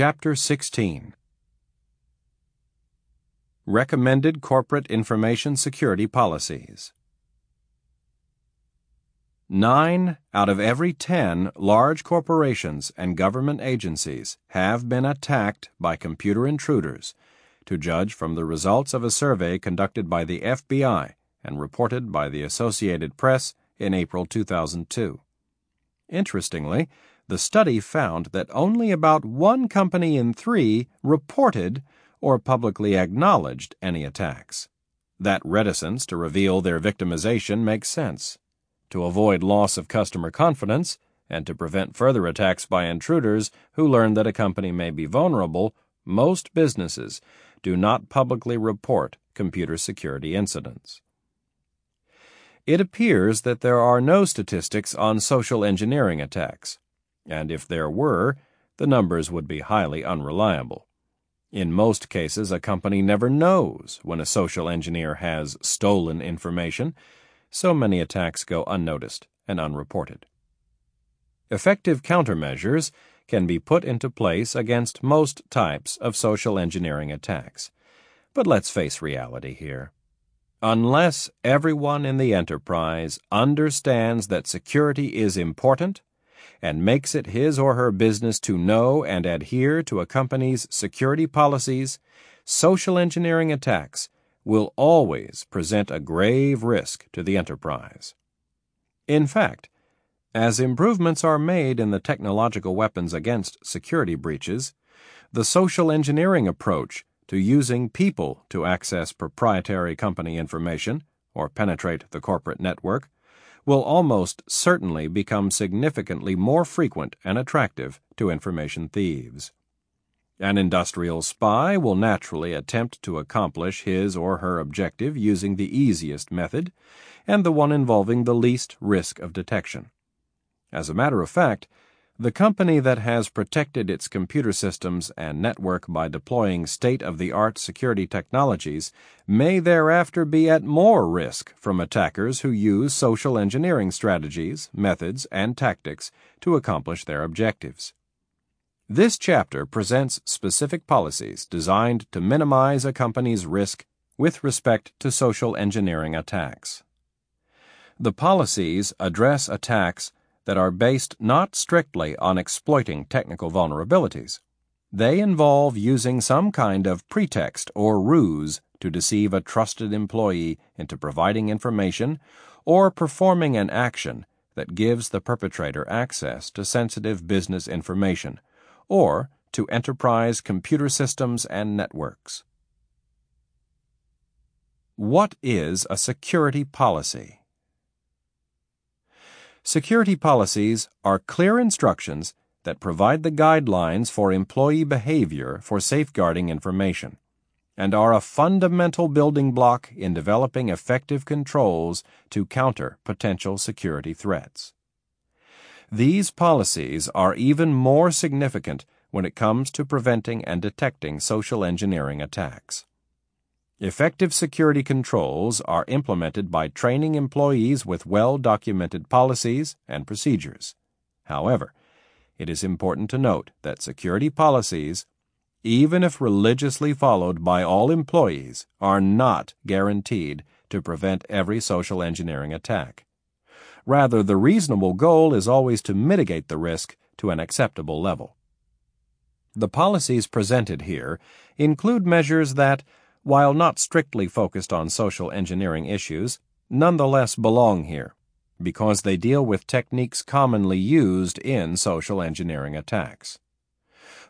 Chapter 16 Recommended Corporate Information Security Policies Nine out of every ten large corporations and government agencies have been attacked by computer intruders, to judge from the results of a survey conducted by the FBI and reported by the Associated Press in April 2002. Interestingly, the study found that only about one company in three reported or publicly acknowledged any attacks. That reticence to reveal their victimization makes sense. To avoid loss of customer confidence, and to prevent further attacks by intruders who learn that a company may be vulnerable, most businesses do not publicly report computer security incidents. It appears that there are no statistics on social engineering attacks and if there were, the numbers would be highly unreliable. In most cases, a company never knows when a social engineer has stolen information, so many attacks go unnoticed and unreported. Effective countermeasures can be put into place against most types of social engineering attacks. But let's face reality here. Unless everyone in the enterprise understands that security is important, and makes it his or her business to know and adhere to a company's security policies, social engineering attacks will always present a grave risk to the enterprise. In fact, as improvements are made in the technological weapons against security breaches, the social engineering approach to using people to access proprietary company information or penetrate the corporate network will almost certainly become significantly more frequent and attractive to information thieves. An industrial spy will naturally attempt to accomplish his or her objective using the easiest method and the one involving the least risk of detection. As a matter of fact, the company that has protected its computer systems and network by deploying state of the art security technologies may thereafter be at more risk from attackers who use social engineering strategies, methods, and tactics to accomplish their objectives. This chapter presents specific policies designed to minimize a company's risk with respect to social engineering attacks. The policies address attacks that are based not strictly on exploiting technical vulnerabilities. They involve using some kind of pretext or ruse to deceive a trusted employee into providing information or performing an action that gives the perpetrator access to sensitive business information or to enterprise computer systems and networks. What is a security policy? Security policies are clear instructions that provide the guidelines for employee behavior for safeguarding information and are a fundamental building block in developing effective controls to counter potential security threats. These policies are even more significant when it comes to preventing and detecting social engineering attacks. Effective security controls are implemented by training employees with well documented policies and procedures. However, it is important to note that security policies, even if religiously followed by all employees, are not guaranteed to prevent every social engineering attack. Rather, the reasonable goal is always to mitigate the risk to an acceptable level. The policies presented here include measures that, while not strictly focused on social engineering issues, nonetheless belong here because they deal with techniques commonly used in social engineering attacks.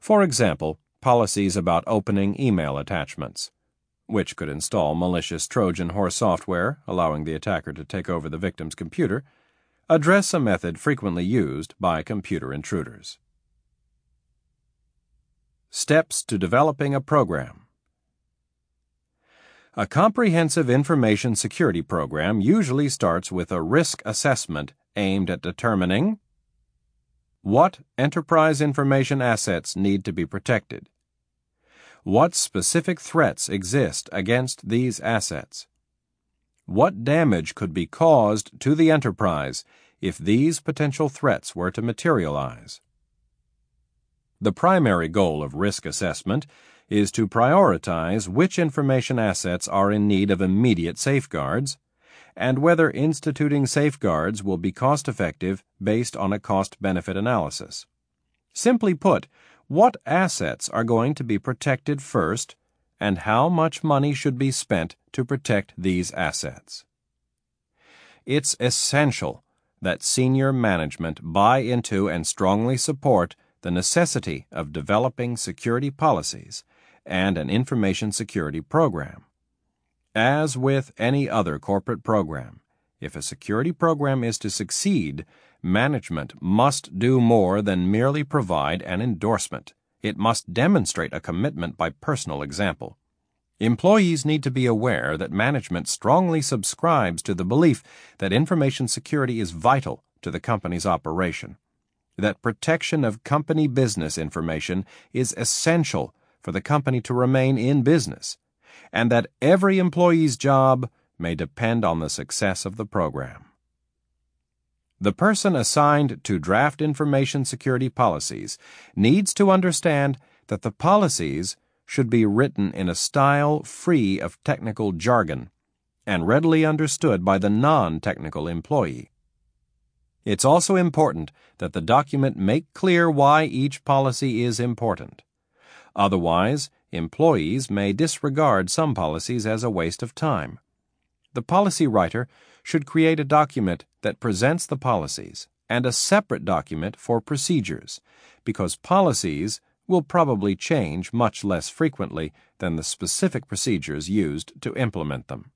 For example, policies about opening email attachments, which could install malicious Trojan horse software, allowing the attacker to take over the victim's computer, address a method frequently used by computer intruders. Steps to developing a program. A comprehensive information security program usually starts with a risk assessment aimed at determining what enterprise information assets need to be protected, what specific threats exist against these assets, what damage could be caused to the enterprise if these potential threats were to materialize, The primary goal of risk assessment is to prioritize which information assets are in need of immediate safeguards and whether instituting safeguards will be cost effective based on a cost benefit analysis. Simply put, what assets are going to be protected first and how much money should be spent to protect these assets. It's essential that senior management buy into and strongly support the necessity of developing security policies and an information security program. As with any other corporate program, if a security program is to succeed, management must do more than merely provide an endorsement. It must demonstrate a commitment by personal example. Employees need to be aware that management strongly subscribes to the belief that information security is vital to the company's operation, that protection of company business information is essential for the company to remain in business, and that every employee's job may depend on the success of the program. The person assigned to draft information security policies needs to understand that the policies should be written in a style free of technical jargon and readily understood by the non technical employee. It's also important that the document make clear why each policy is important. Otherwise, employees may disregard some policies as a waste of time. The policy writer should create a document that presents the policies and a separate document for procedures, because policies will probably change much less frequently than the specific procedures used to implement them.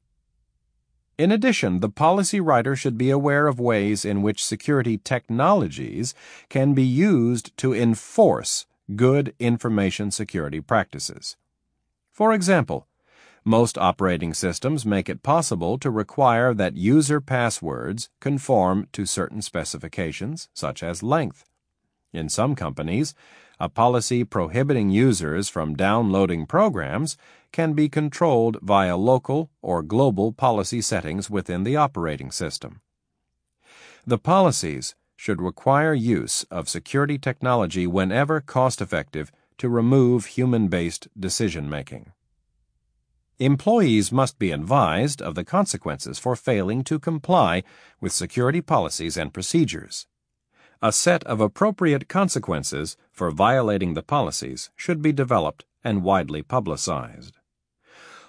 In addition, the policy writer should be aware of ways in which security technologies can be used to enforce good information security practices. For example, most operating systems make it possible to require that user passwords conform to certain specifications, such as length. In some companies, a policy prohibiting users from downloading programs can be controlled via local or global policy settings within the operating system. The policies should require use of security technology whenever cost effective to remove human based decision making. Employees must be advised of the consequences for failing to comply with security policies and procedures. A set of appropriate consequences for violating the policies should be developed and widely publicized.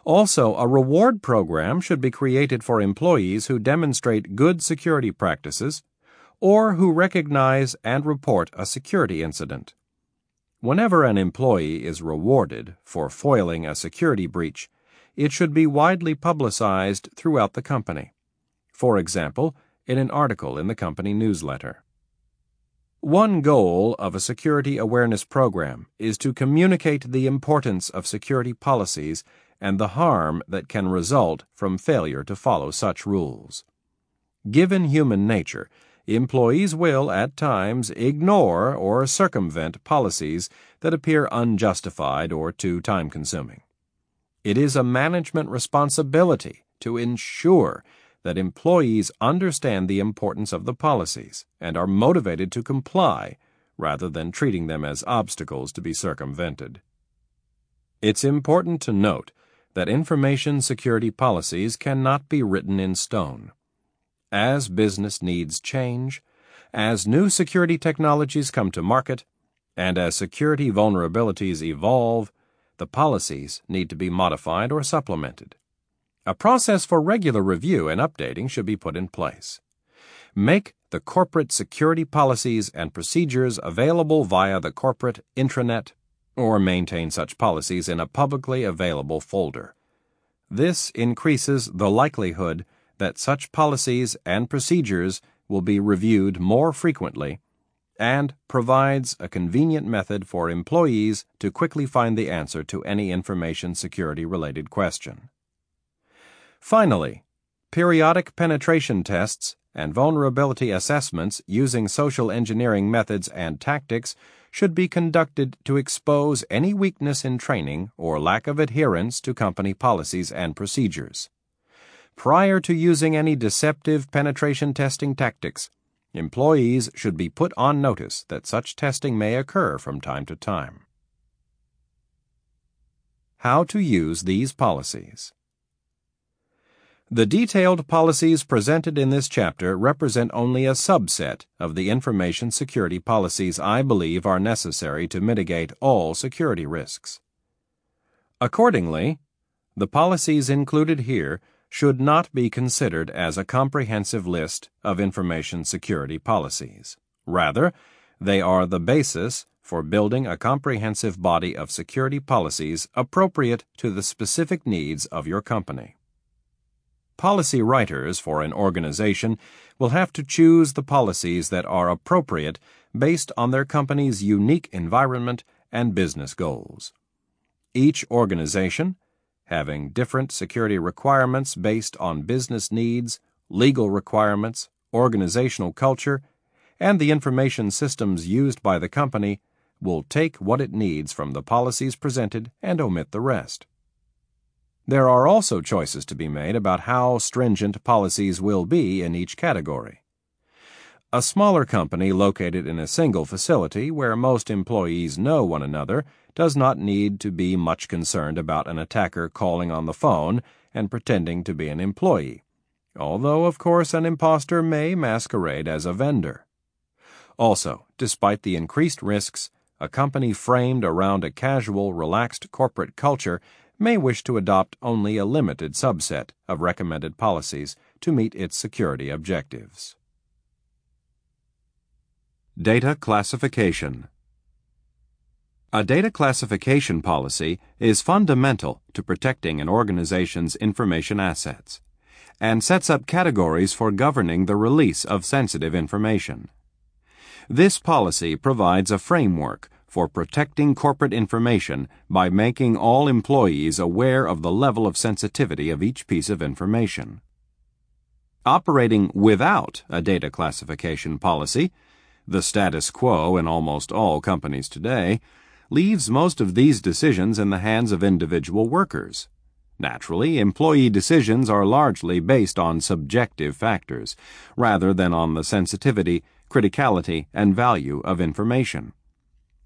Also, a reward program should be created for employees who demonstrate good security practices or who recognize and report a security incident. Whenever an employee is rewarded for foiling a security breach, it should be widely publicized throughout the company. For example, in an article in the company newsletter. One goal of a security awareness program is to communicate the importance of security policies and the harm that can result from failure to follow such rules. Given human nature, employees will, at times, ignore or circumvent policies that appear unjustified or too time consuming. It is a management responsibility to ensure that employees understand the importance of the policies and are motivated to comply rather than treating them as obstacles to be circumvented. It's important to note that information security policies cannot be written in stone. As business needs change, as new security technologies come to market, and as security vulnerabilities evolve, the policies need to be modified or supplemented. A process for regular review and updating should be put in place. Make the corporate security policies and procedures available via the corporate intranet or maintain such policies in a publicly available folder. This increases the likelihood that such policies and procedures will be reviewed more frequently and provides a convenient method for employees to quickly find the answer to any information security related question. Finally, periodic penetration tests and vulnerability assessments using social engineering methods and tactics should be conducted to expose any weakness in training or lack of adherence to company policies and procedures. Prior to using any deceptive penetration testing tactics, Employees should be put on notice that such testing may occur from time to time. How to use these policies. The detailed policies presented in this chapter represent only a subset of the information security policies I believe are necessary to mitigate all security risks. Accordingly, the policies included here should not be considered as a comprehensive list of information security policies. Rather, they are the basis for building a comprehensive body of security policies appropriate to the specific needs of your company. Policy writers for an organization will have to choose the policies that are appropriate based on their company's unique environment and business goals. Each organization having different security requirements based on business needs, legal requirements, organizational culture, and the information systems used by the company, will take what it needs from the policies presented and omit the rest. There are also choices to be made about how stringent policies will be in each category. A smaller company located in a single facility where most employees know one another does not need to be much concerned about an attacker calling on the phone and pretending to be an employee, although, of course, an impostor may masquerade as a vendor. Also, despite the increased risks, a company framed around a casual, relaxed corporate culture may wish to adopt only a limited subset of recommended policies to meet its security objectives. Data Classification A data classification policy is fundamental to protecting an organization's information assets and sets up categories for governing the release of sensitive information. This policy provides a framework for protecting corporate information by making all employees aware of the level of sensitivity of each piece of information. Operating without a data classification policy the status quo in almost all companies today, leaves most of these decisions in the hands of individual workers. Naturally, employee decisions are largely based on subjective factors, rather than on the sensitivity, criticality, and value of information.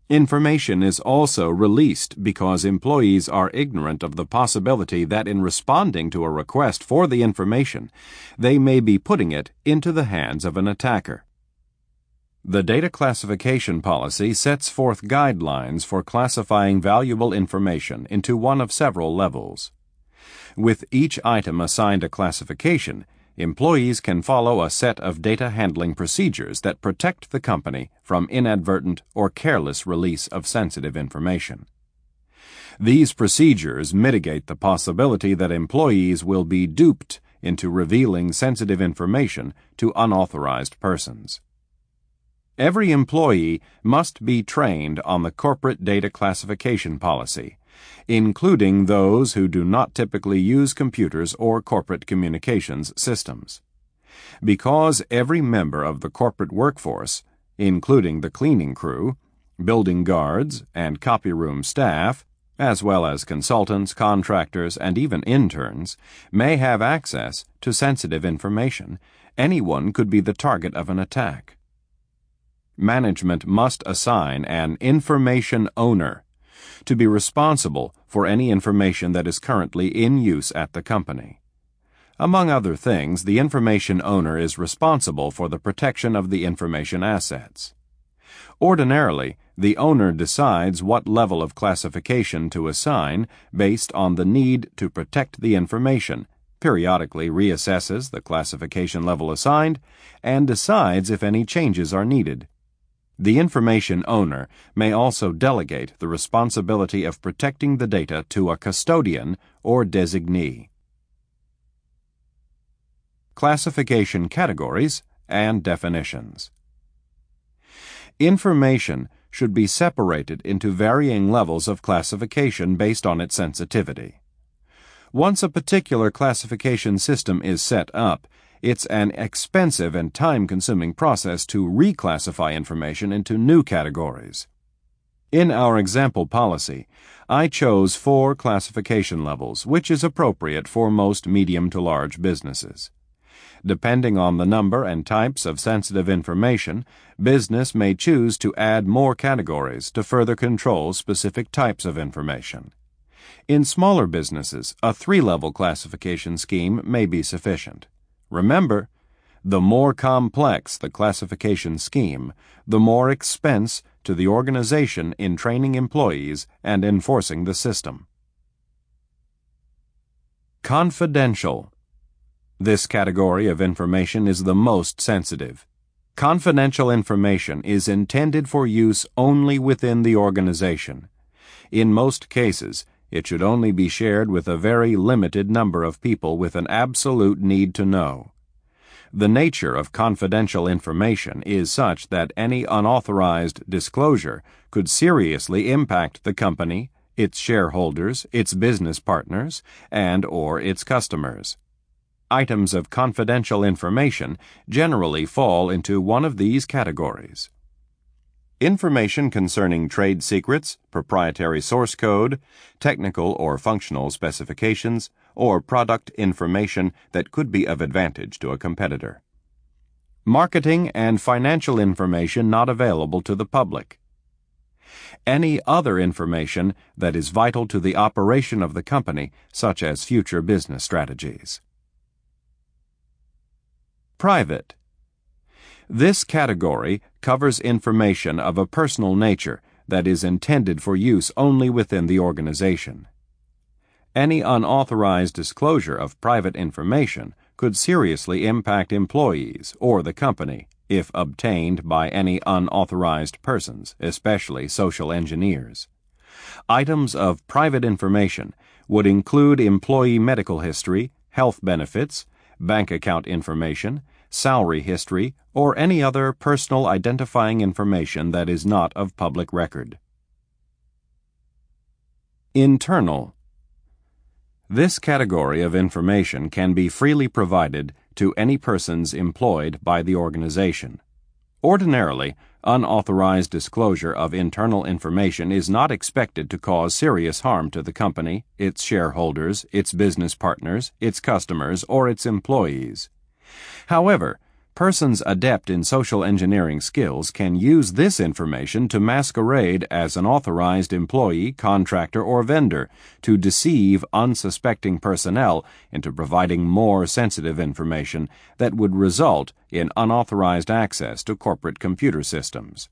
Information is also released because employees are ignorant of the possibility that in responding to a request for the information, they may be putting it into the hands of an attacker. The data classification policy sets forth guidelines for classifying valuable information into one of several levels. With each item assigned a classification, employees can follow a set of data handling procedures that protect the company from inadvertent or careless release of sensitive information. These procedures mitigate the possibility that employees will be duped into revealing sensitive information to unauthorized persons. Every employee must be trained on the corporate data classification policy, including those who do not typically use computers or corporate communications systems. Because every member of the corporate workforce, including the cleaning crew, building guards, and copy room staff, as well as consultants, contractors, and even interns, may have access to sensitive information, anyone could be the target of an attack management must assign an information owner to be responsible for any information that is currently in use at the company. Among other things, the information owner is responsible for the protection of the information assets. Ordinarily, the owner decides what level of classification to assign based on the need to protect the information, periodically reassesses the classification level assigned, and decides if any changes are needed. The information owner may also delegate the responsibility of protecting the data to a custodian or designee. Classification categories and definitions. Information should be separated into varying levels of classification based on its sensitivity. Once a particular classification system is set up, it's an expensive and time consuming process to reclassify information into new categories. In our example policy, I chose four classification levels, which is appropriate for most medium to large businesses. Depending on the number and types of sensitive information, business may choose to add more categories to further control specific types of information. In smaller businesses, a three level classification scheme may be sufficient. Remember, the more complex the classification scheme, the more expense to the organization in training employees and enforcing the system. Confidential. This category of information is the most sensitive. Confidential information is intended for use only within the organization. In most cases, it should only be shared with a very limited number of people with an absolute need to know. The nature of confidential information is such that any unauthorized disclosure could seriously impact the company, its shareholders, its business partners, and or its customers. Items of confidential information generally fall into one of these categories. Information concerning trade secrets, proprietary source code, technical or functional specifications, or product information that could be of advantage to a competitor. Marketing and financial information not available to the public any other information that is vital to the operation of the company, such as future business strategies. Private. This category covers information of a personal nature that is intended for use only within the organization. Any unauthorized disclosure of private information could seriously impact employees or the company if obtained by any unauthorized persons, especially social engineers. Items of private information would include employee medical history, health benefits, bank account information, salary history, or any other personal identifying information that is not of public record. Internal. This category of information can be freely provided to any persons employed by the organization. Ordinarily, unauthorized disclosure of internal information is not expected to cause serious harm to the company, its shareholders, its business partners, its customers, or its employees. However, persons adept in social engineering skills can use this information to masquerade as an authorized employee, contractor, or vendor to deceive unsuspecting personnel into providing more sensitive information that would result in unauthorized access to corporate computer systems.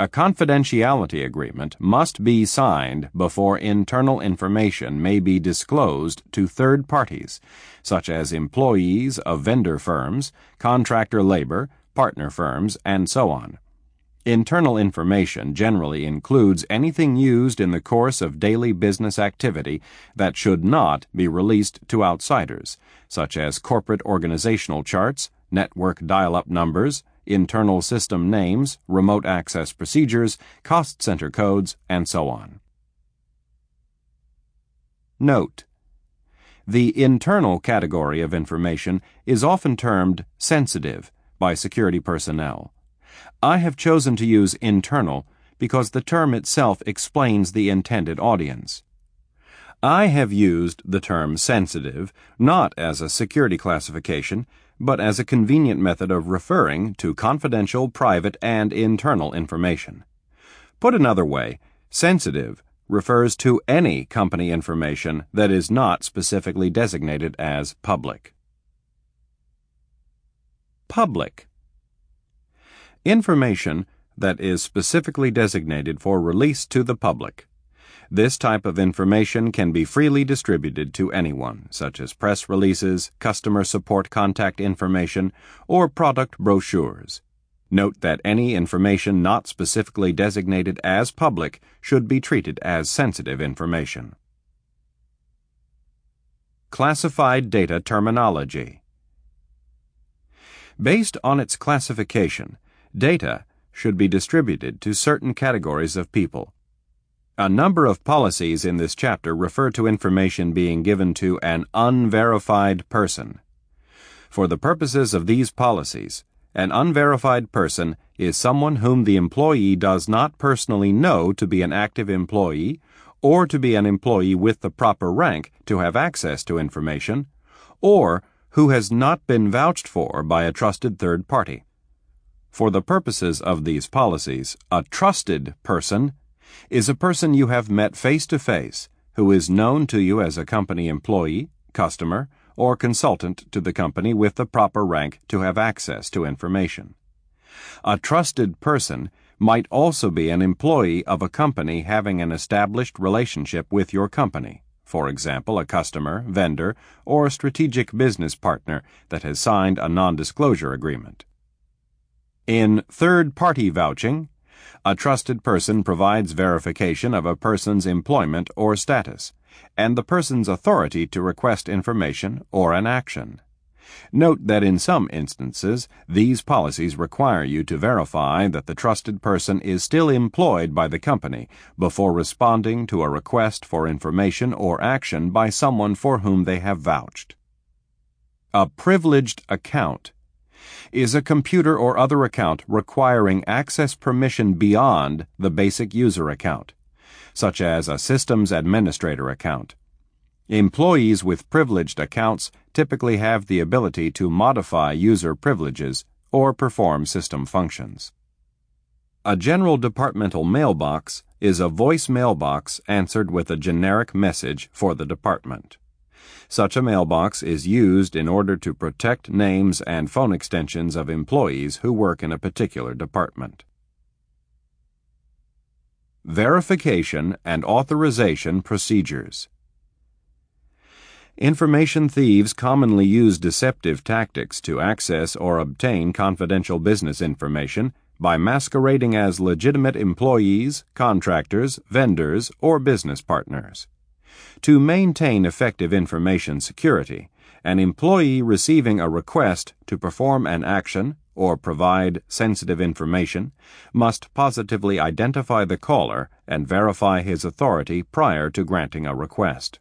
A confidentiality agreement must be signed before internal information may be disclosed to third parties, such as employees of vendor firms, contractor labor, partner firms, and so on. Internal information generally includes anything used in the course of daily business activity that should not be released to outsiders, such as corporate organizational charts, network dial up numbers, internal system names, remote access procedures, cost center codes, and so on. Note The internal category of information is often termed sensitive by security personnel. I have chosen to use internal because the term itself explains the intended audience. I have used the term sensitive not as a security classification, but as a convenient method of referring to confidential, private, and internal information. Put another way, sensitive refers to any company information that is not specifically designated as public. Public Information that is specifically designated for release to the public. This type of information can be freely distributed to anyone, such as press releases, customer support contact information, or product brochures. Note that any information not specifically designated as public should be treated as sensitive information. Classified Data Terminology Based on its classification, data should be distributed to certain categories of people a number of policies in this chapter refer to information being given to an unverified person. For the purposes of these policies, an unverified person is someone whom the employee does not personally know to be an active employee or to be an employee with the proper rank to have access to information, or who has not been vouched for by a trusted third party. For the purposes of these policies, a trusted person is a person you have met face to face who is known to you as a company employee, customer, or consultant to the company with the proper rank to have access to information. A trusted person might also be an employee of a company having an established relationship with your company, for example, a customer, vendor, or strategic business partner that has signed a non disclosure agreement. In third party vouching, a trusted person provides verification of a person's employment or status, and the person's authority to request information or an action. Note that in some instances, these policies require you to verify that the trusted person is still employed by the company before responding to a request for information or action by someone for whom they have vouched. A privileged account is a computer or other account requiring access permission beyond the basic user account, such as a systems administrator account. Employees with privileged accounts typically have the ability to modify user privileges or perform system functions. A general departmental mailbox is a voice mailbox answered with a generic message for the department. Such a mailbox is used in order to protect names and phone extensions of employees who work in a particular department. Verification and Authorization Procedures Information thieves commonly use deceptive tactics to access or obtain confidential business information by masquerading as legitimate employees, contractors, vendors, or business partners. To maintain effective information security, an employee receiving a request to perform an action or provide sensitive information must positively identify the caller and verify his authority prior to granting a request.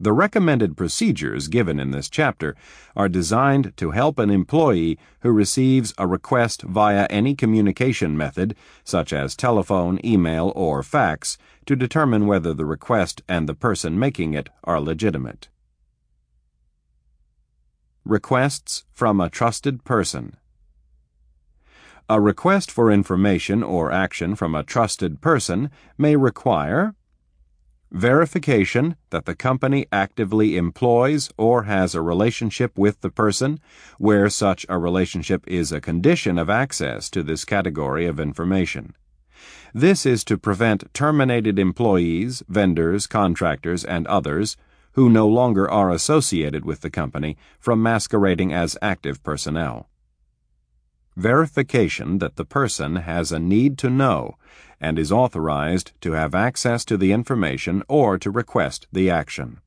The recommended procedures given in this chapter are designed to help an employee who receives a request via any communication method, such as telephone, email, or fax, to determine whether the request and the person making it are legitimate. Requests from a trusted person. A request for information or action from a trusted person may require verification that the company actively employs or has a relationship with the person, where such a relationship is a condition of access to this category of information. This is to prevent terminated employees, vendors, contractors, and others who no longer are associated with the company from masquerading as active personnel. Verification that the person has a need to know and is authorized to have access to the information or to request the action.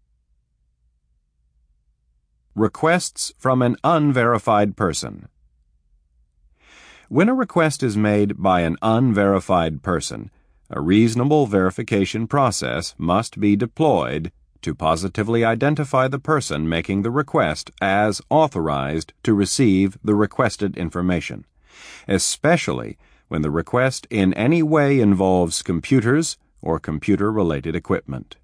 Requests from an unverified person. When a request is made by an unverified person, a reasonable verification process must be deployed to positively identify the person making the request as authorized to receive the requested information, especially when the request in any way involves computers or computer related equipment.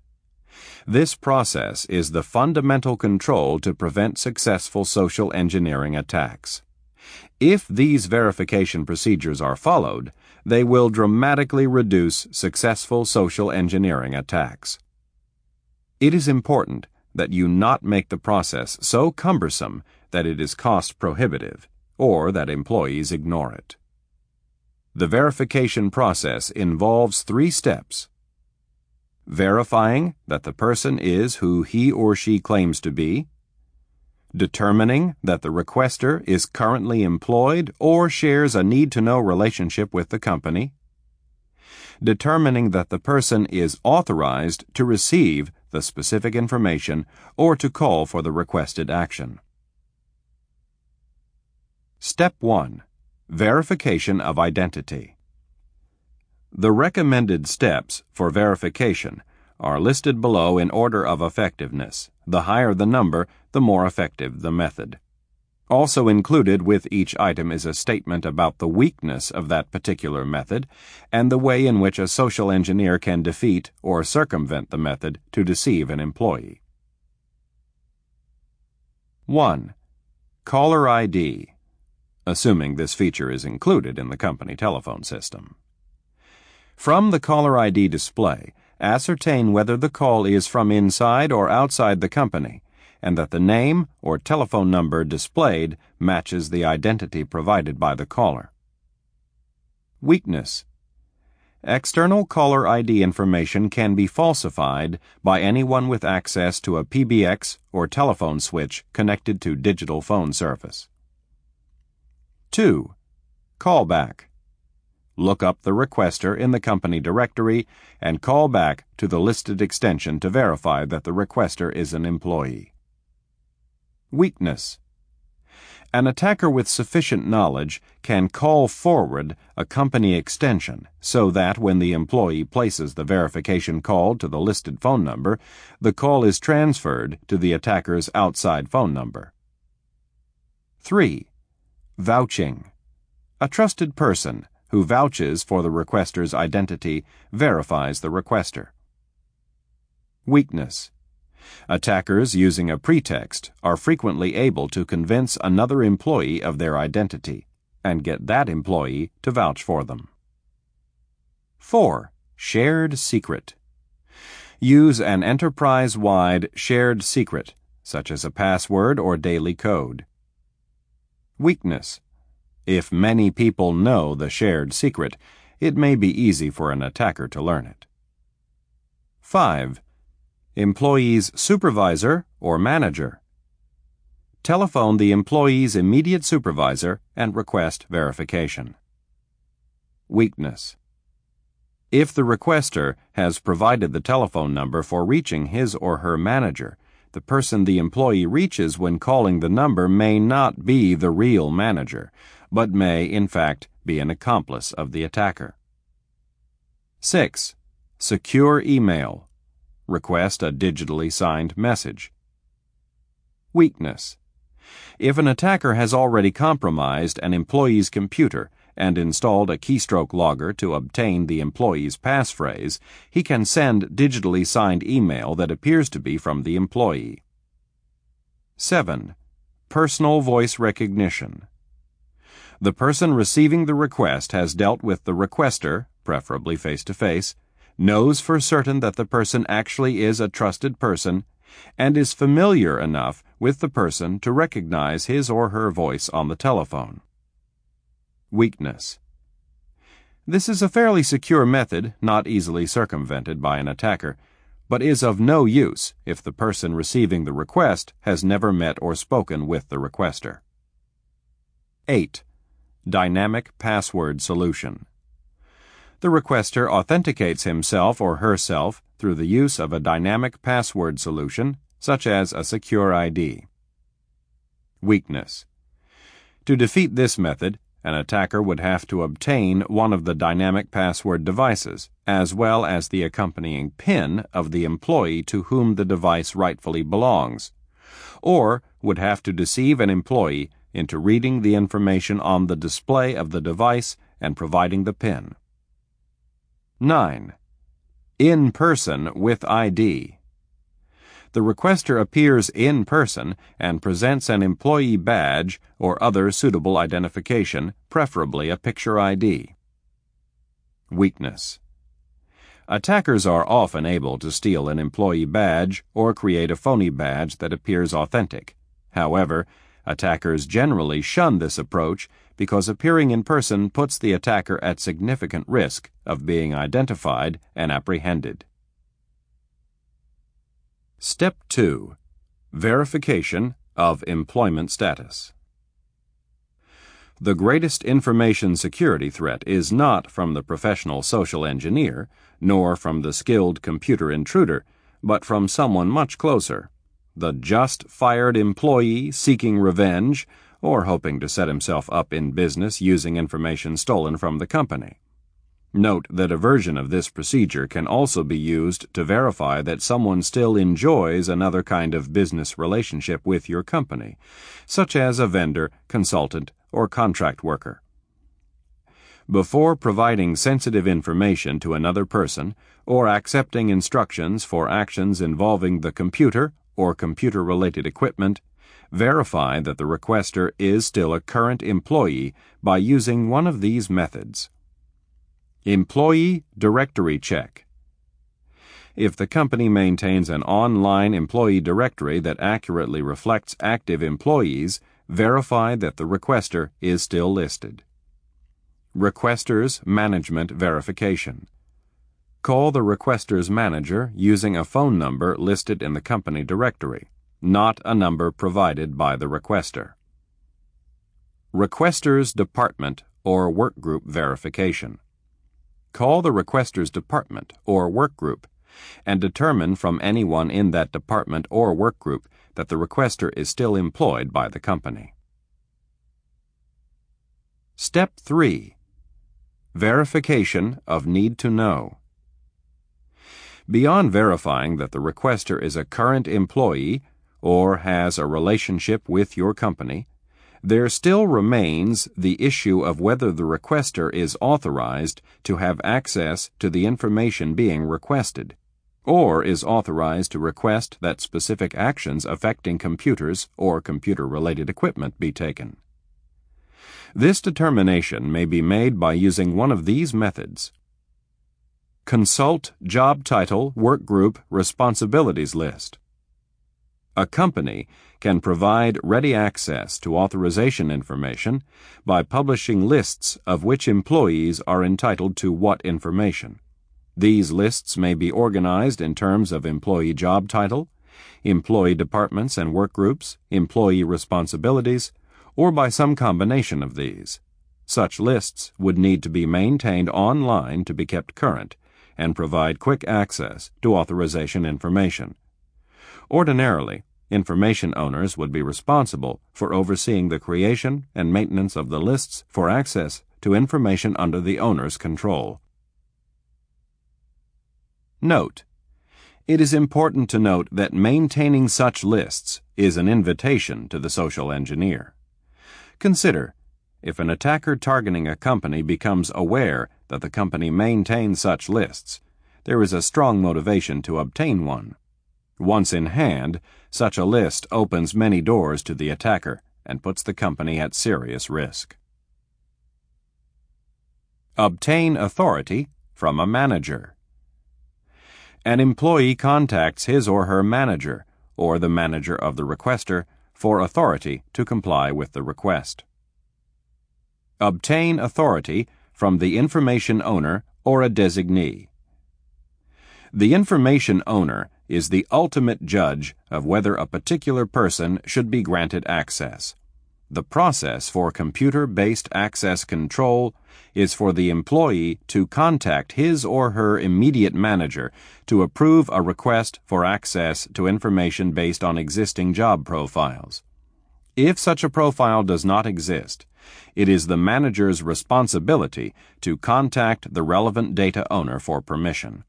This process is the fundamental control to prevent successful social engineering attacks. If these verification procedures are followed, they will dramatically reduce successful social engineering attacks. It is important that you not make the process so cumbersome that it is cost prohibitive, or that employees ignore it. The verification process involves three steps. Verifying that the person is who he or she claims to be, determining that the requester is currently employed or shares a need to know relationship with the company, determining that the person is authorized to receive the specific information or to call for the requested action. Step 1 Verification of identity. The recommended steps for verification are listed below in order of effectiveness. The higher the number, the more effective the method. Also included with each item is a statement about the weakness of that particular method and the way in which a social engineer can defeat or circumvent the method to deceive an employee. 1. Caller ID, assuming this feature is included in the company telephone system. From the caller ID display, ascertain whether the call is from inside or outside the company and that the name or telephone number displayed matches the identity provided by the caller. Weakness External caller ID information can be falsified by anyone with access to a PBX or telephone switch connected to digital phone service. 2. Callback. Look up the requester in the company directory and call back to the listed extension to verify that the requester is an employee. Weakness An attacker with sufficient knowledge can call forward a company extension so that when the employee places the verification call to the listed phone number, the call is transferred to the attacker's outside phone number. 3. Vouching A trusted person who vouches for the requester's identity verifies the requester. Weakness Attackers using a pretext are frequently able to convince another employee of their identity and get that employee to vouch for them. 4. Shared secret. Use an enterprise wide shared secret, such as a password or daily code. Weakness. If many people know the shared secret, it may be easy for an attacker to learn it. 5 employee's supervisor or manager. Telephone the employee's immediate supervisor and request verification. Weakness. If the requester has provided the telephone number for reaching his or her manager, the person the employee reaches when calling the number may not be the real manager, but may, in fact, be an accomplice of the attacker. 6. Secure email. Request a digitally signed message. Weakness. If an attacker has already compromised an employee's computer and installed a keystroke logger to obtain the employee's passphrase, he can send digitally signed email that appears to be from the employee. 7. Personal voice recognition. The person receiving the request has dealt with the requester, preferably face to face, knows for certain that the person actually is a trusted person, and is familiar enough with the person to recognize his or her voice on the telephone. Weakness. This is a fairly secure method, not easily circumvented by an attacker, but is of no use if the person receiving the request has never met or spoken with the requester. 8. Dynamic Password Solution the requester authenticates himself or herself through the use of a dynamic password solution, such as a secure ID. Weakness. To defeat this method, an attacker would have to obtain one of the dynamic password devices, as well as the accompanying PIN of the employee to whom the device rightfully belongs, or would have to deceive an employee into reading the information on the display of the device and providing the PIN. 9. In person with ID. The requester appears in person and presents an employee badge or other suitable identification, preferably a picture ID. Weakness. Attackers are often able to steal an employee badge or create a phony badge that appears authentic. However, attackers generally shun this approach because appearing in person puts the attacker at significant risk of being identified and apprehended. Step 2 Verification of Employment Status. The greatest information security threat is not from the professional social engineer, nor from the skilled computer intruder, but from someone much closer the just fired employee seeking revenge or hoping to set himself up in business using information stolen from the company. Note that a version of this procedure can also be used to verify that someone still enjoys another kind of business relationship with your company, such as a vendor, consultant, or contract worker. Before providing sensitive information to another person or accepting instructions for actions involving the computer or computer related equipment, verify that the requester is still a current employee by using one of these methods. Employee Directory Check. If the company maintains an online employee directory that accurately reflects active employees, verify that the requester is still listed. Requester's Management Verification. Call the requester's manager using a phone number listed in the company directory, not a number provided by the requester. Requester's Department or Workgroup Verification. Call the requester's department or workgroup and determine from anyone in that department or workgroup that the requester is still employed by the company. Step 3 Verification of Need to Know. Beyond verifying that the requester is a current employee or has a relationship with your company, there still remains the issue of whether the requester is authorized to have access to the information being requested, or is authorized to request that specific actions affecting computers or computer related equipment be taken. This determination may be made by using one of these methods. Consult Job Title Workgroup Responsibilities List. A company can provide ready access to authorization information by publishing lists of which employees are entitled to what information. These lists may be organized in terms of employee job title, employee departments and work groups, employee responsibilities, or by some combination of these. Such lists would need to be maintained online to be kept current and provide quick access to authorization information. Ordinarily, information owners would be responsible for overseeing the creation and maintenance of the lists for access to information under the owner's control. Note: It is important to note that maintaining such lists is an invitation to the social engineer. Consider if an attacker targeting a company becomes aware that the company maintains such lists, there is a strong motivation to obtain one. Once in hand, such a list opens many doors to the attacker and puts the company at serious risk. Obtain authority from a manager. An employee contacts his or her manager, or the manager of the requester, for authority to comply with the request. Obtain authority from the information owner or a designee. The information owner is the ultimate judge of whether a particular person should be granted access. The process for computer based access control is for the employee to contact his or her immediate manager to approve a request for access to information based on existing job profiles. If such a profile does not exist, it is the manager's responsibility to contact the relevant data owner for permission.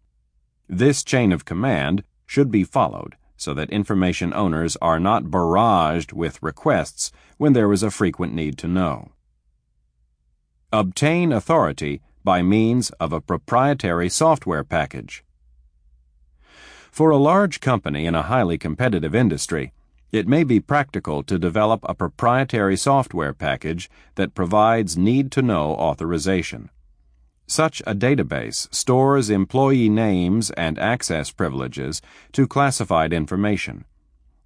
This chain of command should be followed so that information owners are not barraged with requests when there is a frequent need to know. Obtain authority by means of a proprietary software package. For a large company in a highly competitive industry, it may be practical to develop a proprietary software package that provides need to know authorization. Such a database stores employee names and access privileges to classified information.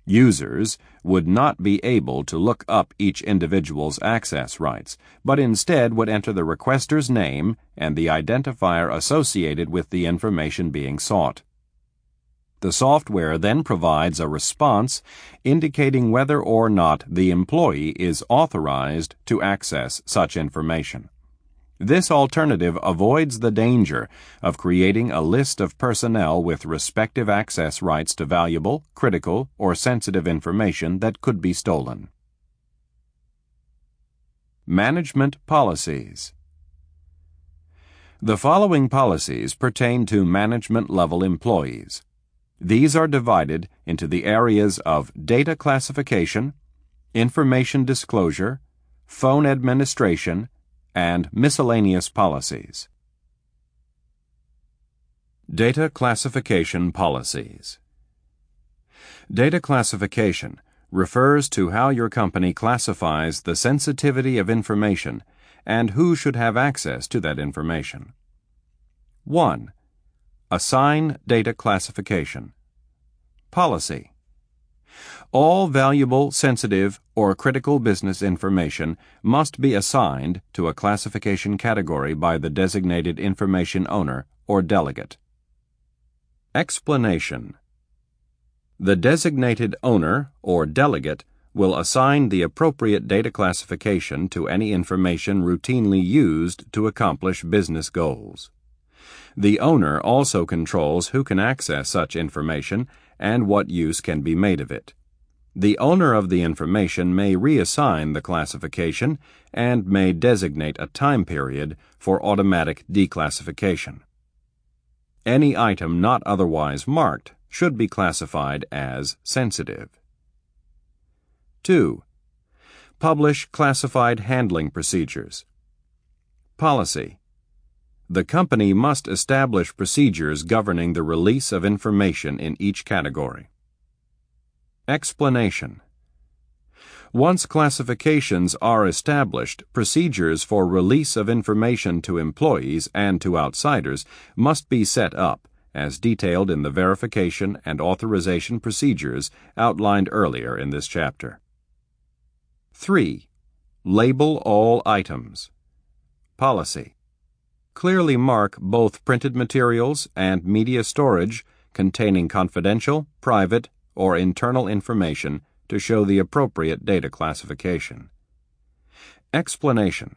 Users would not be able to look up each individual's access rights, but instead would enter the requester's name and the identifier associated with the information being sought. The software then provides a response indicating whether or not the employee is authorized to access such information. This alternative avoids the danger of creating a list of personnel with respective access rights to valuable, critical, or sensitive information that could be stolen. Management Policies The following policies pertain to management level employees. These are divided into the areas of data classification, information disclosure, phone administration, and miscellaneous policies. Data classification policies. Data classification refers to how your company classifies the sensitivity of information and who should have access to that information. 1. Assign data classification. Policy. All valuable, sensitive, or critical business information must be assigned to a classification category by the designated information owner or delegate. Explanation The designated owner or delegate will assign the appropriate data classification to any information routinely used to accomplish business goals. The owner also controls who can access such information and what use can be made of it. The owner of the information may reassign the classification and may designate a time period for automatic declassification. Any item not otherwise marked should be classified as sensitive. 2. Publish classified handling procedures. Policy. The company must establish procedures governing the release of information in each category. Explanation Once classifications are established, procedures for release of information to employees and to outsiders must be set up, as detailed in the verification and authorization procedures outlined earlier in this chapter. 3. Label all items. Policy. Clearly mark both printed materials and media storage containing confidential, private, or internal information to show the appropriate data classification. Explanation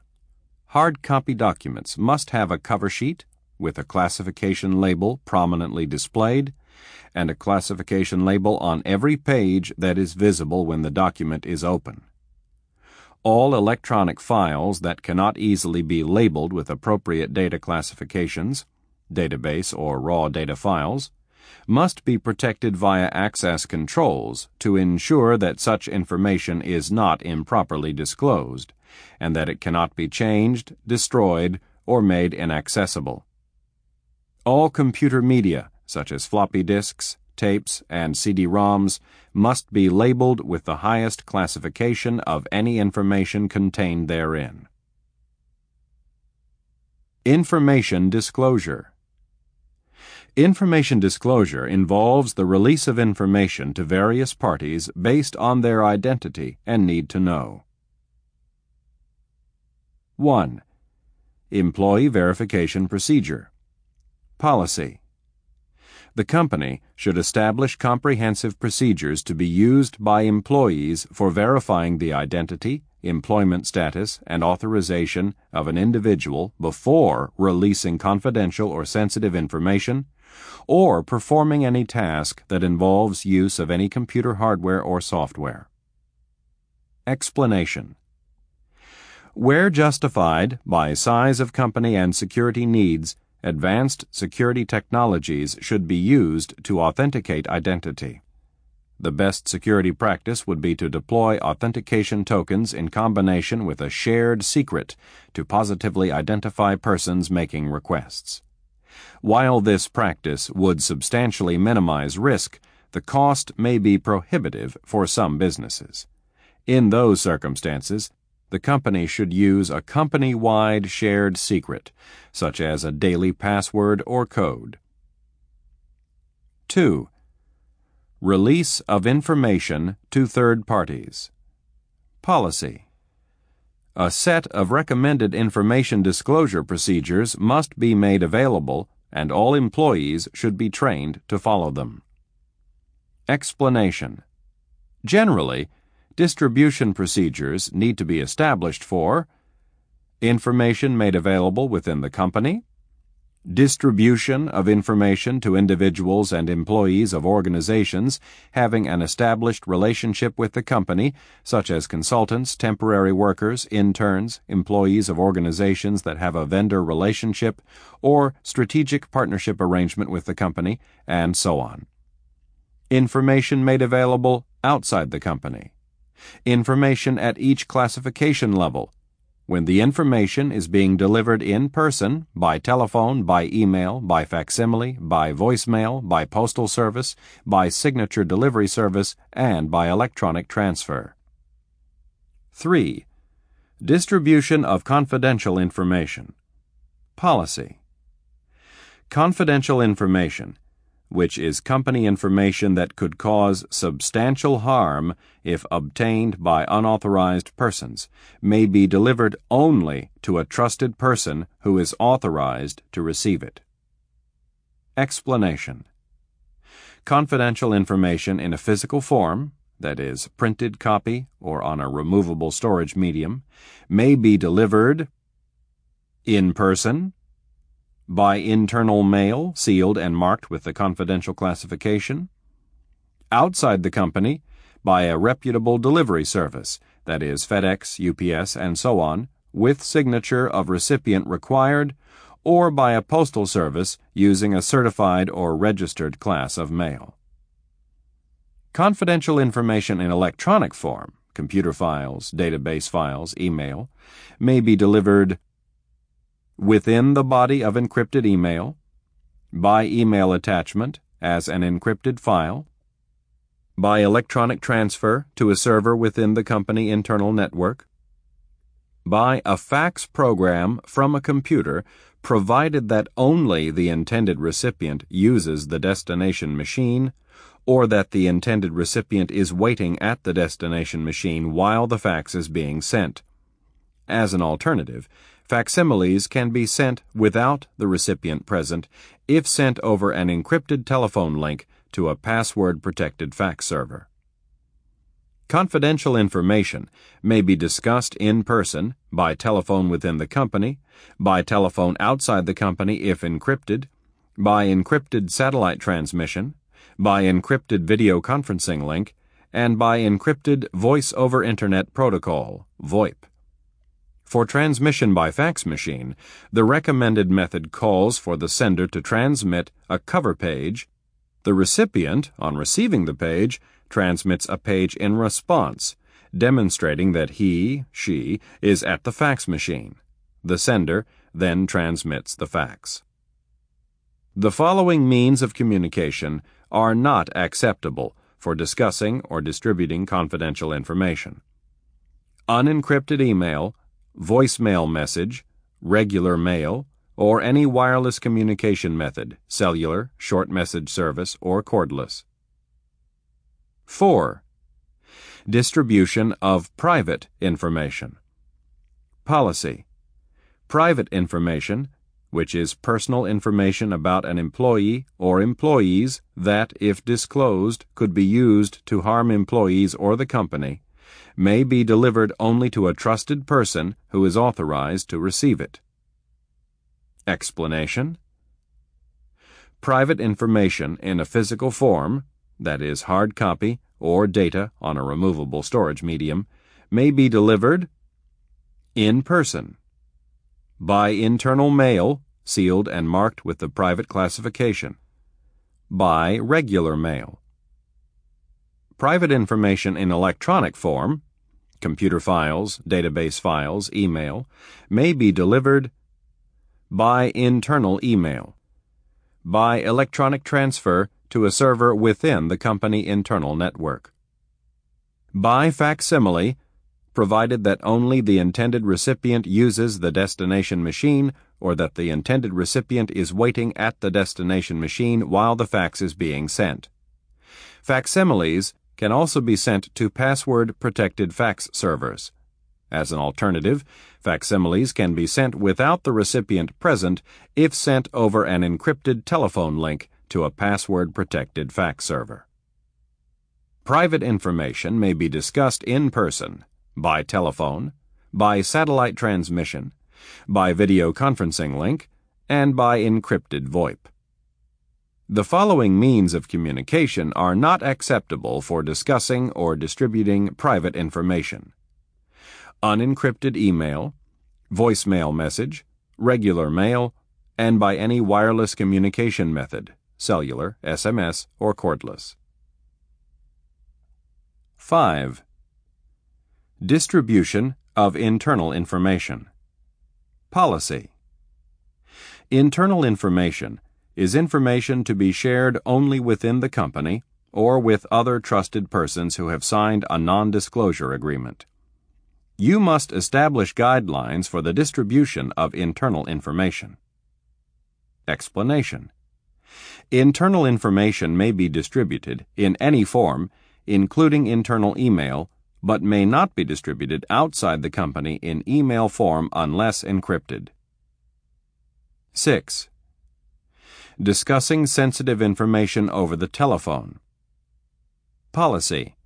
Hard copy documents must have a cover sheet with a classification label prominently displayed and a classification label on every page that is visible when the document is open. All electronic files that cannot easily be labeled with appropriate data classifications, database or raw data files, must be protected via access controls to ensure that such information is not improperly disclosed, and that it cannot be changed, destroyed, or made inaccessible. All computer media, such as floppy disks, tapes, and CD-ROMs, must be labeled with the highest classification of any information contained therein. Information Disclosure Information disclosure involves the release of information to various parties based on their identity and need to know. 1. Employee Verification Procedure Policy The company should establish comprehensive procedures to be used by employees for verifying the identity, employment status, and authorization of an individual before releasing confidential or sensitive information or performing any task that involves use of any computer hardware or software. Explanation Where justified by size of company and security needs, advanced security technologies should be used to authenticate identity. The best security practice would be to deploy authentication tokens in combination with a shared secret to positively identify persons making requests. While this practice would substantially minimize risk, the cost may be prohibitive for some businesses. In those circumstances, the company should use a company wide shared secret, such as a daily password or code. 2. Release of information to third parties. Policy. A set of recommended information disclosure procedures must be made available, and all employees should be trained to follow them. Explanation Generally, distribution procedures need to be established for information made available within the company, distribution of information to individuals and employees of organizations having an established relationship with the company, such as consultants, temporary workers, interns, employees of organizations that have a vendor relationship or strategic partnership arrangement with the company, and so on. Information made available outside the company. Information at each classification level when the information is being delivered in person, by telephone, by email, by facsimile, by voicemail, by postal service, by signature delivery service, and by electronic transfer. 3. Distribution of confidential information. Policy. Confidential information which is company information that could cause substantial harm if obtained by unauthorized persons, may be delivered only to a trusted person who is authorized to receive it. Explanation Confidential information in a physical form, that is, printed copy or on a removable storage medium, may be delivered in person by internal mail, sealed and marked with the confidential classification, outside the company, by a reputable delivery service, that is, FedEx, UPS, and so on, with signature of recipient required, or by a postal service using a certified or registered class of mail. Confidential information in electronic form, computer files, database files, email, may be delivered within the body of encrypted email, by email attachment as an encrypted file, by electronic transfer to a server within the company internal network, by a fax program from a computer provided that only the intended recipient uses the destination machine or that the intended recipient is waiting at the destination machine while the fax is being sent. As an alternative, Facsimiles can be sent without the recipient present if sent over an encrypted telephone link to a password protected fax server. Confidential information may be discussed in person, by telephone within the company, by telephone outside the company if encrypted, by encrypted satellite transmission, by encrypted video conferencing link, and by encrypted Voice over Internet Protocol, VoIP. For transmission by fax machine, the recommended method calls for the sender to transmit a cover page. The recipient, on receiving the page, transmits a page in response, demonstrating that he, she, is at the fax machine. The sender then transmits the fax. The following means of communication are not acceptable for discussing or distributing confidential information. Unencrypted email voicemail message, regular mail, or any wireless communication method, cellular, short message service, or cordless. 4. Distribution of private information. Policy. Private information, which is personal information about an employee or employees that, if disclosed, could be used to harm employees or the company, may be delivered only to a trusted person who is authorized to receive it. Explanation Private information in a physical form, that is, hard copy or data on a removable storage medium, may be delivered in person, by internal mail, sealed and marked with the private classification, by regular mail. Private information in electronic form, computer files, database files, email, may be delivered by internal email, by electronic transfer to a server within the company internal network, by facsimile, provided that only the intended recipient uses the destination machine or that the intended recipient is waiting at the destination machine while the fax is being sent. Facsimiles can also be sent to password protected fax servers. As an alternative, facsimiles can be sent without the recipient present if sent over an encrypted telephone link to a password protected fax server. Private information may be discussed in person, by telephone, by satellite transmission, by video conferencing link, and by encrypted VoIP. The following means of communication are not acceptable for discussing or distributing private information unencrypted email, voicemail message, regular mail, and by any wireless communication method, cellular, SMS, or cordless. 5. Distribution of internal information. Policy Internal information is information to be shared only within the company or with other trusted persons who have signed a non disclosure agreement. You must establish guidelines for the distribution of internal information. Explanation Internal information may be distributed in any form, including internal email, but may not be distributed outside the company in email form unless encrypted. 6. Discussing sensitive information over the telephone. Policy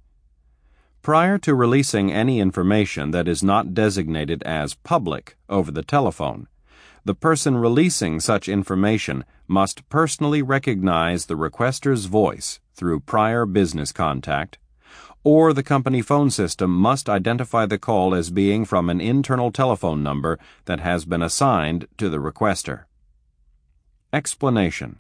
Prior to releasing any information that is not designated as public over the telephone, the person releasing such information must personally recognize the requester's voice through prior business contact, or the company phone system must identify the call as being from an internal telephone number that has been assigned to the requester. Explanation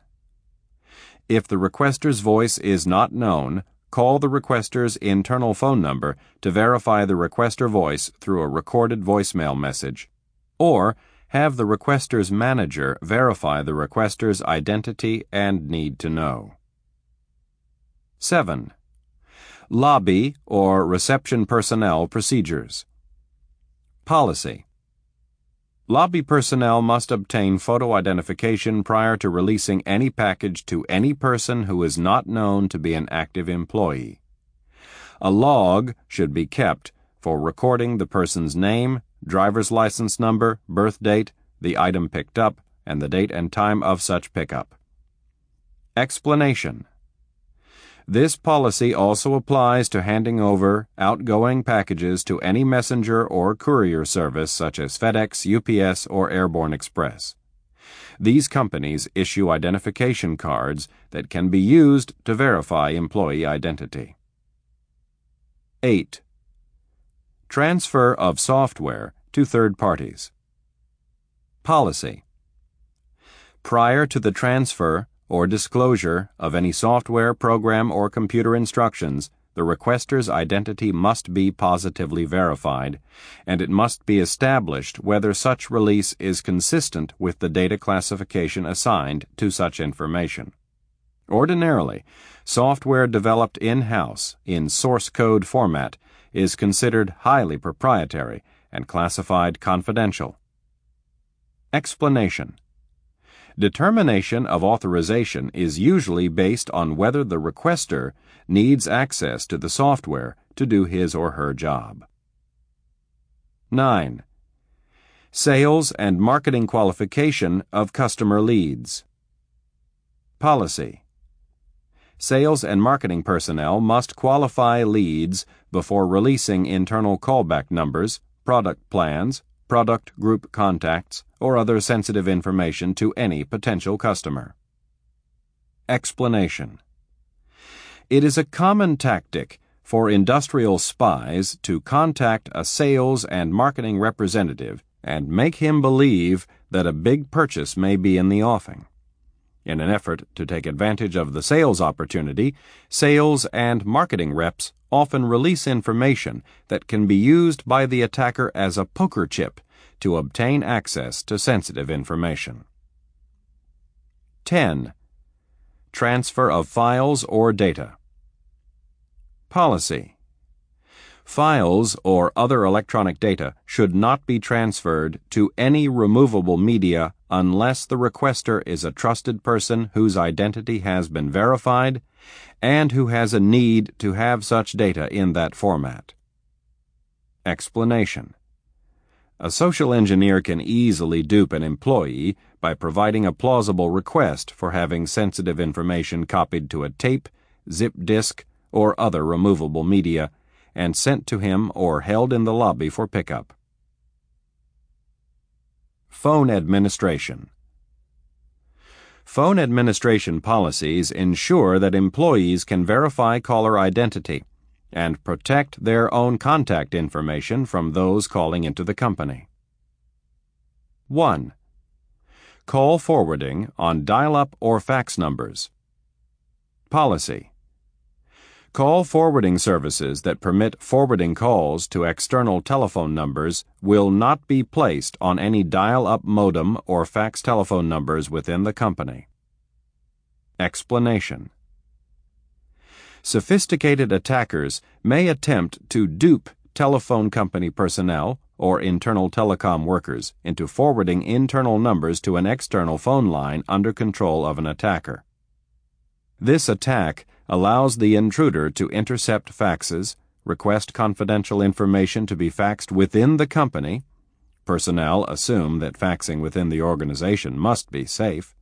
If the requester's voice is not known, call the requester's internal phone number to verify the requester voice through a recorded voicemail message, or have the requester's manager verify the requester's identity and need to know. 7. Lobby or reception personnel procedures. Policy Lobby personnel must obtain photo identification prior to releasing any package to any person who is not known to be an active employee. A log should be kept for recording the person's name, driver's license number, birth date, the item picked up, and the date and time of such pickup. Explanation this policy also applies to handing over outgoing packages to any messenger or courier service such as FedEx, UPS, or Airborne Express. These companies issue identification cards that can be used to verify employee identity. 8. Transfer of software to third parties. Policy Prior to the transfer, or disclosure of any software, program, or computer instructions, the requester's identity must be positively verified, and it must be established whether such release is consistent with the data classification assigned to such information. Ordinarily, software developed in house in source code format is considered highly proprietary and classified confidential. Explanation Determination of authorization is usually based on whether the requester needs access to the software to do his or her job. 9. Sales and marketing qualification of customer leads. Policy Sales and marketing personnel must qualify leads before releasing internal callback numbers, product plans, product group contacts, or other sensitive information to any potential customer. Explanation It is a common tactic for industrial spies to contact a sales and marketing representative and make him believe that a big purchase may be in the offing. In an effort to take advantage of the sales opportunity, sales and marketing reps often release information that can be used by the attacker as a poker chip to obtain access to sensitive information. 10. Transfer of files or data. Policy Files or other electronic data should not be transferred to any removable media unless the requester is a trusted person whose identity has been verified and who has a need to have such data in that format. Explanation A social engineer can easily dupe an employee by providing a plausible request for having sensitive information copied to a tape, zip disk, or other removable media and sent to him or held in the lobby for pickup. Phone Administration Phone administration policies ensure that employees can verify caller identity and protect their own contact information from those calling into the company. 1. Call forwarding on dial up or fax numbers. Policy Call forwarding services that permit forwarding calls to external telephone numbers will not be placed on any dial up modem or fax telephone numbers within the company. Explanation Sophisticated attackers may attempt to dupe telephone company personnel or internal telecom workers into forwarding internal numbers to an external phone line under control of an attacker. This attack allows the intruder to intercept faxes, request confidential information to be faxed within the company. Personnel assume that faxing within the organization must be safe.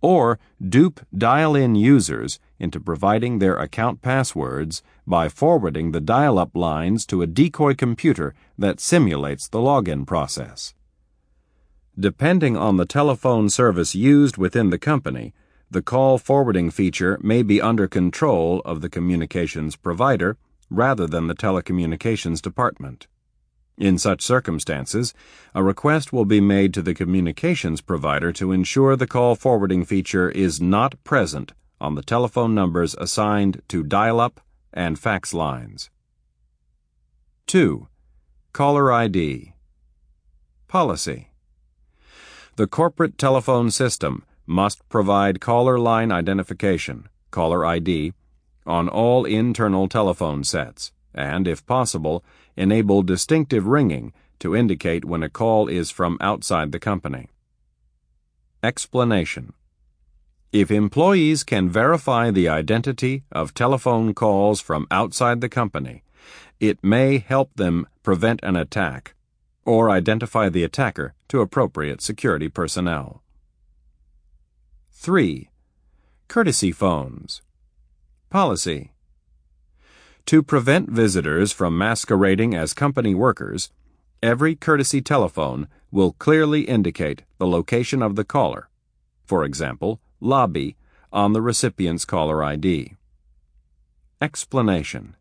Or dupe dial in users into providing their account passwords by forwarding the dial up lines to a decoy computer that simulates the login process. Depending on the telephone service used within the company, the call forwarding feature may be under control of the communications provider rather than the telecommunications department. In such circumstances, a request will be made to the communications provider to ensure the call forwarding feature is not present on the telephone numbers assigned to dial up and fax lines. 2. Caller ID Policy The corporate telephone system must provide caller line identification, caller ID, on all internal telephone sets, and, if possible, enable distinctive ringing to indicate when a call is from outside the company. Explanation If employees can verify the identity of telephone calls from outside the company, it may help them prevent an attack or identify the attacker to appropriate security personnel. 3. Courtesy phones. Policy. To prevent visitors from masquerading as company workers, every courtesy telephone will clearly indicate the location of the caller. For example, lobby on the recipient's caller ID. Explanation.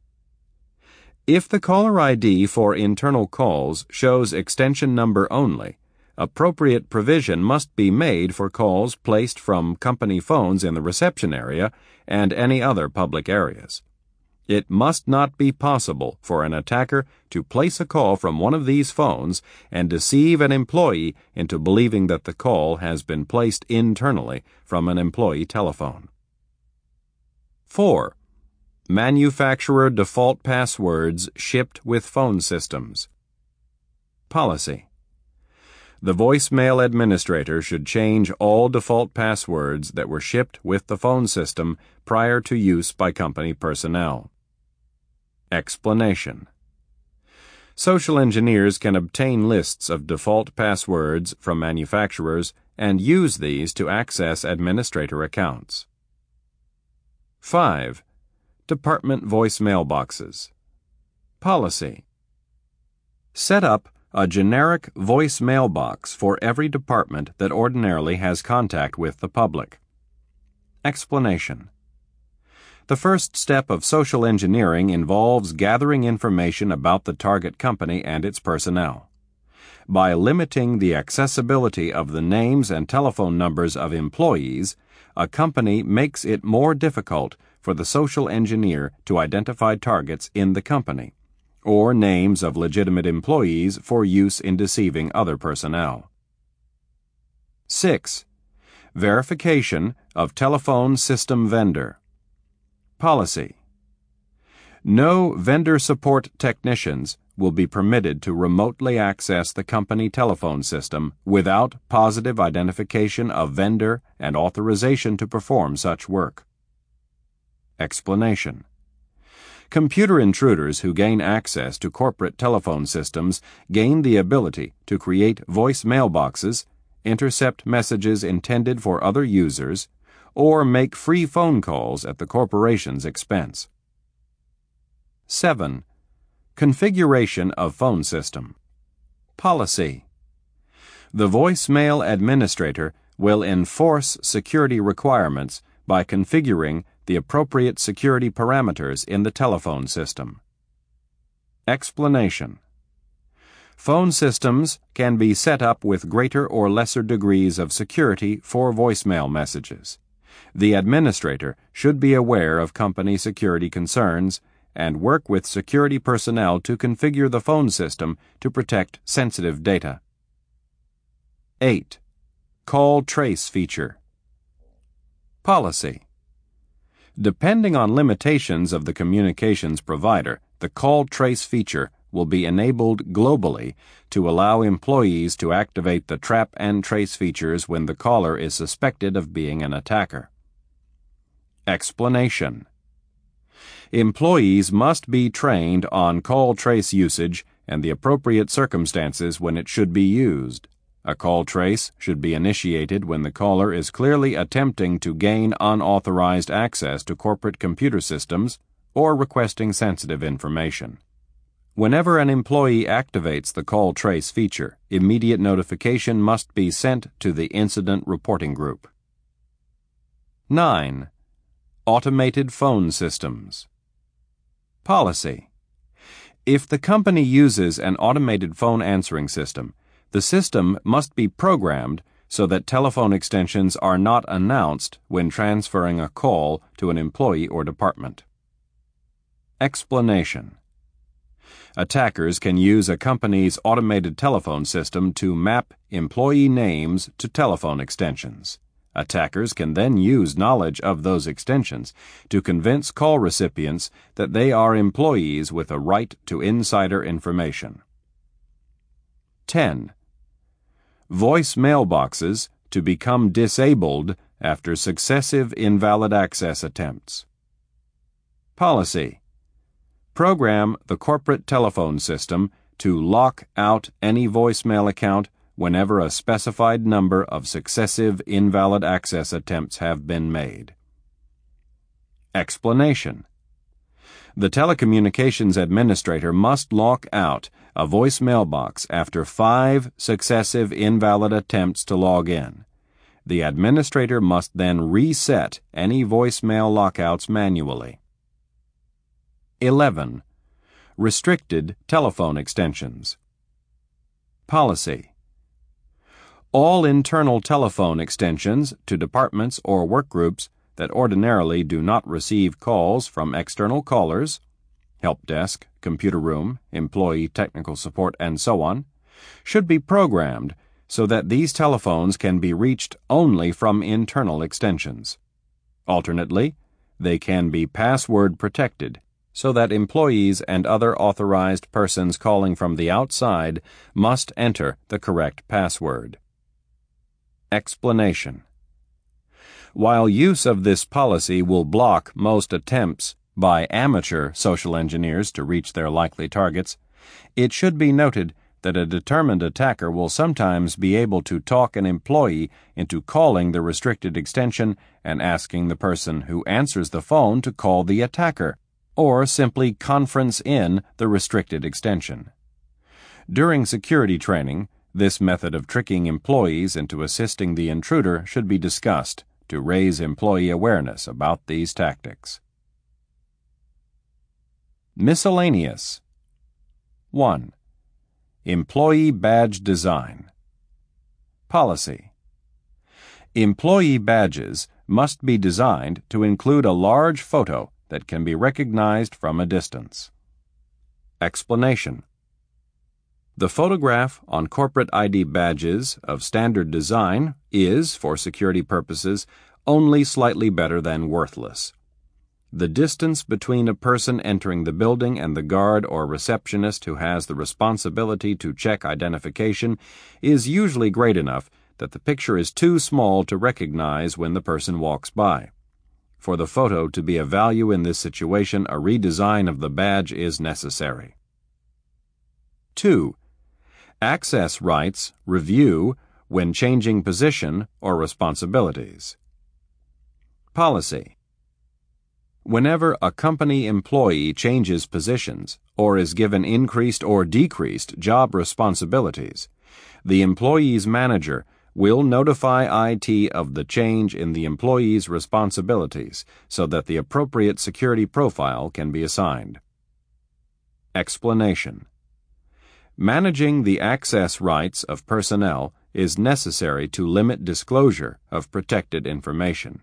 If the caller ID for internal calls shows extension number only, appropriate provision must be made for calls placed from company phones in the reception area and any other public areas. It must not be possible for an attacker to place a call from one of these phones and deceive an employee into believing that the call has been placed internally from an employee telephone. 4. Manufacturer default passwords shipped with phone systems. Policy the voicemail administrator should change all default passwords that were shipped with the phone system prior to use by company personnel. Explanation Social engineers can obtain lists of default passwords from manufacturers and use these to access administrator accounts. 5. Department voicemail boxes. Policy Set up a generic voice mailbox for every department that ordinarily has contact with the public. Explanation The first step of social engineering involves gathering information about the target company and its personnel. By limiting the accessibility of the names and telephone numbers of employees, a company makes it more difficult for the social engineer to identify targets in the company or names of legitimate employees for use in deceiving other personnel. 6. Verification of telephone system vendor. Policy. No vendor support technicians will be permitted to remotely access the company telephone system without positive identification of vendor and authorization to perform such work. Explanation Computer intruders who gain access to corporate telephone systems gain the ability to create voice mailboxes, intercept messages intended for other users, or make free phone calls at the corporation's expense. 7. Configuration of phone system. Policy. The voicemail administrator will enforce security requirements by configuring the appropriate security parameters in the telephone system. Explanation Phone systems can be set up with greater or lesser degrees of security for voicemail messages. The administrator should be aware of company security concerns and work with security personnel to configure the phone system to protect sensitive data. 8. Call Trace Feature Policy Depending on limitations of the communications provider, the call trace feature will be enabled globally to allow employees to activate the trap and trace features when the caller is suspected of being an attacker. Explanation Employees must be trained on call trace usage and the appropriate circumstances when it should be used. A call trace should be initiated when the caller is clearly attempting to gain unauthorized access to corporate computer systems or requesting sensitive information. Whenever an employee activates the call trace feature, immediate notification must be sent to the incident reporting group. 9. Automated phone systems. Policy. If the company uses an automated phone answering system, the system must be programmed so that telephone extensions are not announced when transferring a call to an employee or department. Explanation Attackers can use a company's automated telephone system to map employee names to telephone extensions. Attackers can then use knowledge of those extensions to convince call recipients that they are employees with a right to insider information. 10. Voice mailboxes to become disabled after successive invalid access attempts. Policy Program the corporate telephone system to lock out any voicemail account whenever a specified number of successive invalid access attempts have been made. Explanation The telecommunications administrator must lock out a voice mailbox after five successive invalid attempts to log in. The administrator must then reset any voicemail lockouts manually. 11. Restricted telephone extensions. Policy. All internal telephone extensions to departments or workgroups that ordinarily do not receive calls from external callers, help desk, computer room, employee technical support, and so on, should be programmed so that these telephones can be reached only from internal extensions. Alternately, they can be password protected so that employees and other authorized persons calling from the outside must enter the correct password. Explanation While use of this policy will block most attempts by amateur social engineers to reach their likely targets, it should be noted that a determined attacker will sometimes be able to talk an employee into calling the restricted extension and asking the person who answers the phone to call the attacker or simply conference in the restricted extension. During security training, this method of tricking employees into assisting the intruder should be discussed to raise employee awareness about these tactics. Miscellaneous 1. Employee Badge Design Policy Employee badges must be designed to include a large photo that can be recognized from a distance. Explanation The photograph on corporate ID badges of standard design is, for security purposes, only slightly better than worthless. The distance between a person entering the building and the guard or receptionist who has the responsibility to check identification is usually great enough that the picture is too small to recognize when the person walks by. For the photo to be of value in this situation, a redesign of the badge is necessary. 2. Access rights review when changing position or responsibilities. Policy Whenever a company employee changes positions or is given increased or decreased job responsibilities, the employee's manager will notify IT of the change in the employee's responsibilities so that the appropriate security profile can be assigned. Explanation Managing the access rights of personnel is necessary to limit disclosure of protected information.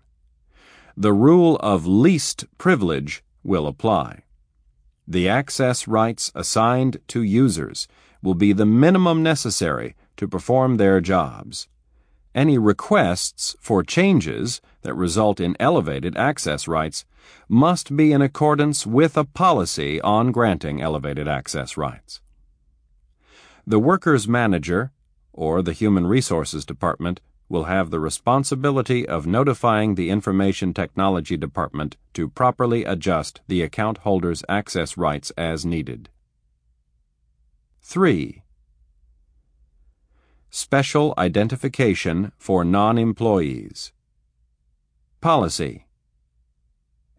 the rule of least privilege will apply. The access rights assigned to users will be the minimum necessary to perform their jobs. Any requests for changes that result in elevated access rights must be in accordance with a policy on granting elevated access rights. The worker's manager or the Human Resources Department will have the responsibility of notifying the Information Technology Department to properly adjust the account holder's access rights as needed. 3. Special Identification for Non-Employees Policy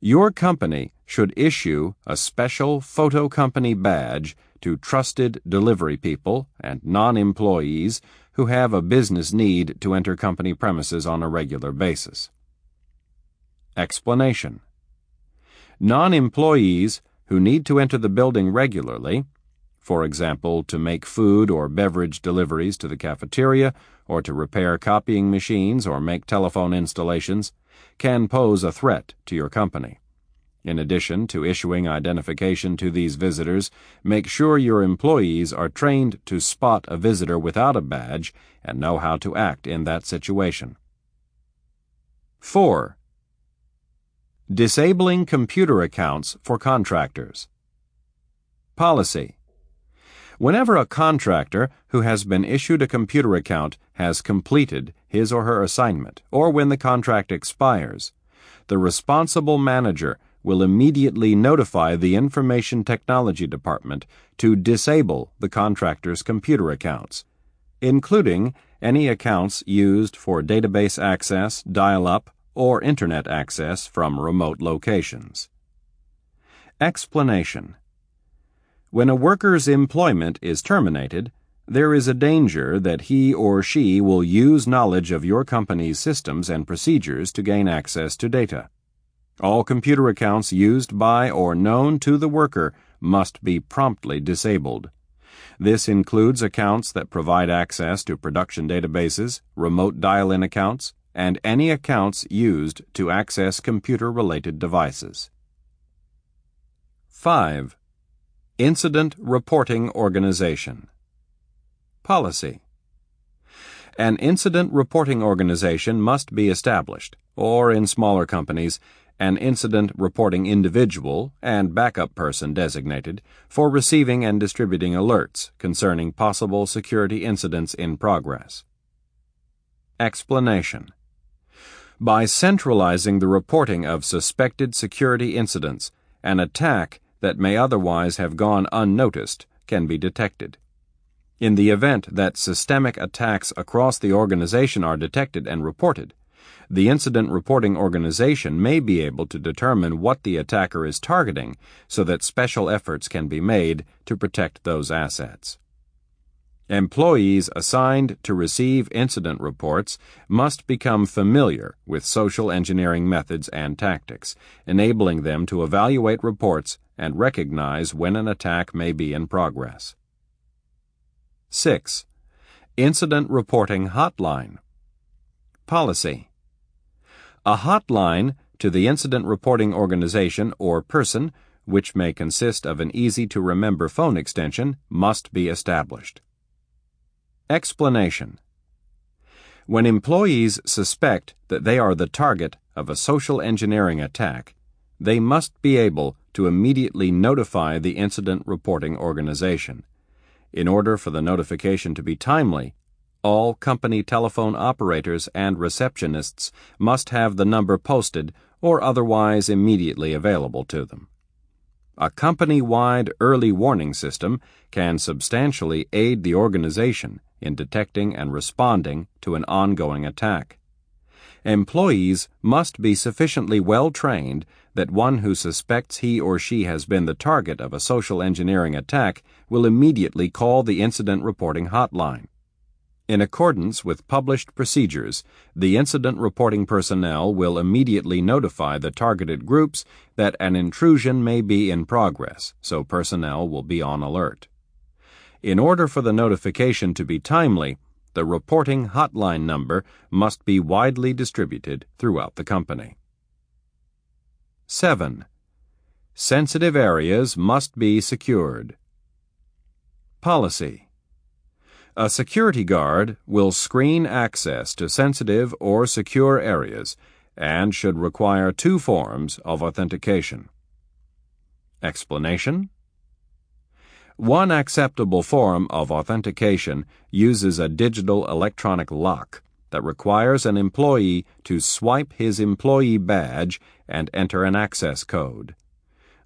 Your company should issue a special photo company badge to trusted delivery people and non-employees who have a business need to enter company premises on a regular basis. Explanation Non employees who need to enter the building regularly, for example, to make food or beverage deliveries to the cafeteria, or to repair copying machines or make telephone installations, can pose a threat to your company. In addition to issuing identification to these visitors, make sure your employees are trained to spot a visitor without a badge and know how to act in that situation. 4. Disabling computer accounts for contractors. Policy Whenever a contractor who has been issued a computer account has completed his or her assignment, or when the contract expires, the responsible manager will immediately notify the Information Technology Department to disable the contractor's computer accounts, including any accounts used for database access, dial up, or Internet access from remote locations. Explanation When a worker's employment is terminated, there is a danger that he or she will use knowledge of your company's systems and procedures to gain access to data. All computer accounts used by or known to the worker must be promptly disabled. This includes accounts that provide access to production databases, remote dial in accounts, and any accounts used to access computer related devices. 5. Incident Reporting Organization Policy An incident reporting organization must be established, or in smaller companies, an incident reporting individual and backup person designated for receiving and distributing alerts concerning possible security incidents in progress. Explanation By centralizing the reporting of suspected security incidents, an attack that may otherwise have gone unnoticed can be detected. In the event that systemic attacks across the organization are detected and reported, the incident reporting organization may be able to determine what the attacker is targeting so that special efforts can be made to protect those assets. Employees assigned to receive incident reports must become familiar with social engineering methods and tactics, enabling them to evaluate reports and recognize when an attack may be in progress. 6. Incident Reporting Hotline Policy a hotline to the Incident Reporting Organization or person, which may consist of an easy to remember phone extension, must be established. Explanation When employees suspect that they are the target of a social engineering attack, they must be able to immediately notify the Incident Reporting Organization. In order for the notification to be timely, all company telephone operators and receptionists must have the number posted or otherwise immediately available to them. A company wide early warning system can substantially aid the organization in detecting and responding to an ongoing attack. Employees must be sufficiently well trained that one who suspects he or she has been the target of a social engineering attack will immediately call the incident reporting hotline. In accordance with published procedures, the incident reporting personnel will immediately notify the targeted groups that an intrusion may be in progress, so personnel will be on alert. In order for the notification to be timely, the reporting hotline number must be widely distributed throughout the company. 7. Sensitive areas must be secured. Policy A security guard will screen access to sensitive or secure areas and should require two forms of authentication. Explanation One acceptable form of authentication uses a digital electronic lock that requires an employee to swipe his employee badge and enter an access code.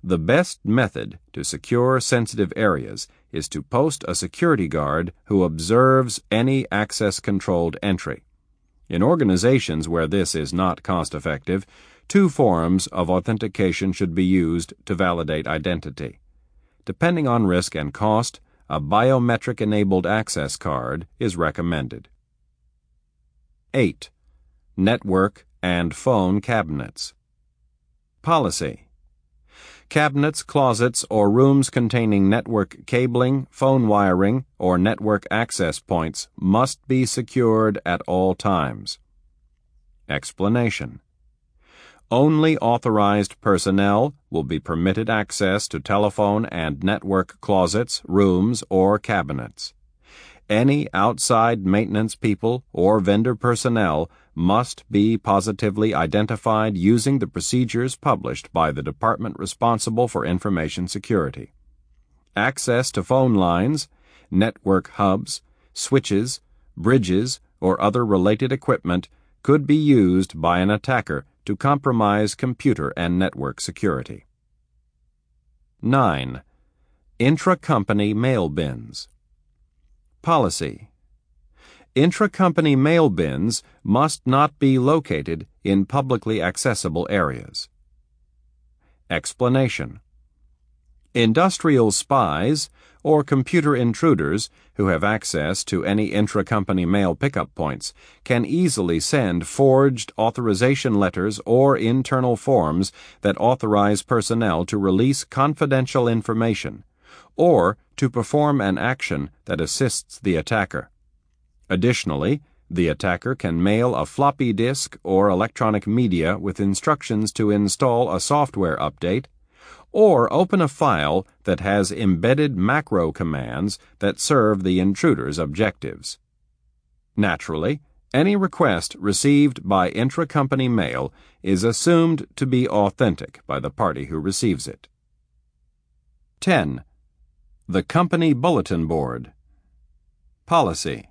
The best method to secure sensitive areas is to post a security guard who observes any access controlled entry. In organizations where this is not cost effective, two forms of authentication should be used to validate identity. Depending on risk and cost, a biometric enabled access card is recommended. 8. Network and phone cabinets. Policy Cabinets, closets, or rooms containing network cabling, phone wiring, or network access points must be secured at all times. Explanation Only authorized personnel will be permitted access to telephone and network closets, rooms, or cabinets. Any outside maintenance people or vendor personnel must be positively identified using the procedures published by the department responsible for information security. Access to phone lines, network hubs, switches, bridges, or other related equipment could be used by an attacker to compromise computer and network security. 9. Intra-company mail bins. Policy Intra-company mail bins must not be located in publicly accessible areas. Explanation Industrial spies or computer intruders who have access to any intra-company mail pickup points can easily send forged authorization letters or internal forms that authorize personnel to release confidential information or to perform an action that assists the attacker. Additionally, the attacker can mail a floppy disk or electronic media with instructions to install a software update, or open a file that has embedded macro commands that serve the intruder's objectives. Naturally, any request received by intra-company mail is assumed to be authentic by the party who receives it. 10. The Company Bulletin Board. Policy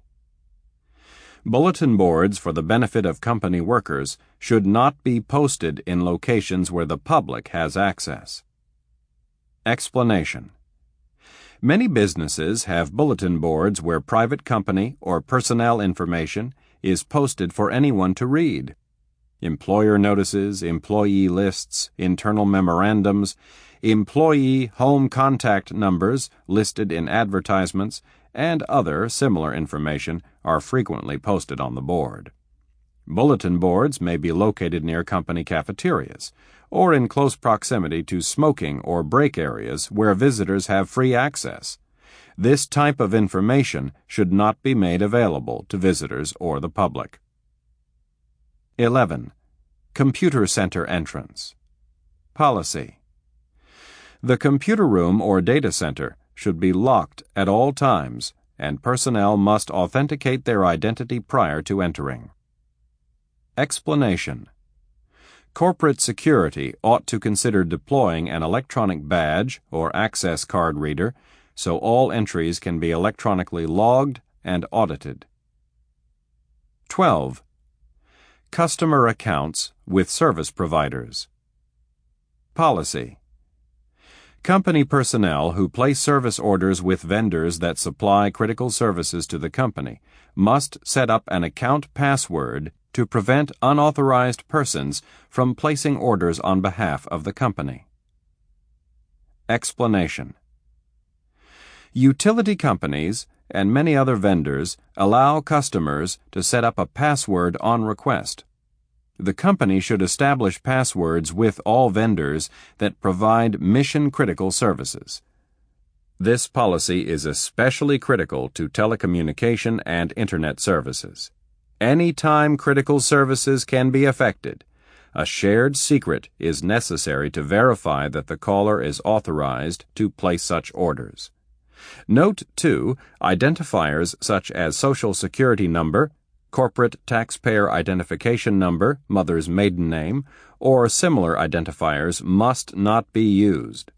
Bulletin boards for the benefit of company workers should not be posted in locations where the public has access. Explanation Many businesses have bulletin boards where private company or personnel information is posted for anyone to read. Employer notices, employee lists, internal memorandums, employee home contact numbers listed in advertisements, and other similar information are frequently posted on the board. Bulletin boards may be located near company cafeterias or in close proximity to smoking or break areas where visitors have free access. This type of information should not be made available to visitors or the public. 11. Computer Center Entrance Policy the computer room or data center should be locked at all times, and personnel must authenticate their identity prior to entering. Explanation Corporate security ought to consider deploying an electronic badge or access card reader so all entries can be electronically logged and audited. 12. Customer accounts with service providers. Policy Company personnel who place service orders with vendors that supply critical services to the company must set up an account password to prevent unauthorized persons from placing orders on behalf of the company. Explanation Utility companies and many other vendors allow customers to set up a password on request the company should establish passwords with all vendors that provide mission critical services. This policy is especially critical to telecommunication and internet services. Any time critical services can be affected, a shared secret is necessary to verify that the caller is authorized to place such orders. Note, too, identifiers such as Social Security number, corporate taxpayer identification number, mother's maiden name, or similar identifiers must not be used.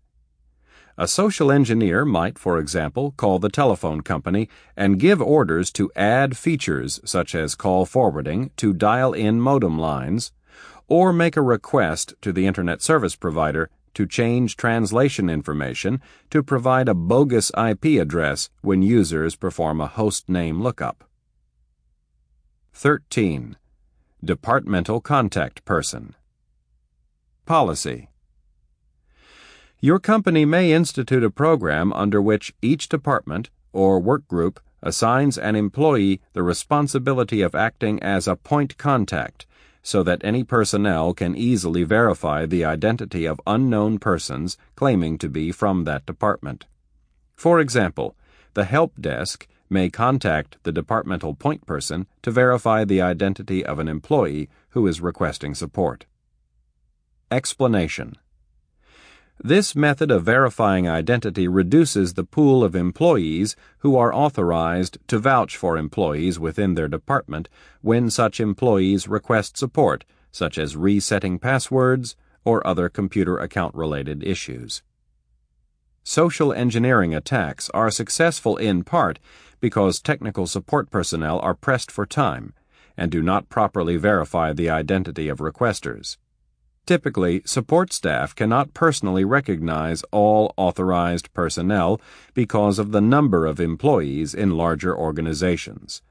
A social engineer might, for example, call the telephone company and give orders to add features such as call forwarding to dial in modem lines, or make a request to the Internet service provider to change translation information to provide a bogus IP address when users perform a host name lookup. 13. Departmental Contact Person Policy Your company may institute a program under which each department or work group assigns an employee the responsibility of acting as a point contact so that any personnel can easily verify the identity of unknown persons claiming to be from that department. For example, the help desk may contact the departmental point person to verify the identity of an employee who is requesting support. Explanation This method of verifying identity reduces the pool of employees who are authorized to vouch for employees within their department when such employees request support, such as resetting passwords or other computer account related issues. Social engineering attacks are successful in part because technical support personnel are pressed for time and do not properly verify the identity of requesters. Typically, support staff cannot personally recognize all authorized personnel because of the number of employees in larger organizations.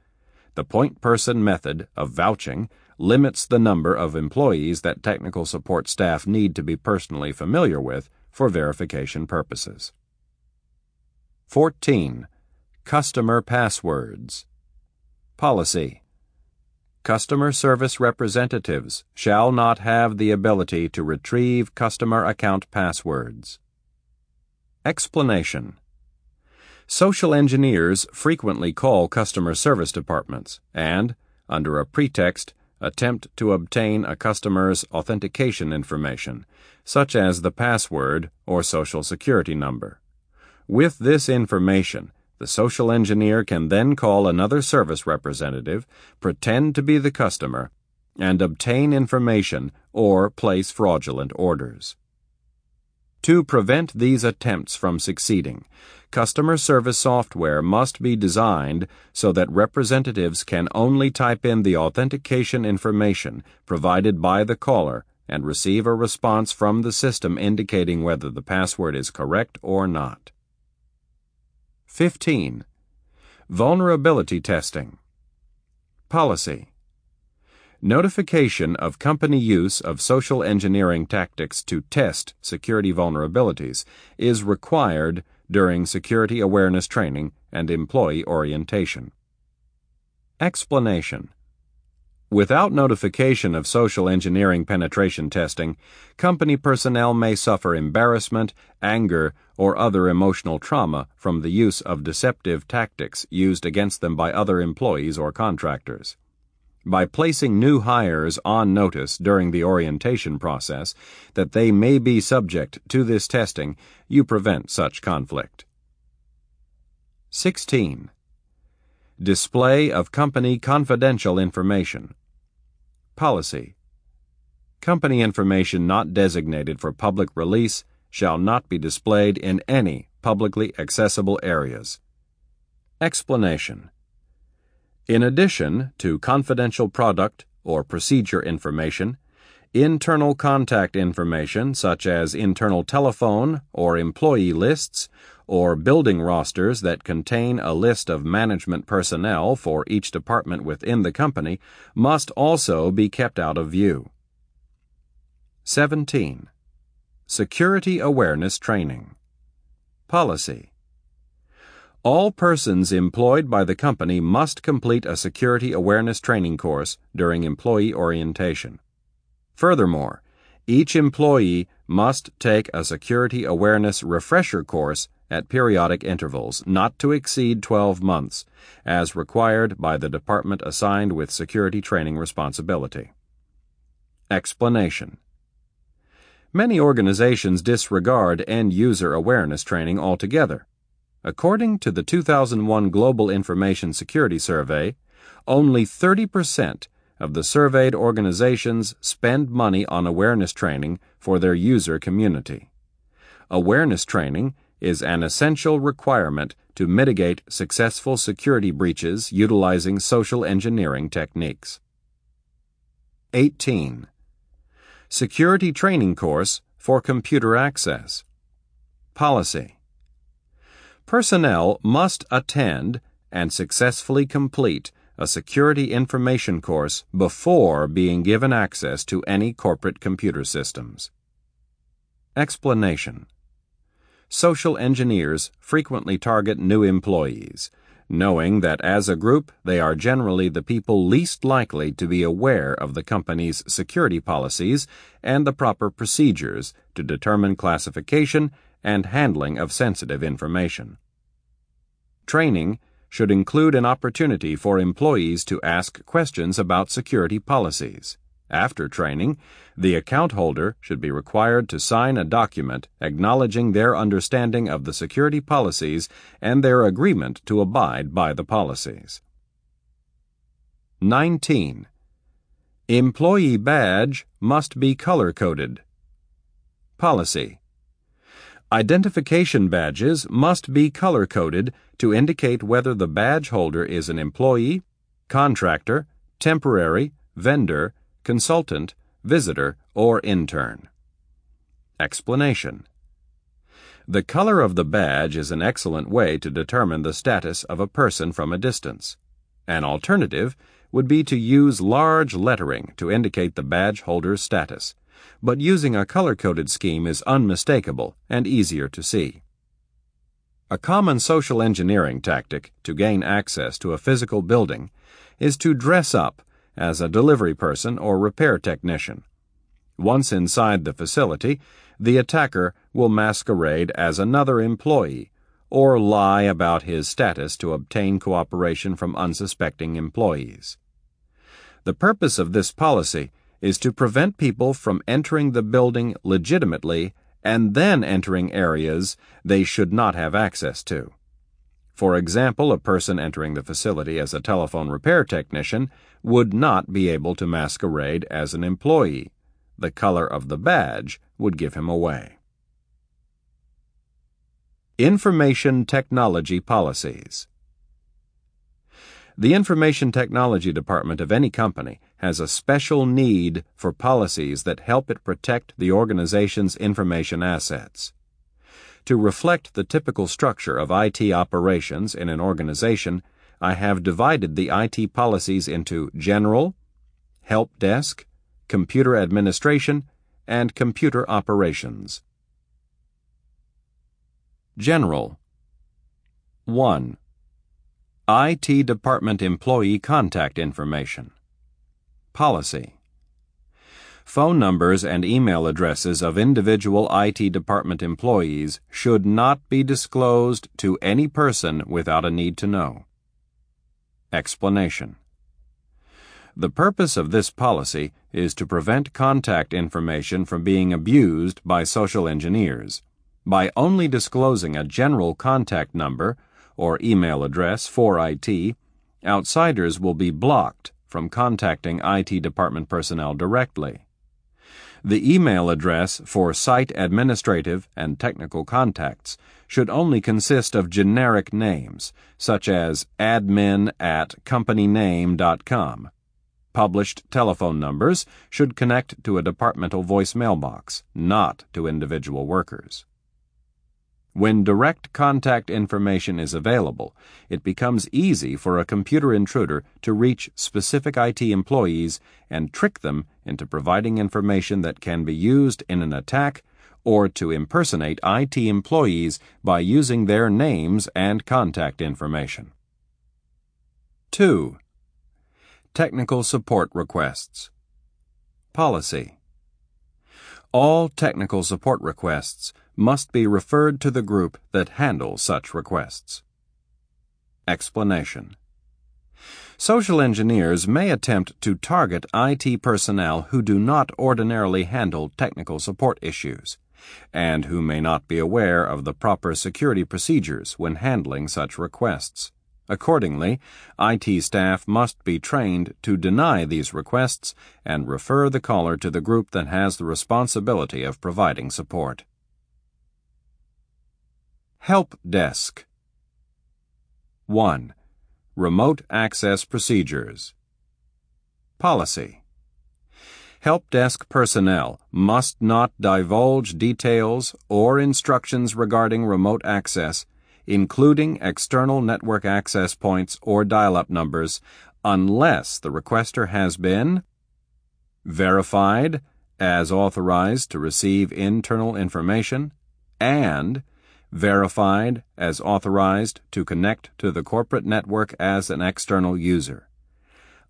The point person method of vouching limits the number of employees that technical support staff need to be personally familiar with for verification purposes. 14. Customer Passwords Policy Customer service representatives shall not have the ability to retrieve customer account passwords. Explanation Social engineers frequently call customer service departments and, under a pretext, attempt to obtain a customer's authentication information, such as the password or social security number. With this information, the social engineer can then call another service representative, pretend to be the customer, and obtain information or place fraudulent orders. To prevent these attempts from succeeding, customer service software must be designed so that representatives can only type in the authentication information provided by the caller and receive a response from the system indicating whether the password is correct or not. 15. Vulnerability Testing Policy Notification of company use of social engineering tactics to test security vulnerabilities is required during security awareness training and employee orientation. Explanation Without notification of social engineering penetration testing, company personnel may suffer embarrassment, anger, or other emotional trauma from the use of deceptive tactics used against them by other employees or contractors. By placing new hires on notice during the orientation process that they may be subject to this testing, you prevent such conflict. 16. Display of company confidential information. Policy Company information not designated for public release shall not be displayed in any publicly accessible areas. Explanation In addition to confidential product or procedure information, internal contact information such as internal telephone or employee lists or building rosters that contain a list of management personnel for each department within the company must also be kept out of view. 17. Security Awareness Training Policy All persons employed by the company must complete a security awareness training course during employee orientation. Furthermore, each employee must take a security awareness refresher course at periodic intervals, not to exceed 12 months, as required by the department assigned with security training responsibility. Explanation Many organizations disregard end user awareness training altogether. According to the 2001 Global Information Security Survey, only 30% of the surveyed organizations spend money on awareness training for their user community. Awareness training is an essential requirement to mitigate successful security breaches utilizing social engineering techniques. 18. Security Training Course for Computer Access. Policy Personnel must attend and successfully complete a security information course before being given access to any corporate computer systems. Explanation Social engineers frequently target new employees, knowing that as a group they are generally the people least likely to be aware of the company's security policies and the proper procedures to determine classification and handling of sensitive information. Training should include an opportunity for employees to ask questions about security policies. After training, the account holder should be required to sign a document acknowledging their understanding of the security policies and their agreement to abide by the policies. 19. Employee badge must be color coded. Policy Identification badges must be color coded to indicate whether the badge holder is an employee, contractor, temporary, vendor, consultant, visitor, or intern. Explanation The color of the badge is an excellent way to determine the status of a person from a distance. An alternative would be to use large lettering to indicate the badge holder's status but using a color coded scheme is unmistakable and easier to see. A common social engineering tactic to gain access to a physical building is to dress up as a delivery person or repair technician. Once inside the facility, the attacker will masquerade as another employee or lie about his status to obtain cooperation from unsuspecting employees. The purpose of this policy is to prevent people from entering the building legitimately and then entering areas they should not have access to. For example, a person entering the facility as a telephone repair technician would not be able to masquerade as an employee. The color of the badge would give him away. Information Technology Policies the Information Technology Department of any company has a special need for policies that help it protect the organization's information assets. To reflect the typical structure of IT operations in an organization, I have divided the IT policies into general, help desk, computer administration, and computer operations. General 1. IT Department Employee Contact Information. Policy. Phone numbers and email addresses of individual IT department employees should not be disclosed to any person without a need to know. Explanation. The purpose of this policy is to prevent contact information from being abused by social engineers. By only disclosing a general contact number, or email address for IT, outsiders will be blocked from contacting IT department personnel directly. The email address for site administrative and technical contacts should only consist of generic names, such as admin at companyname.com. Published telephone numbers should connect to a departmental voicemail box, not to individual workers. When direct contact information is available, it becomes easy for a computer intruder to reach specific IT employees and trick them into providing information that can be used in an attack or to impersonate IT employees by using their names and contact information. 2. Technical Support Requests Policy All technical support requests must be referred to the group that handles such requests. Explanation Social engineers may attempt to target IT personnel who do not ordinarily handle technical support issues, and who may not be aware of the proper security procedures when handling such requests. Accordingly, IT staff must be trained to deny these requests and refer the caller to the group that has the responsibility of providing support. Help Desk. 1. Remote Access Procedures. Policy. Help desk personnel must not divulge details or instructions regarding remote access, including external network access points or dial up numbers, unless the requester has been verified as authorized to receive internal information and verified as authorized to connect to the corporate network as an external user.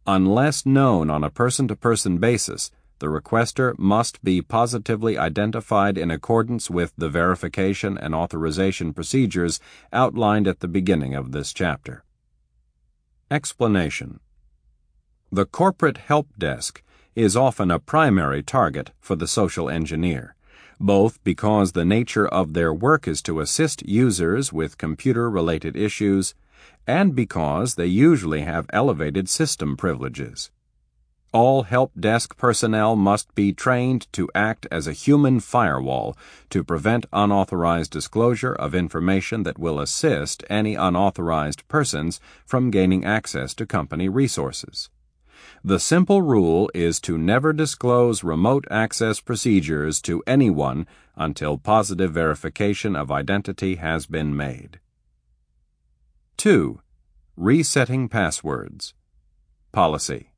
Unless known on a person to person basis, the requester must be positively identified in accordance with the verification and authorization procedures outlined at the beginning of this chapter. Explanation The corporate help desk is often a primary target for the social engineer both because the nature of their work is to assist users with computer related issues and because they usually have elevated system privileges. All help desk personnel must be trained to act as a human firewall to prevent unauthorized disclosure of information that will assist any unauthorized persons from gaining access to company resources. The simple rule is to never disclose remote access procedures to anyone until positive verification of identity has been made. 2. Resetting passwords. Policy.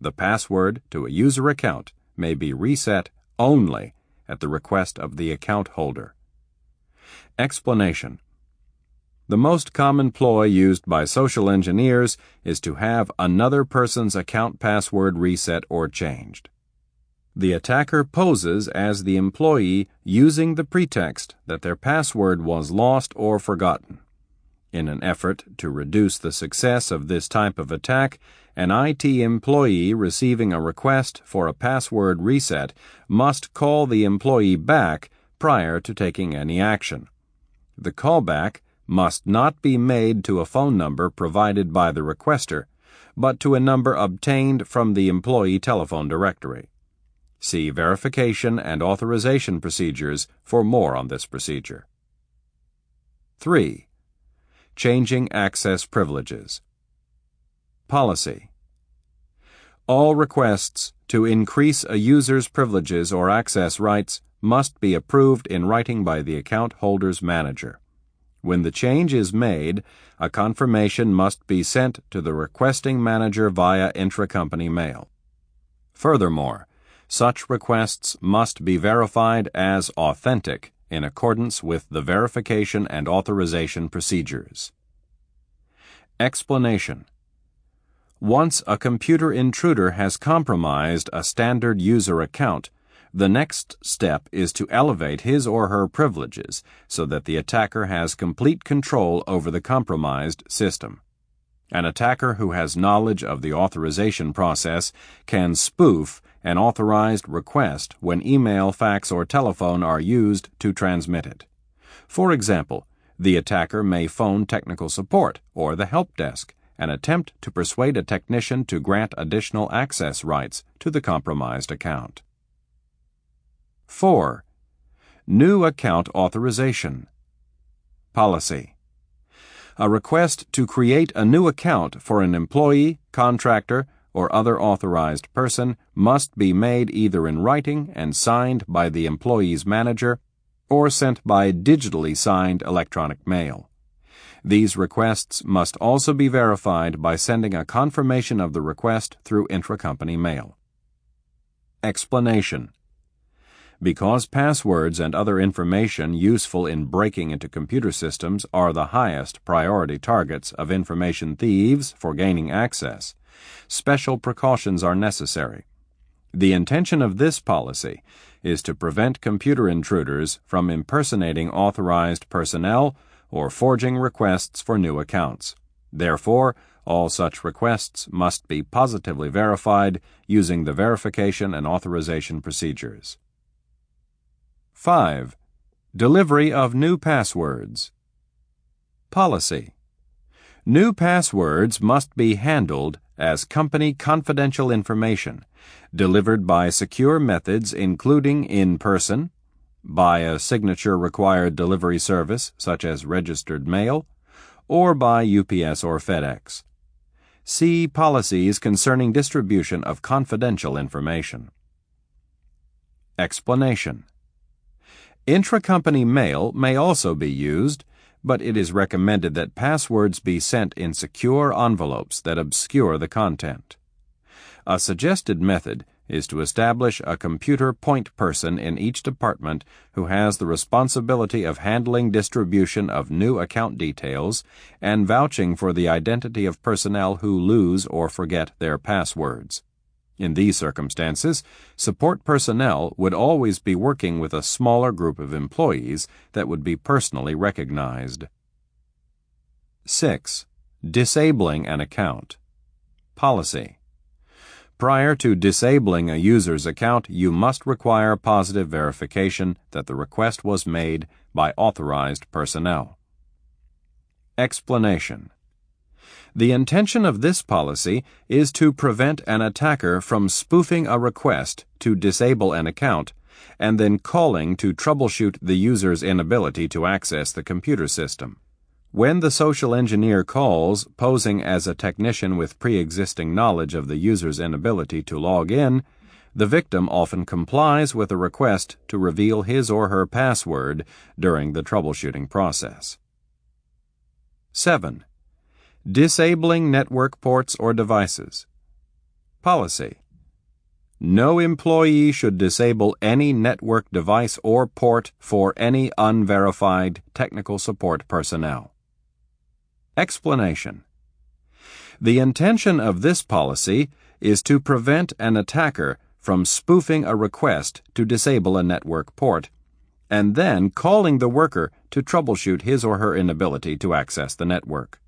The password to a user account may be reset only at the request of the account holder. Explanation the most common ploy used by social engineers is to have another person's account password reset or changed. The attacker poses as the employee using the pretext that their password was lost or forgotten. In an effort to reduce the success of this type of attack, an IT employee receiving a request for a password reset must call the employee back prior to taking any action. The callback must not be made to a phone number provided by the requester, but to a number obtained from the employee telephone directory. See verification and authorization procedures for more on this procedure. 3. Changing access privileges. Policy. All requests to increase a user's privileges or access rights must be approved in writing by the account holder's manager. When the change is made, a confirmation must be sent to the requesting manager via intracompany mail. Furthermore, such requests must be verified as authentic in accordance with the verification and authorization procedures. Explanation Once a computer intruder has compromised a standard user account, the next step is to elevate his or her privileges so that the attacker has complete control over the compromised system. An attacker who has knowledge of the authorization process can spoof an authorized request when email, fax, or telephone are used to transmit it. For example, the attacker may phone technical support or the help desk and attempt to persuade a technician to grant additional access rights to the compromised account. 4. New Account Authorization Policy A request to create a new account for an employee, contractor, or other authorized person must be made either in writing and signed by the employee's manager or sent by digitally signed electronic mail. These requests must also be verified by sending a confirmation of the request through intracompany mail. Explanation because passwords and other information useful in breaking into computer systems are the highest priority targets of information thieves for gaining access, special precautions are necessary. The intention of this policy is to prevent computer intruders from impersonating authorized personnel or forging requests for new accounts. Therefore, All such requests must be positively verified using the verification and authorization procedures. 5. Delivery of new passwords. Policy. New passwords must be handled as company confidential information, delivered by secure methods including in person, by a signature required delivery service such as registered mail, or by UPS or FedEx. See policies concerning distribution of confidential information. Explanation Intracompany mail may also be used, but it is recommended that passwords be sent in secure envelopes that obscure the content. A suggested method is to establish a computer point person in each department who has the responsibility of handling distribution of new account details and vouching for the identity of personnel who lose or forget their passwords. In these circumstances, support personnel would always be working with a smaller group of employees that would be personally recognized. 6. Disabling an account. Policy. Prior to disabling a user's account, you must require positive verification that the request was made by authorized personnel. Explanation The intention of this policy is to prevent an attacker from spoofing a request to disable an account and then calling to troubleshoot the user's inability to access the computer system. When the social engineer calls, posing as a technician with pre existing knowledge of the user's inability to log in, the victim often complies with a request to reveal his or her password during the troubleshooting process. 7. Disabling network ports or devices. Policy. No employee should disable any network device or port for any unverified technical support personnel. Explanation The intention of this policy is to prevent an attacker from spoofing a request to disable a network port and then calling the worker to troubleshoot his or her inability to access the network.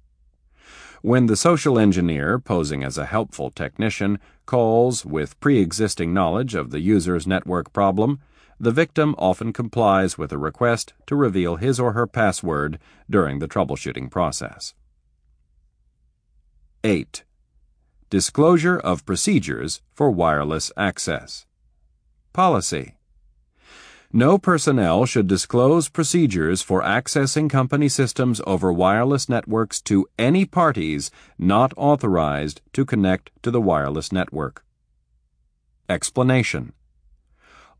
When the social engineer, posing as a helpful technician, calls with pre existing knowledge of the user's network problem, the victim often complies with a request to reveal his or her password during the troubleshooting process. 8. Disclosure of procedures for wireless access. Policy. No personnel should disclose procedures for accessing company systems over wireless networks to any parties not authorized to connect to the wireless network. Explanation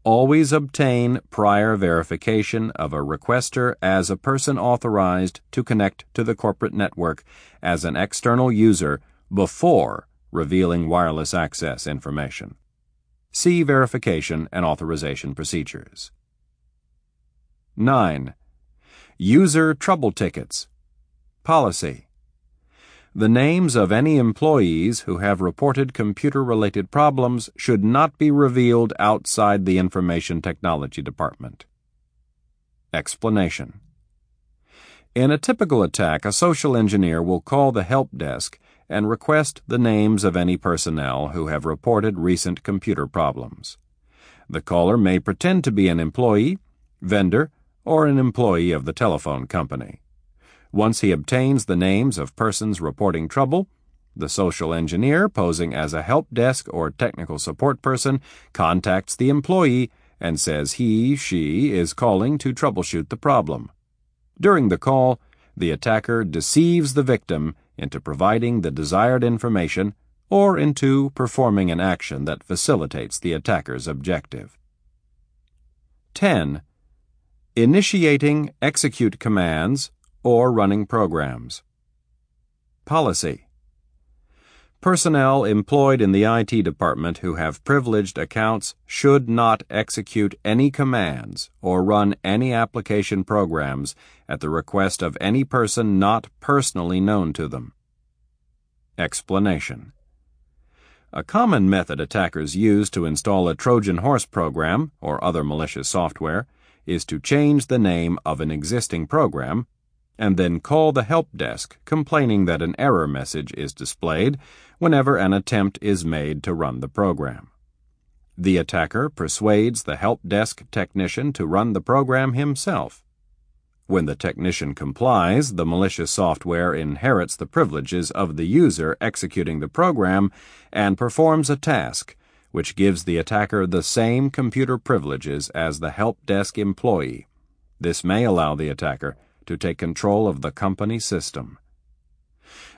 Always obtain prior verification of a requester as a person authorized to connect to the corporate network as an external user before revealing wireless access information. See verification and authorization procedures. 9. User trouble tickets. Policy. The names of any employees who have reported computer related problems should not be revealed outside the Information Technology Department. Explanation In a typical attack, a social engineer will call the help desk and request the names of any personnel who have reported recent computer problems. The caller may pretend to be an employee, vendor, or an employee of the telephone company. Once he obtains the names of persons reporting trouble, the social engineer, posing as a help desk or technical support person, contacts the employee and says he, she is calling to troubleshoot the problem. During the call, the attacker deceives the victim into providing the desired information or into performing an action that facilitates the attacker's objective. 10. Initiating execute commands or running programs. Policy Personnel employed in the IT department who have privileged accounts should not execute any commands or run any application programs at the request of any person not personally known to them. Explanation A common method attackers use to install a Trojan horse program or other malicious software is to change the name of an existing program and then call the help desk complaining that an error message is displayed whenever an attempt is made to run the program. The attacker persuades the help desk technician to run the program himself. When the technician complies, the malicious software inherits the privileges of the user executing the program and performs a task, which gives the attacker the same computer privileges as the help desk employee. This may allow the attacker to take control of the company system.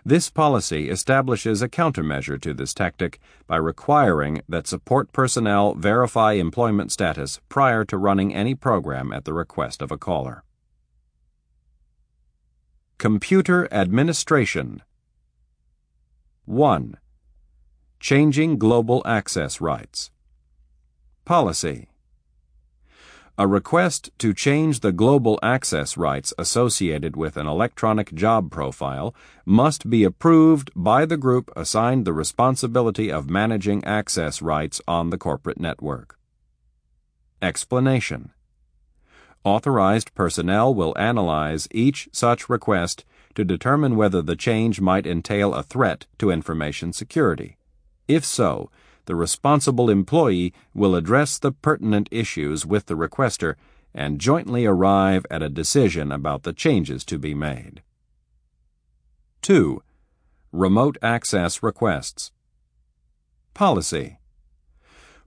This policy establishes a countermeasure to this tactic by requiring that support personnel verify employment status prior to running any program at the request of a caller. Computer Administration 1. Changing Global Access Rights Policy a request to change the global access rights associated with an electronic job profile must be approved by the group assigned the responsibility of managing access rights on the corporate network. Explanation Authorized personnel will analyze each such request to determine whether the change might entail a threat to information security. If so, the responsible employee will address the pertinent issues with the requester and jointly arrive at a decision about the changes to be made. 2. Remote Access Requests Policy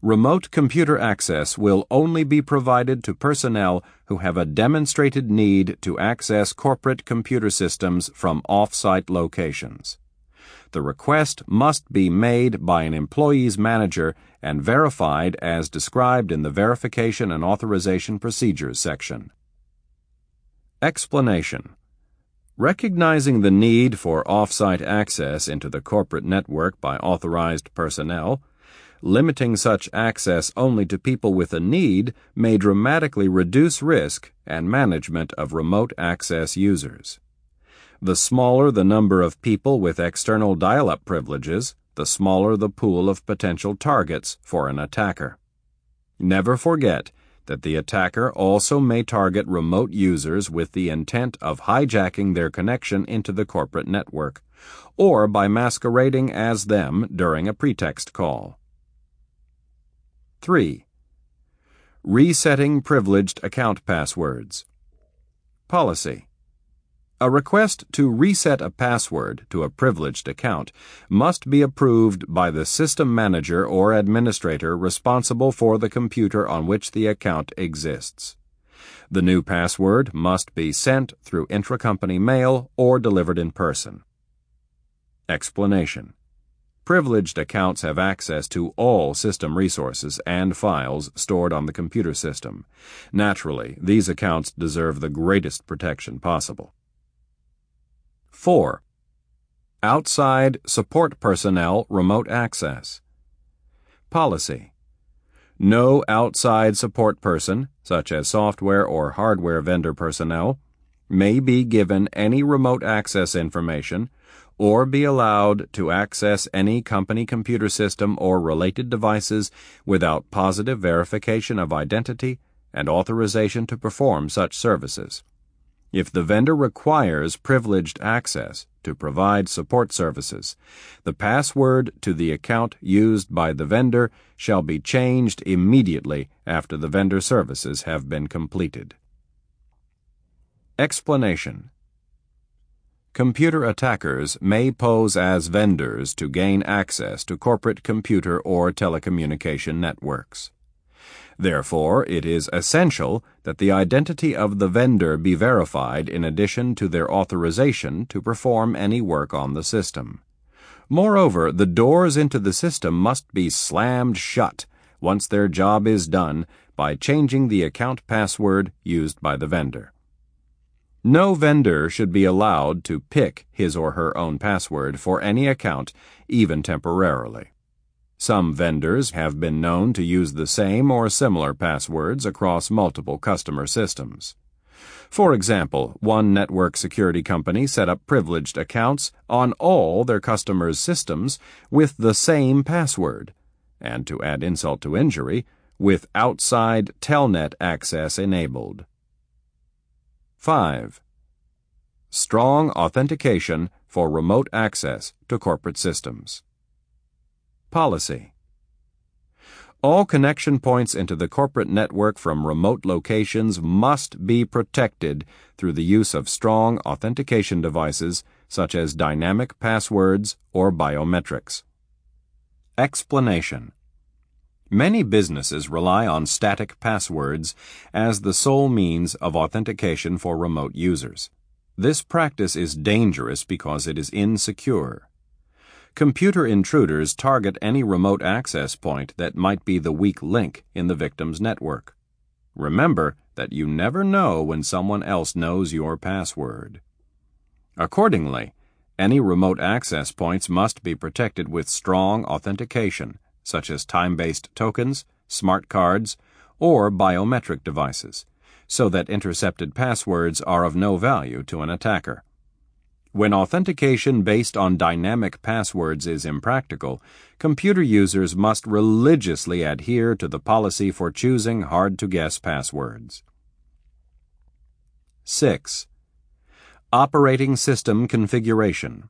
Remote computer access will only be provided to personnel who have a demonstrated need to access corporate computer systems from off-site locations the request must be made by an employee's manager and verified as described in the Verification and Authorization Procedures section. Explanation Recognizing the need for off-site access into the corporate network by authorized personnel, limiting such access only to people with a need may dramatically reduce risk and management of remote access users. The smaller the number of people with external dial up privileges, the smaller the pool of potential targets for an attacker. Never forget that the attacker also may target remote users with the intent of hijacking their connection into the corporate network, or by masquerading as them during a pretext call. 3. Resetting privileged account passwords. Policy. A request to reset a password to a privileged account must be approved by the system manager or administrator responsible for the computer on which the account exists. The new password must be sent through intracompany mail or delivered in person. Explanation Privileged accounts have access to all system resources and files stored on the computer system. Naturally, these accounts deserve the greatest protection possible. 4. Outside Support Personnel Remote Access. Policy. No outside support person, such as software or hardware vendor personnel, may be given any remote access information or be allowed to access any company computer system or related devices without positive verification of identity and authorization to perform such services. If the vendor requires privileged access to provide support services, the password to the account used by the vendor shall be changed immediately after the vendor services have been completed. Explanation Computer attackers may pose as vendors to gain access to corporate computer or telecommunication networks. Therefore, it is essential that the identity of the vendor be verified in addition to their authorization to perform any work on the system. Moreover, the doors into the system must be slammed shut once their job is done by changing the account password used by the vendor. No vendor should be allowed to pick his or her own password for any account, even temporarily. Some vendors have been known to use the same or similar passwords across multiple customer systems. For example, one network security company set up privileged accounts on all their customers' systems with the same password, and to add insult to injury, with outside telnet access enabled. 5. Strong authentication for remote access to corporate systems. Policy All connection points into the corporate network from remote locations must be protected through the use of strong authentication devices such as dynamic passwords or biometrics. Explanation Many businesses rely on static passwords as the sole means of authentication for remote users. This practice is dangerous because it is insecure. Computer intruders target any remote access point that might be the weak link in the victim's network. Remember that you never know when someone else knows your password. Accordingly, any remote access points must be protected with strong authentication, such as time based tokens, smart cards, or biometric devices, so that intercepted passwords are of no value to an attacker. When authentication based on dynamic passwords is impractical, computer users must religiously adhere to the policy for choosing hard to guess passwords. 6. Operating System Configuration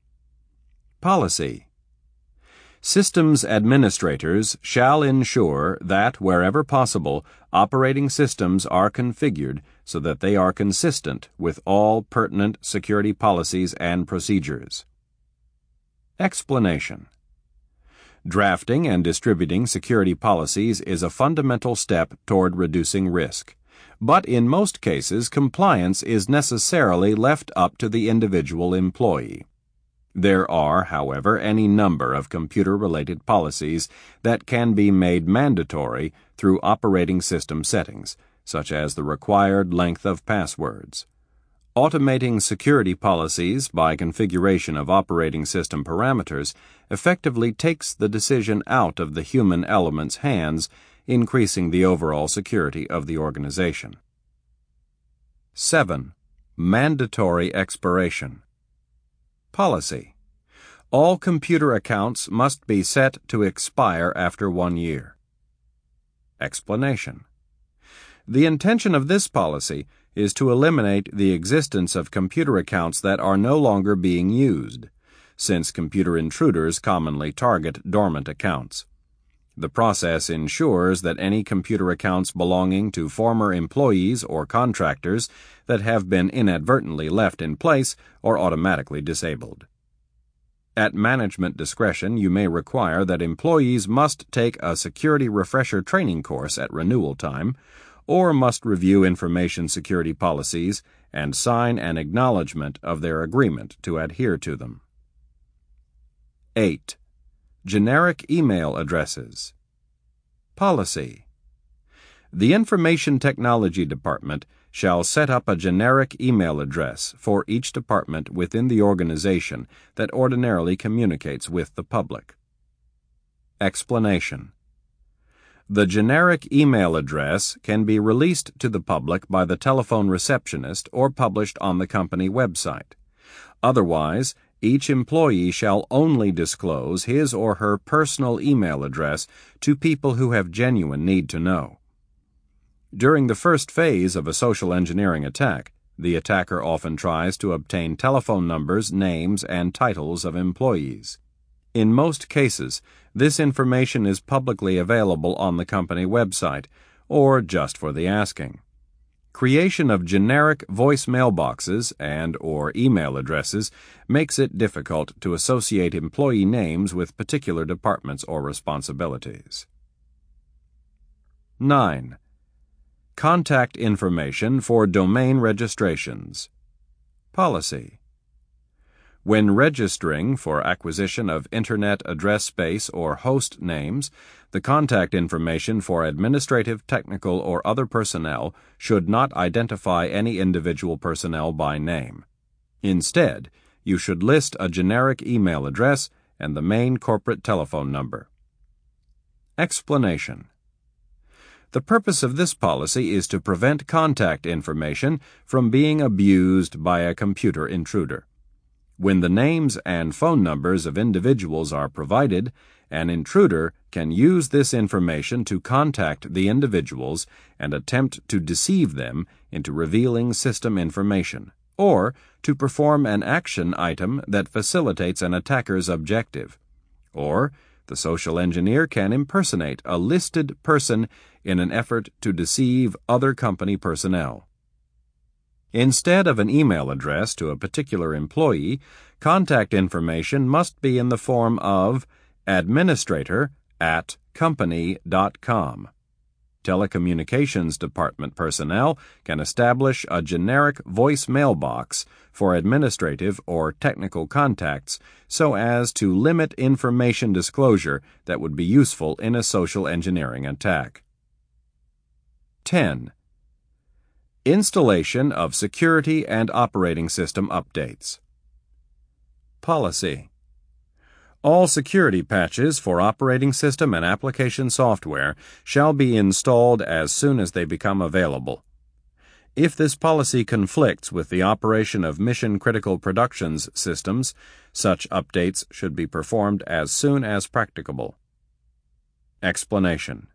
Policy Systems administrators shall ensure that, wherever possible, operating systems are configured so that they are consistent with all pertinent security policies and procedures. Explanation Drafting and distributing security policies is a fundamental step toward reducing risk. But in most cases, compliance is necessarily left up to the individual employee. There are, however, any number of computer related policies that can be made mandatory through operating system settings, such as the required length of passwords. Automating security policies by configuration of operating system parameters effectively takes the decision out of the human element's hands, increasing the overall security of the organization. 7. Mandatory expiration. Policy All computer accounts must be set to expire after one year. Explanation The intention of this policy is to eliminate the existence of computer accounts that are no longer being used, since computer intruders commonly target dormant accounts. The process ensures that any computer accounts belonging to former employees or contractors that have been inadvertently left in place are automatically disabled. At management discretion, you may require that employees must take a security refresher training course at renewal time, or must review information security policies and sign an acknowledgement of their agreement to adhere to them. 8. Generic email addresses. Policy. The Information Technology Department shall set up a generic email address for each department within the organization that ordinarily communicates with the public. Explanation The generic email address can be released to the public by the telephone receptionist or published on the company website. Otherwise, each employee shall only disclose his or her personal email address to people who have genuine need to know. During the first phase of a social engineering attack, the attacker often tries to obtain telephone numbers, names, and titles of employees. In most cases, this information is publicly available on the company website, or just for the asking. Creation of generic voice mailboxes and or email addresses makes it difficult to associate employee names with particular departments or responsibilities. 9. Contact information for domain registrations. Policy when registering for acquisition of Internet address space or host names, the contact information for administrative, technical, or other personnel should not identify any individual personnel by name. Instead, you should list a generic email address and the main corporate telephone number. Explanation The purpose of this policy is to prevent contact information from being abused by a computer intruder. When the names and phone numbers of individuals are provided, an intruder can use this information to contact the individuals and attempt to deceive them into revealing system information, or to perform an action item that facilitates an attacker's objective. Or, the social engineer can impersonate a listed person in an effort to deceive other company personnel. Instead of an email address to a particular employee, contact information must be in the form of administrator at company.com. Telecommunications Department personnel can establish a generic voice mailbox for administrative or technical contacts so as to limit information disclosure that would be useful in a social engineering attack. 10. Installation of security and operating system updates. Policy all security patches for operating system and application software shall be installed as soon as they become available. If this policy conflicts with the operation of mission critical productions systems, such updates should be performed as soon as practicable. Explanation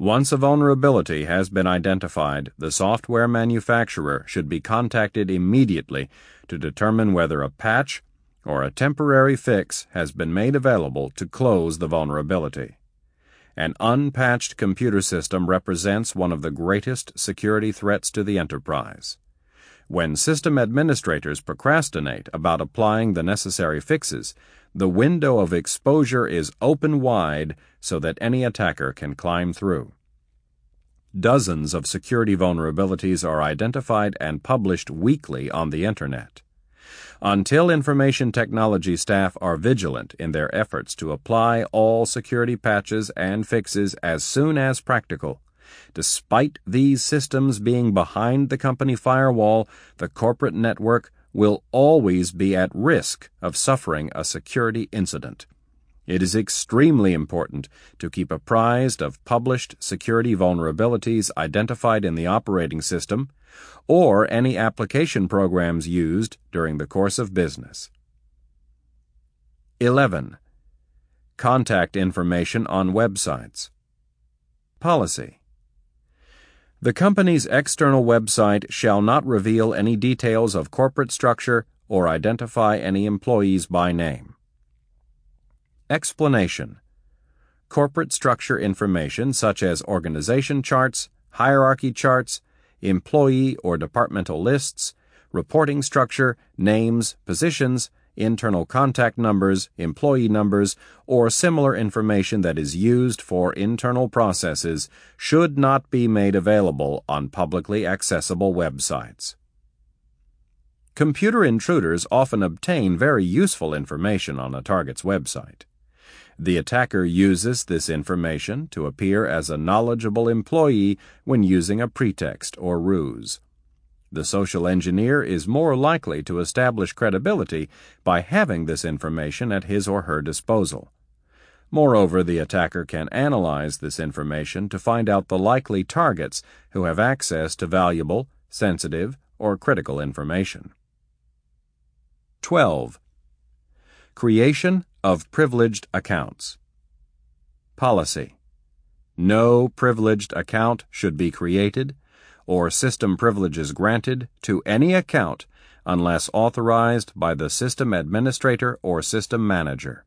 Once a vulnerability has been identified, the software manufacturer should be contacted immediately to determine whether a patch or a temporary fix has been made available to close the vulnerability. An unpatched computer system represents one of the greatest security threats to the enterprise. When system administrators procrastinate about applying the necessary fixes, the window of exposure is open wide so that any attacker can climb through. Dozens of security vulnerabilities are identified and published weekly on the Internet. Until information technology staff are vigilant in their efforts to apply all security patches and fixes as soon as practical, despite these systems being behind the company firewall, the corporate network will always be at risk of suffering a security incident. It is extremely important to keep apprised of published security vulnerabilities identified in the operating system or any application programs used during the course of business. 11. Contact information on websites. Policy. The company's external website shall not reveal any details of corporate structure or identify any employees by name. Explanation Corporate structure information such as organization charts, hierarchy charts, employee or departmental lists, reporting structure, names, positions, internal contact numbers, employee numbers, or similar information that is used for internal processes should not be made available on publicly accessible websites. Computer intruders often obtain very useful information on a target's website. The attacker uses this information to appear as a knowledgeable employee when using a pretext or ruse. The social engineer is more likely to establish credibility by having this information at his or her disposal. Moreover, the attacker can analyze this information to find out the likely targets who have access to valuable, sensitive, or critical information. 12. Creation of privileged accounts. Policy. No privileged account should be created or system privileges granted to any account unless authorized by the system administrator or system manager.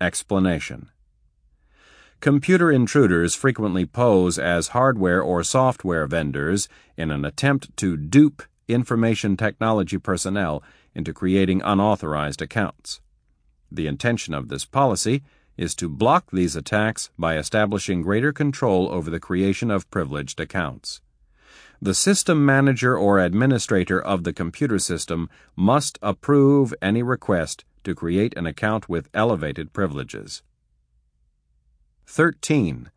Explanation. Computer intruders frequently pose as hardware or software vendors in an attempt to dupe information technology personnel into creating unauthorized accounts. The intention of this policy is to block these attacks by establishing greater control over the creation of privileged accounts. The system manager or administrator of the computer system must approve any request to create an account with elevated privileges. 13.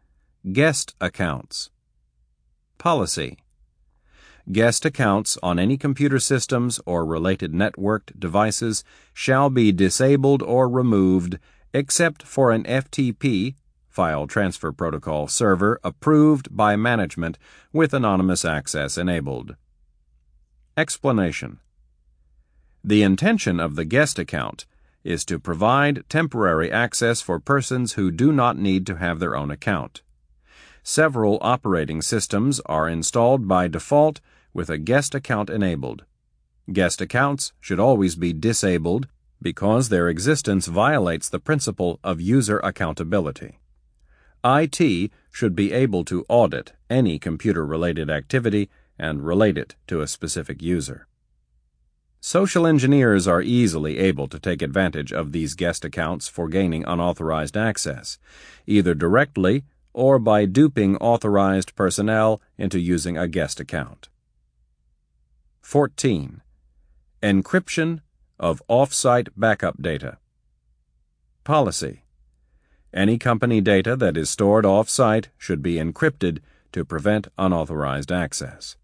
Guest accounts. Policy Guest accounts on any computer systems or related networked devices shall be disabled or removed except for an FTP file transfer protocol server approved by management with anonymous access enabled. Explanation The intention of the guest account is to provide temporary access for persons who do not need to have their own account. Several operating systems are installed by default with a guest account enabled. Guest accounts should always be disabled because their existence violates the principle of user accountability. IT should be able to audit any computer related activity and relate it to a specific user. Social engineers are easily able to take advantage of these guest accounts for gaining unauthorized access, either directly or by duping authorized personnel into using a guest account. 14. Encryption of off-site backup data. Policy. Any company data that is stored off-site should be encrypted to prevent unauthorized access.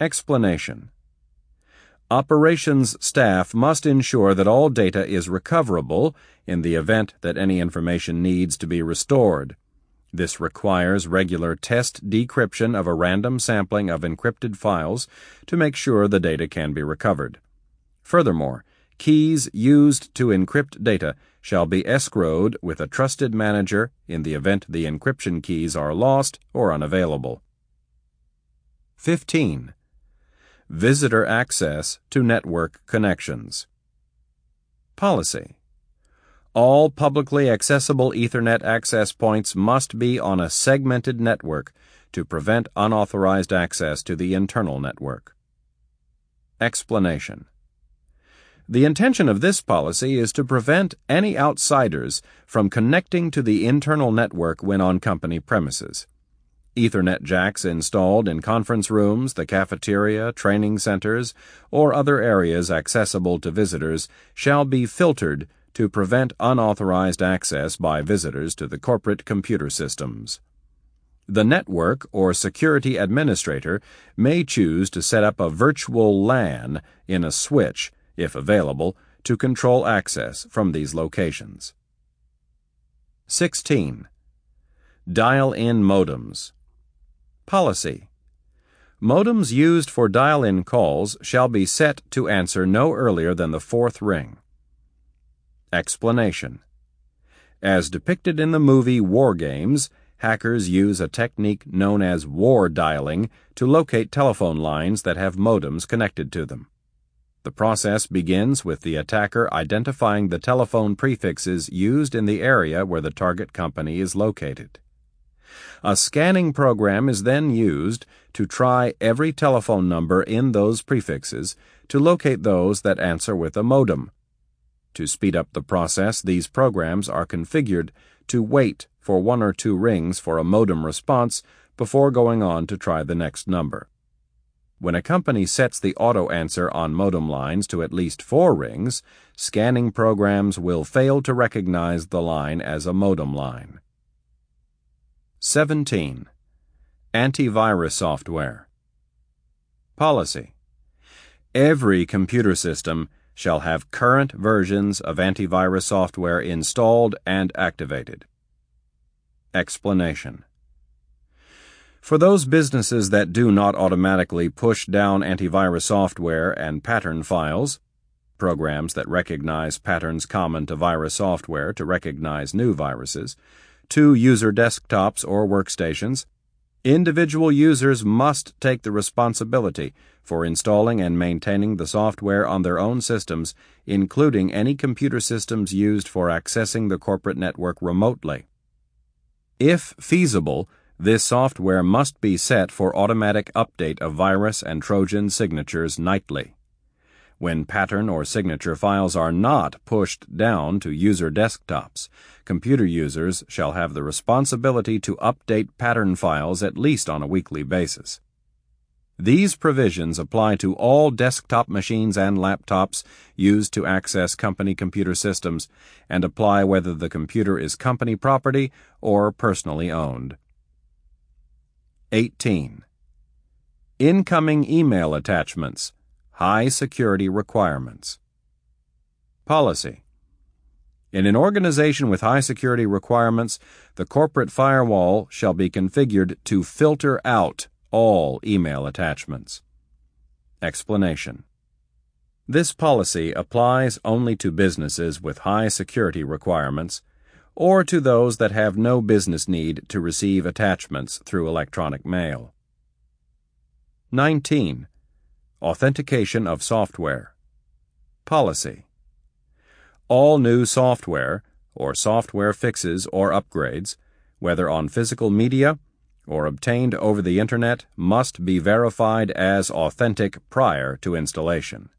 Explanation. Operations staff must ensure that all data is recoverable in the event that any information needs to be restored. This requires regular test decryption of a random sampling of encrypted files to make sure the data can be recovered. Furthermore, keys used to encrypt data shall be escrowed with a trusted manager in the event the encryption keys are lost or unavailable. 15. Visitor access to network connections. Policy. All publicly accessible Ethernet access points must be on a segmented network to prevent unauthorized access to the internal network. Explanation The intention of this policy is to prevent any outsiders from connecting to the internal network when on company premises. Ethernet jacks installed in conference rooms, the cafeteria, training centers, or other areas accessible to visitors shall be filtered to prevent unauthorized access by visitors to the corporate computer systems. The network or security administrator may choose to set up a virtual LAN in a switch, if available, to control access from these locations. 16. Dial in modems. Policy. Modems used for dial in calls shall be set to answer no earlier than the fourth ring. Explanation As depicted in the movie War Games, hackers use a technique known as war dialing to locate telephone lines that have modems connected to them. The process begins with the attacker identifying the telephone prefixes used in the area where the target company is located. A scanning program is then used to try every telephone number in those prefixes to locate those that answer with a modem to speed up the process, these programs are configured to wait for one or two rings for a modem response before going on to try the next number. When a company sets the auto answer on modem lines to at least four rings, scanning programs will fail to recognize the line as a modem line. 17. Antivirus software. Policy. Every computer system shall have current versions of antivirus software installed and activated. Explanation For those businesses that do not automatically push down antivirus software and pattern files, programs that recognize patterns common to virus software to recognize new viruses, to user desktops or workstations, individual users must take the responsibility for installing and maintaining the software on their own systems, including any computer systems used for accessing the corporate network remotely. If feasible, this software must be set for automatic update of virus and Trojan signatures nightly. When pattern or signature files are not pushed down to user desktops, computer users shall have the responsibility to update pattern files at least on a weekly basis. These provisions apply to all desktop machines and laptops used to access company computer systems and apply whether the computer is company property or personally owned. 18. Incoming email attachments. High security requirements. Policy. In an organization with high security requirements, the corporate firewall shall be configured to filter out all email attachments. Explanation This policy applies only to businesses with high security requirements or to those that have no business need to receive attachments through electronic mail. 19. Authentication of software. Policy. All new software, or software fixes or upgrades, whether on physical media or obtained over the Internet, must be verified as authentic prior to installation.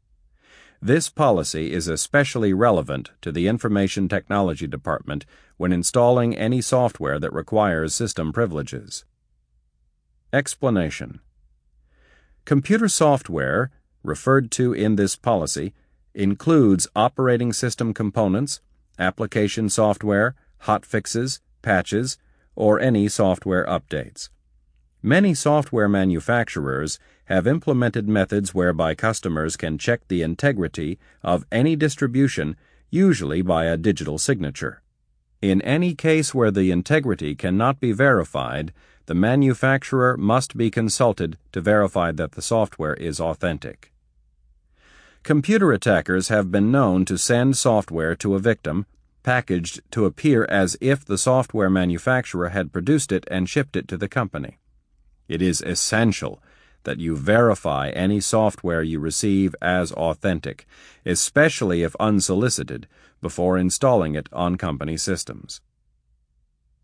This policy is especially relevant to the Information Technology Department when installing any software that requires system privileges. Explanation Computer software, referred to in this policy, includes operating system components, application software, hotfixes, patches, or any software updates. Many software manufacturers have implemented methods whereby customers can check the integrity of any distribution, usually by a digital signature. In any case where the integrity cannot be verified, the manufacturer must be consulted to verify that the software is authentic. Computer attackers have been known to send software to a victim, packaged to appear as if the software manufacturer had produced it and shipped it to the company. It is essential that you verify any software you receive as authentic, especially if unsolicited, before installing it on company systems.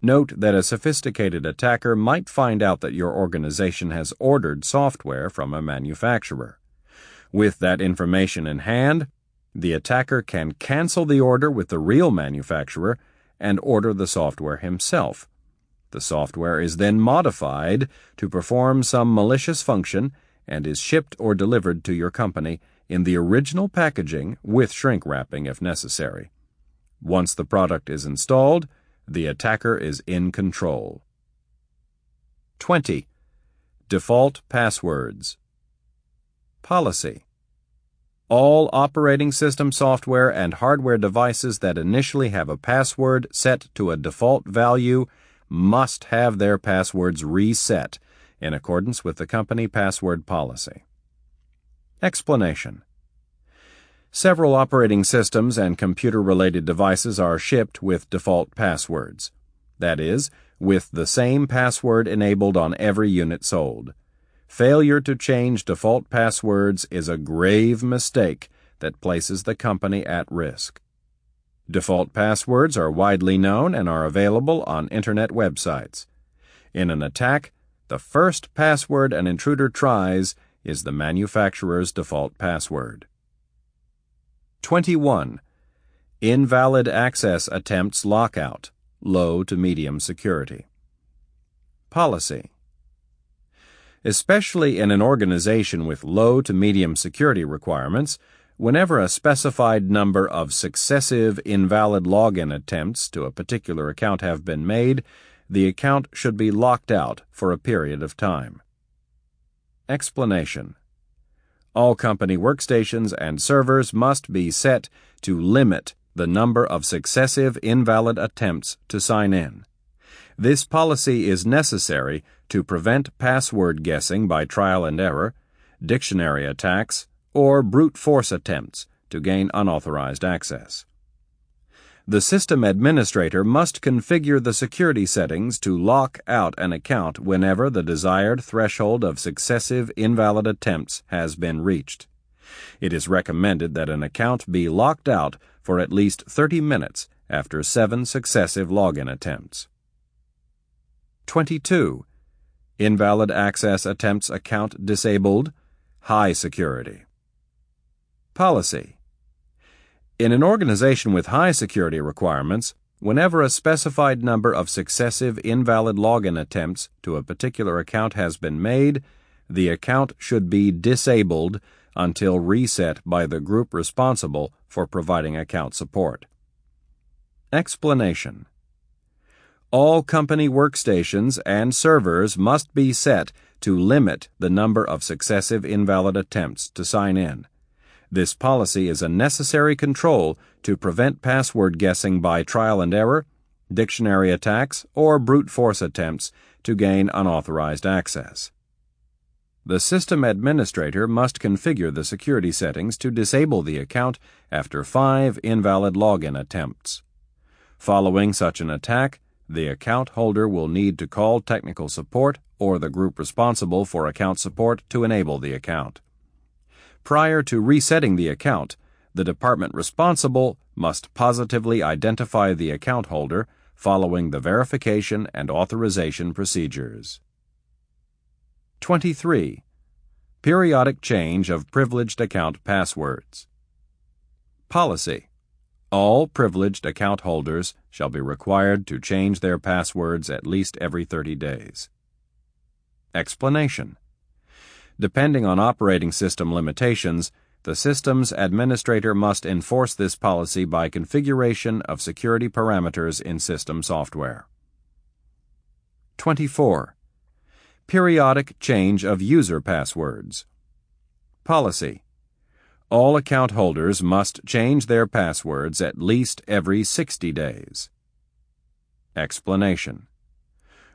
Note that a sophisticated attacker might find out that your organization has ordered software from a manufacturer. With that information in hand, the attacker can cancel the order with the real manufacturer and order the software himself. The software is then modified to perform some malicious function and is shipped or delivered to your company in the original packaging with shrink wrapping if necessary. Once the product is installed, the attacker is in control. 20. Default passwords. Policy. All operating system software and hardware devices that initially have a password set to a default value must have their passwords reset in accordance with the company password policy. Explanation Several operating systems and computer related devices are shipped with default passwords. That is, with the same password enabled on every unit sold. Failure to change default passwords is a grave mistake that places the company at risk. Default passwords are widely known and are available on Internet websites. In an attack, the first password an intruder tries is the manufacturer's default password. 21. Invalid access attempts lockout, low to medium security. Policy. Especially in an organization with low to medium security requirements, whenever a specified number of successive invalid login attempts to a particular account have been made, the account should be locked out for a period of time. Explanation all company workstations and servers must be set to limit the number of successive invalid attempts to sign in. This policy is necessary to prevent password guessing by trial and error, dictionary attacks, or brute force attempts to gain unauthorized access. The system administrator must configure the security settings to lock out an account whenever the desired threshold of successive invalid attempts has been reached. It is recommended that an account be locked out for at least 30 minutes after seven successive login attempts. 22. Invalid access attempts account disabled, high security. Policy in an organization with high security requirements, whenever a specified number of successive invalid login attempts to a particular account has been made, the account should be disabled until reset by the group responsible for providing account support. Explanation All company workstations and servers must be set to limit the number of successive invalid attempts to sign in. This policy is a necessary control to prevent password guessing by trial and error, dictionary attacks, or brute force attempts to gain unauthorized access. The system administrator must configure the security settings to disable the account after five invalid login attempts. Following such an attack, the account holder will need to call technical support or the group responsible for account support to enable the account. Prior to resetting the account, the department responsible must positively identify the account holder following the verification and authorization procedures. 23. Periodic change of privileged account passwords. Policy. All privileged account holders shall be required to change their passwords at least every 30 days. Explanation. Depending on operating system limitations, the system's administrator must enforce this policy by configuration of security parameters in system software. 24. Periodic change of user passwords. Policy. All account holders must change their passwords at least every 60 days. Explanation.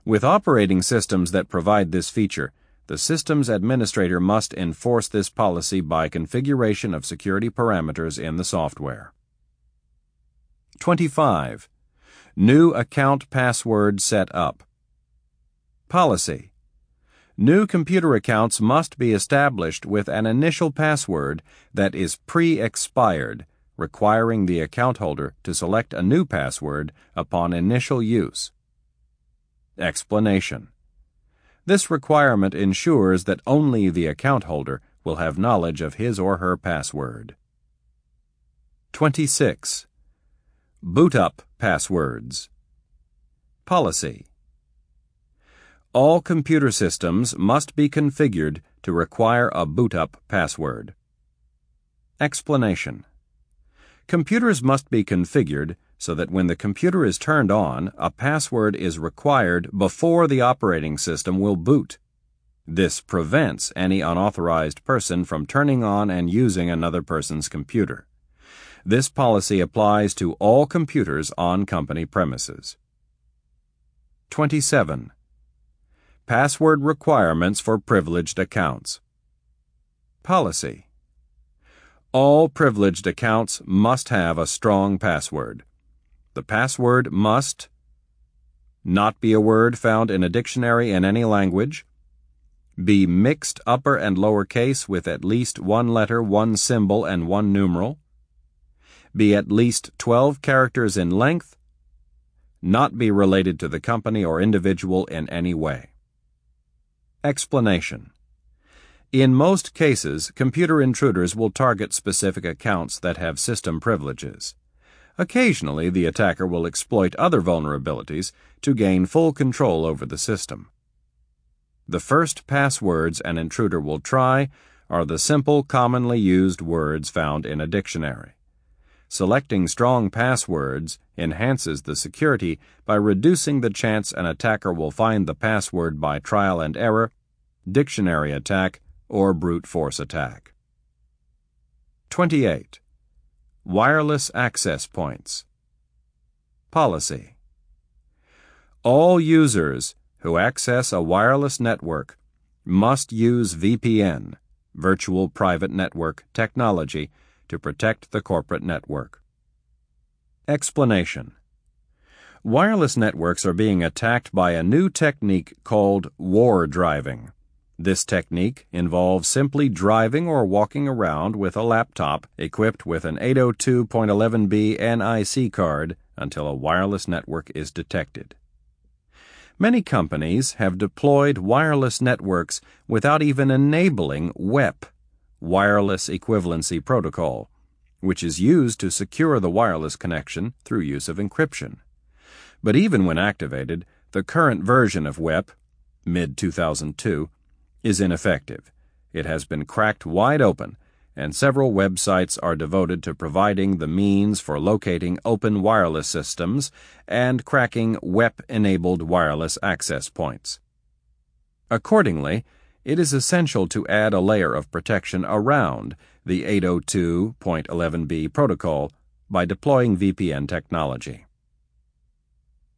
With operating systems that provide this feature, the system's administrator must enforce this policy by configuration of security parameters in the software. 25. New account password set up. Policy. New computer accounts must be established with an initial password that is pre expired, requiring the account holder to select a new password upon initial use. Explanation This requirement ensures that only the account holder will have knowledge of his or her password. 26. Boot up passwords. Policy all computer systems must be configured to require a boot-up password. Explanation Computers must be configured so that when the computer is turned on, a password is required before the operating system will boot. This prevents any unauthorized person from turning on and using another person's computer. This policy applies to all computers on company premises. 27. Password requirements for privileged accounts. Policy. All privileged accounts must have a strong password. The password must not be a word found in a dictionary in any language, be mixed upper and lower case with at least one letter, one symbol, and one numeral, be at least 12 characters in length, not be related to the company or individual in any way. Explanation In most cases, computer intruders will target specific accounts that have system privileges. Occasionally, the attacker will exploit other vulnerabilities to gain full control over the system. The first passwords an intruder will try are the simple, commonly used words found in a dictionary. Selecting strong passwords enhances the security by reducing the chance an attacker will find the password by trial and error, dictionary attack, or brute force attack. 28. Wireless access points. Policy. All users who access a wireless network must use VPN, Virtual Private Network, technology to protect the corporate network. Explanation Wireless networks are being attacked by a new technique called war driving. This technique involves simply driving or walking around with a laptop equipped with an 802.11b NIC card until a wireless network is detected. Many companies have deployed wireless networks without even enabling WEP, Wireless Equivalency Protocol, which is used to secure the wireless connection through use of encryption. But even when activated, the current version of WEP, mid 2002, is ineffective. It has been cracked wide open, and several websites are devoted to providing the means for locating open wireless systems and cracking WEP enabled wireless access points. Accordingly, it is essential to add a layer of protection around the 802.11b protocol by deploying VPN technology.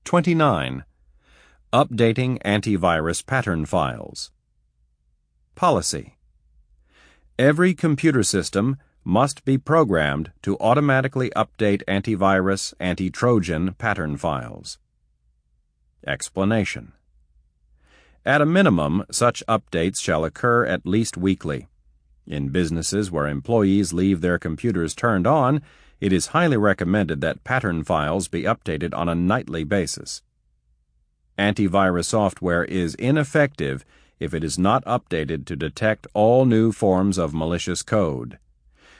29. Updating antivirus pattern files. Policy. Every computer system must be programmed to automatically update antivirus, anti-Trojan pattern files. Explanation At a minimum, such updates shall occur at least weekly. In businesses where employees leave their computers turned on, it is highly recommended that pattern files be updated on a nightly basis. Antivirus software is ineffective if it is not updated to detect all new forms of malicious code.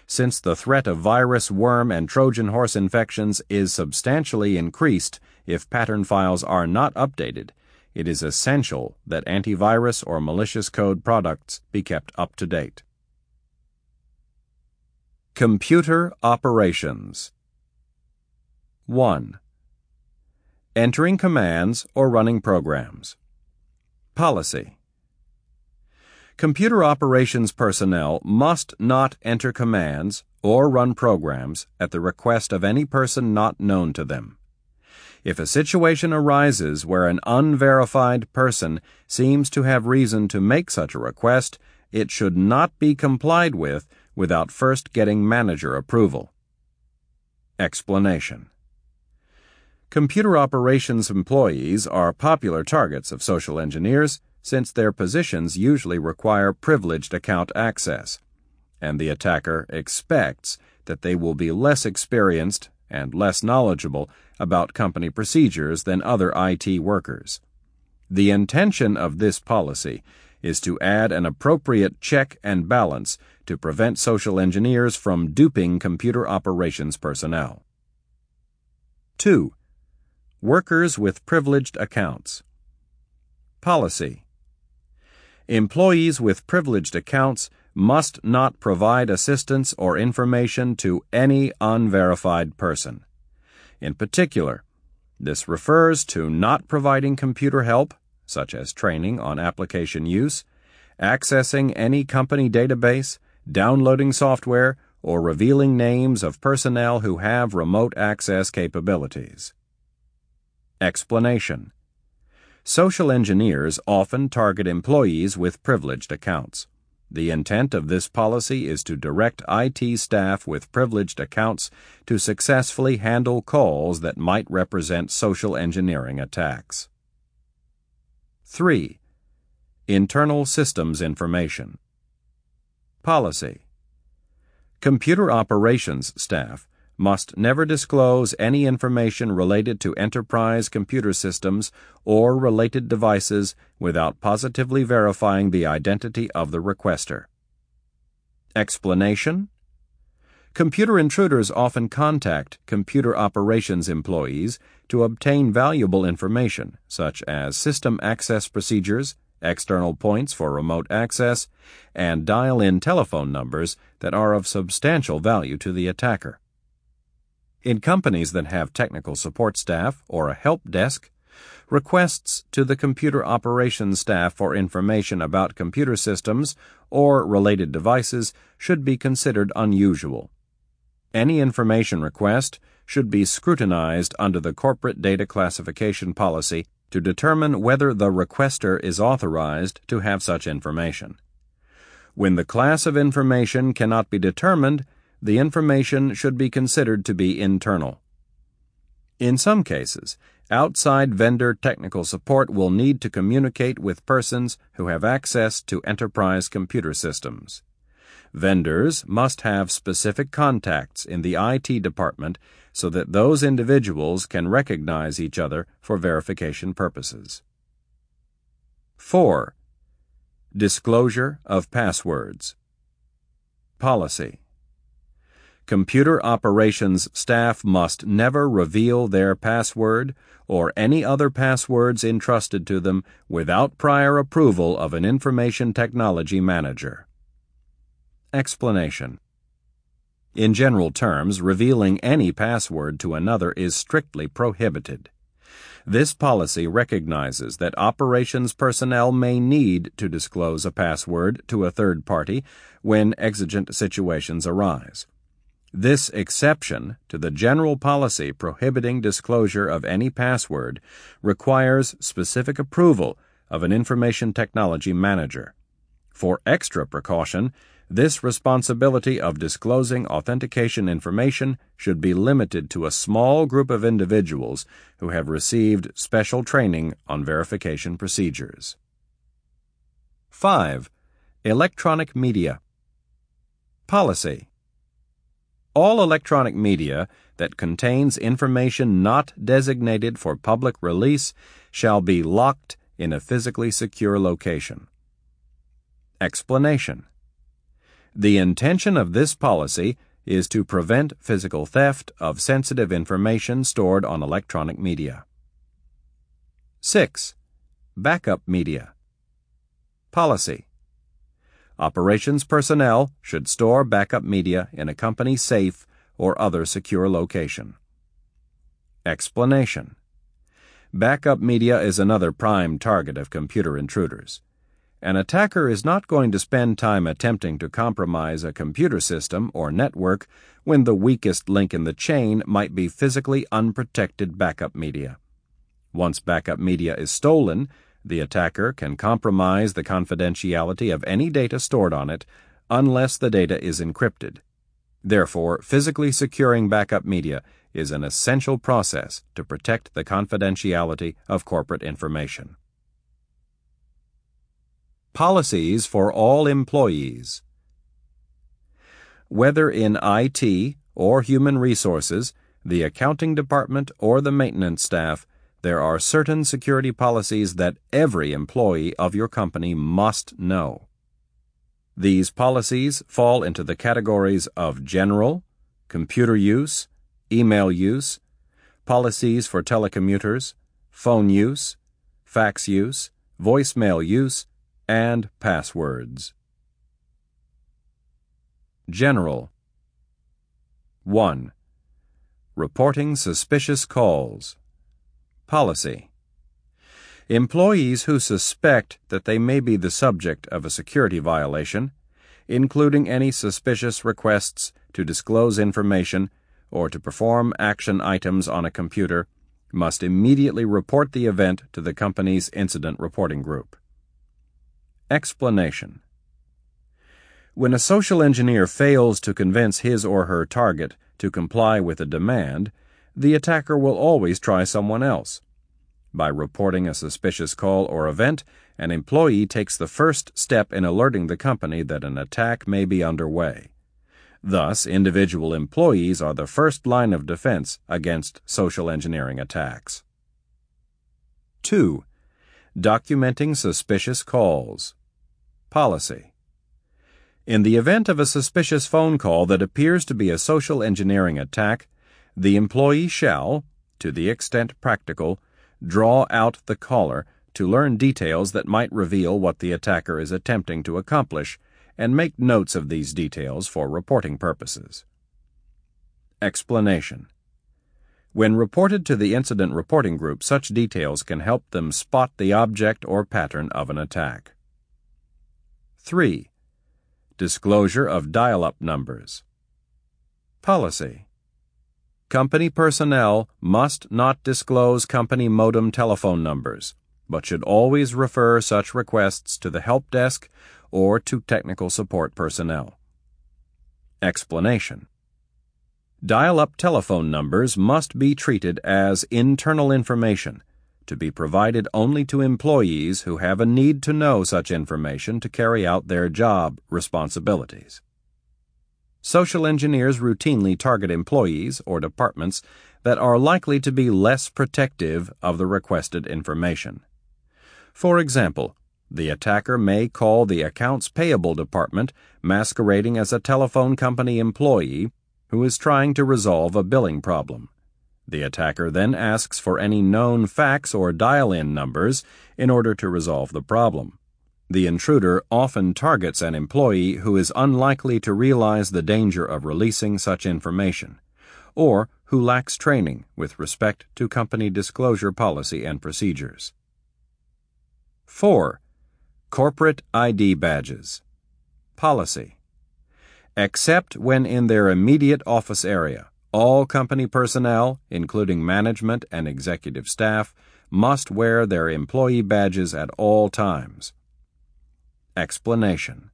Since the threat of virus, worm, and Trojan horse infections is substantially increased if pattern files are not updated, it is essential that antivirus or malicious code products be kept up to date. Computer Operations 1. Entering commands or running programs. Policy Computer operations personnel must not enter commands or run programs at the request of any person not known to them. If a situation arises where an unverified person seems to have reason to make such a request, it should not be complied with without first getting manager approval. Explanation Computer operations employees are popular targets of social engineers since their positions usually require privileged account access, and the attacker expects that they will be less experienced and less knowledgeable about company procedures than other IT workers. The intention of this policy is to add an appropriate check and balance to prevent social engineers from duping computer operations personnel. 2. Workers with privileged accounts. Policy Employees with privileged accounts must not provide assistance or information to any unverified person. In particular, this refers to not providing computer help, such as training on application use, accessing any company database, downloading software, or revealing names of personnel who have remote access capabilities. Explanation Social engineers often target employees with privileged accounts. The intent of this policy is to direct IT staff with privileged accounts to successfully handle calls that might represent social engineering attacks. 3. Internal Systems Information Policy Computer operations staff must never disclose any information related to enterprise computer systems or related devices without positively verifying the identity of the requester. Explanation Computer intruders often contact computer operations employees to obtain valuable information, such as system access procedures, external points for remote access, and dial in telephone numbers that are of substantial value to the attacker. In companies that have technical support staff or a help desk, requests to the computer operations staff for information about computer systems or related devices should be considered unusual. Any information request should be scrutinized under the corporate data classification policy to determine whether the requester is authorized to have such information. When the class of information cannot be determined, the information should be considered to be internal. In some cases, outside vendor technical support will need to communicate with persons who have access to enterprise computer systems. Vendors must have specific contacts in the IT department so that those individuals can recognize each other for verification purposes. 4. Disclosure of passwords. Policy Computer operations staff must never reveal their password or any other passwords entrusted to them without prior approval of an information technology manager. Explanation In general terms, revealing any password to another is strictly prohibited. This policy recognizes that operations personnel may need to disclose a password to a third party when exigent situations arise. This exception to the general policy prohibiting disclosure of any password requires specific approval of an information technology manager. For extra precaution, this responsibility of disclosing authentication information should be limited to a small group of individuals who have received special training on verification procedures. 5. Electronic media. Policy. All electronic media that contains information not designated for public release shall be locked in a physically secure location. Explanation. The intention of this policy is to prevent physical theft of sensitive information stored on electronic media. 6. Backup media. Policy. Operations personnel should store backup media in a company safe or other secure location. Explanation. Backup media is another prime target of computer intruders. An attacker is not going to spend time attempting to compromise a computer system or network when the weakest link in the chain might be physically unprotected backup media. Once backup media is stolen, the attacker can compromise the confidentiality of any data stored on it unless the data is encrypted. Therefore, physically securing backup media is an essential process to protect the confidentiality of corporate information. Policies for all employees. Whether in IT or human resources, the accounting department, or the maintenance staff, there are certain security policies that every employee of your company must know. These policies fall into the categories of general, computer use, email use, policies for telecommuters, phone use, fax use, voicemail use, and passwords. General 1. Reporting suspicious calls. Policy Employees who suspect that they may be the subject of a security violation, including any suspicious requests to disclose information or to perform action items on a computer, must immediately report the event to the company's incident reporting group. Explanation When a social engineer fails to convince his or her target to comply with a demand, the attacker will always try someone else. By reporting a suspicious call or event, an employee takes the first step in alerting the company that an attack may be underway. Thus, individual employees are the first line of defense against social engineering attacks. 2. Documenting suspicious calls. Policy. In the event of a suspicious phone call that appears to be a social engineering attack, the employee shall, to the extent practical, draw out the caller to learn details that might reveal what the attacker is attempting to accomplish and make notes of these details for reporting purposes. Explanation When reported to the incident reporting group, such details can help them spot the object or pattern of an attack. 3. Disclosure of dial up numbers. Policy Company personnel must not disclose company modem telephone numbers, but should always refer such requests to the help desk or to technical support personnel. Explanation Dial up telephone numbers must be treated as internal information to be provided only to employees who have a need to know such information to carry out their job responsibilities. Social engineers routinely target employees or departments that are likely to be less protective of the requested information. For example, the attacker may call the accounts payable department masquerading as a telephone company employee who is trying to resolve a billing problem. The attacker then asks for any known fax or dial in numbers in order to resolve the problem. The intruder often targets an employee who is unlikely to realize the danger of releasing such information, or who lacks training with respect to company disclosure policy and procedures. 4. Corporate ID badges. Policy. Except when in their immediate office area, all company personnel, including management and executive staff, must wear their employee badges at all times. Explanation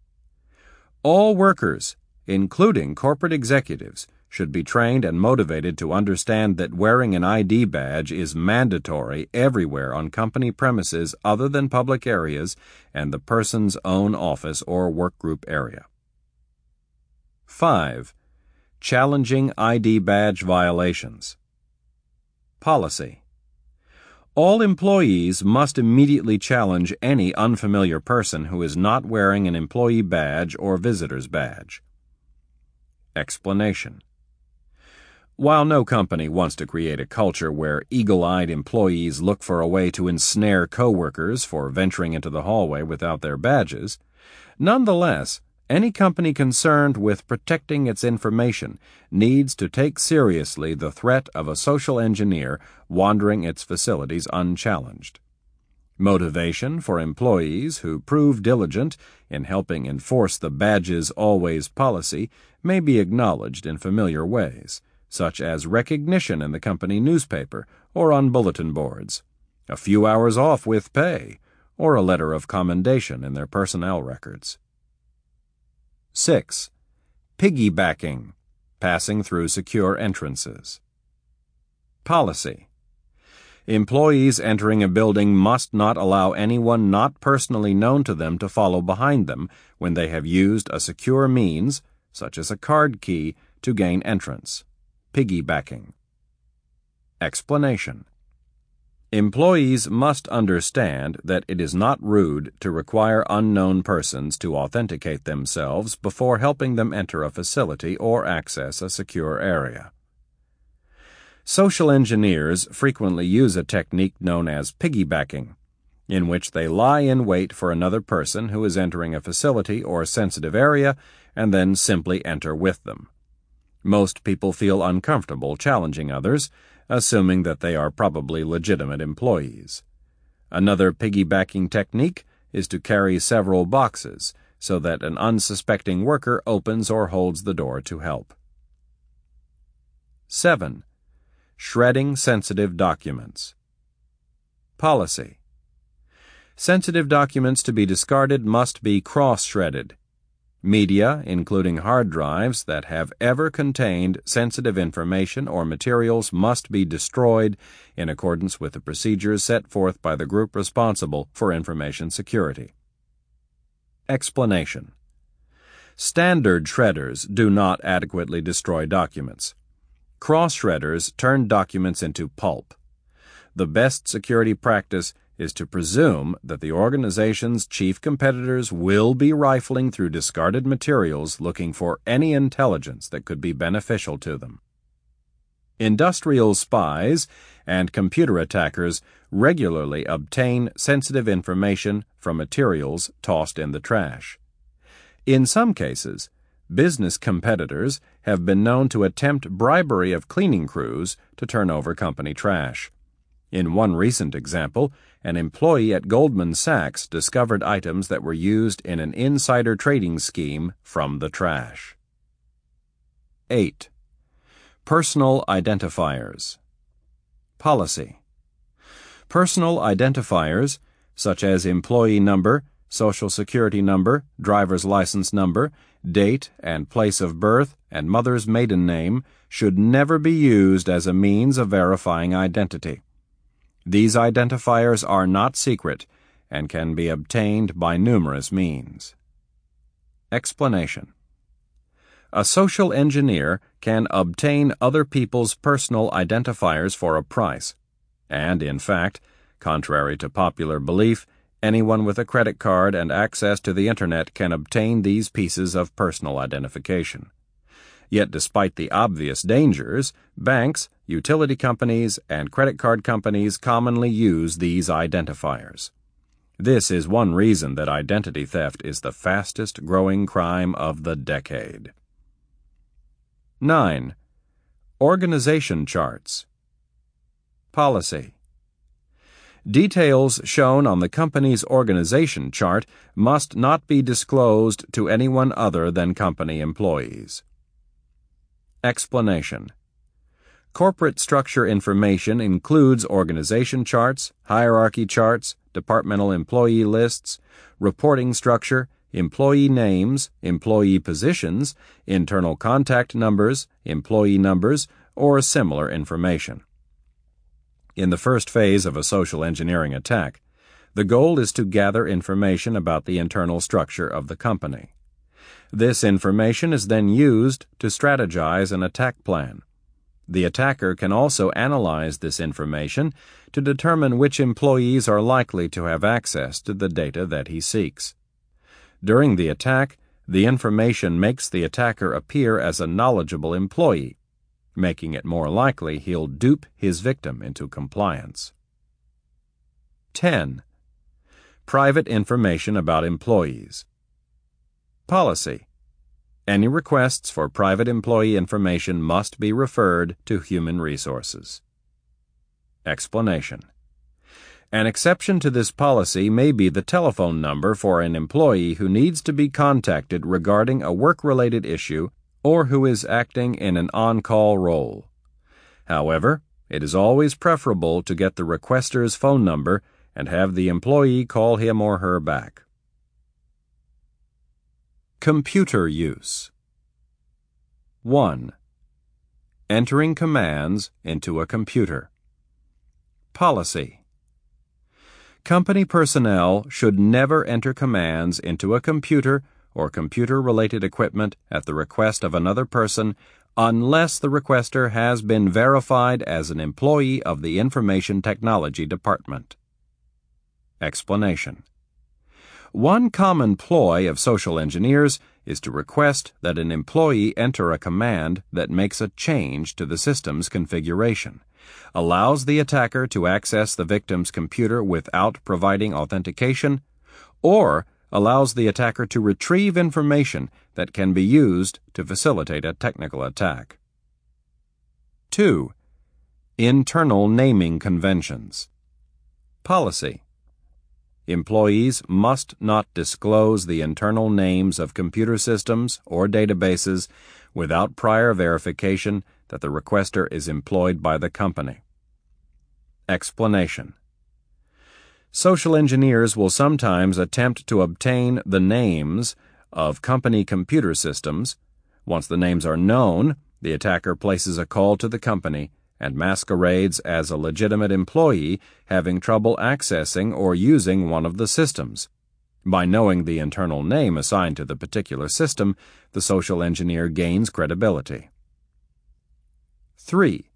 All workers, including corporate executives, should be trained and motivated to understand that wearing an ID badge is mandatory everywhere on company premises other than public areas and the person's own office or workgroup area. 5. Challenging ID badge violations. Policy. All employees must immediately challenge any unfamiliar person who is not wearing an employee badge or visitor's badge. Explanation While no company wants to create a culture where eagle eyed employees look for a way to ensnare coworkers for venturing into the hallway without their badges, nonetheless, any company concerned with protecting its information needs to take seriously the threat of a social engineer wandering its facilities unchallenged. Motivation for employees who prove diligent in helping enforce the badges always policy may be acknowledged in familiar ways, such as recognition in the company newspaper or on bulletin boards, a few hours off with pay, or a letter of commendation in their personnel records. 6. Piggybacking, passing through secure entrances. Policy Employees entering a building must not allow anyone not personally known to them to follow behind them when they have used a secure means, such as a card key, to gain entrance. Piggybacking. Explanation Employees must understand that it is not rude to require unknown persons to authenticate themselves before helping them enter a facility or access a secure area. Social engineers frequently use a technique known as piggybacking, in which they lie in wait for another person who is entering a facility or sensitive area and then simply enter with them. Most people feel uncomfortable challenging others, assuming that they are probably legitimate employees. Another piggybacking technique is to carry several boxes so that an unsuspecting worker opens or holds the door to help. 7. Shredding sensitive documents. Policy Sensitive documents to be discarded must be cross shredded. Media, including hard drives that have ever contained sensitive information or materials, must be destroyed in accordance with the procedures set forth by the group responsible for information security. Explanation Standard shredders do not adequately destroy documents. Cross shredders turn documents into pulp. The best security practice is to presume that the organization's chief competitors will be rifling through discarded materials looking for any intelligence that could be beneficial to them. Industrial spies and computer attackers regularly obtain sensitive information from materials tossed in the trash. In some cases, business competitors have been known to attempt bribery of cleaning crews to turn over company trash. In one recent example, an employee at Goldman Sachs discovered items that were used in an insider trading scheme from the trash. 8. Personal Identifiers Policy Personal identifiers, such as employee number, social security number, driver's license number, date and place of birth, and mother's maiden name, should never be used as a means of verifying identity. These identifiers are not secret and can be obtained by numerous means. Explanation A social engineer can obtain other people's personal identifiers for a price, and in fact, contrary to popular belief, anyone with a credit card and access to the Internet can obtain these pieces of personal identification. Yet, despite the obvious dangers, banks, utility companies, and credit card companies commonly use these identifiers. This is one reason that identity theft is the fastest growing crime of the decade. 9. Organization Charts Policy Details shown on the company's organization chart must not be disclosed to anyone other than company employees. Explanation Corporate structure information includes organization charts, hierarchy charts, departmental employee lists, reporting structure, employee names, employee positions, internal contact numbers, employee numbers, or similar information. In the first phase of a social engineering attack, the goal is to gather information about the internal structure of the company. This information is then used to strategize an attack plan. The attacker can also analyze this information to determine which employees are likely to have access to the data that he seeks. During the attack, the information makes the attacker appear as a knowledgeable employee, making it more likely he'll dupe his victim into compliance. 10. Private information about employees. Policy. Any requests for private employee information must be referred to Human Resources. Explanation. An exception to this policy may be the telephone number for an employee who needs to be contacted regarding a work related issue or who is acting in an on call role. However, it is always preferable to get the requester's phone number and have the employee call him or her back. Computer use 1. Entering commands into a computer. Policy Company personnel should never enter commands into a computer or computer related equipment at the request of another person unless the requester has been verified as an employee of the Information Technology Department. Explanation One common ploy of social engineers is to request that an employee enter a command that makes a change to the system's configuration, allows the attacker to access the victim's computer without providing authentication, or allows the attacker to retrieve information that can be used to facilitate a technical attack. 2. Internal naming conventions. Policy Employees must not disclose the internal names of computer systems or databases without prior verification that the requester is employed by the company. Explanation Social engineers will sometimes attempt to obtain the names of company computer systems. Once the names are known, the attacker places a call to the company and masquerades as a legitimate employee having trouble accessing or using one of the systems. By knowing the internal name assigned to the particular system, the social engineer gains credibility. 3.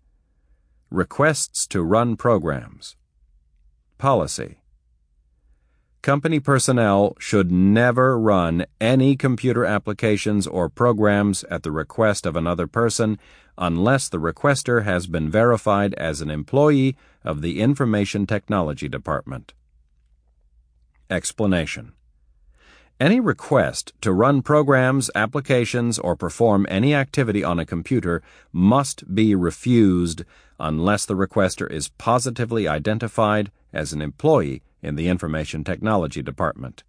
Requests to run programs. Policy. Company personnel should never run any computer applications or programs at the request of another person unless the requester has been verified as an employee of the Information Technology Department. Explanation Any request to run programs, applications, or perform any activity on a computer must be refused unless the requester is positively identified as an employee in the Information Technology Department.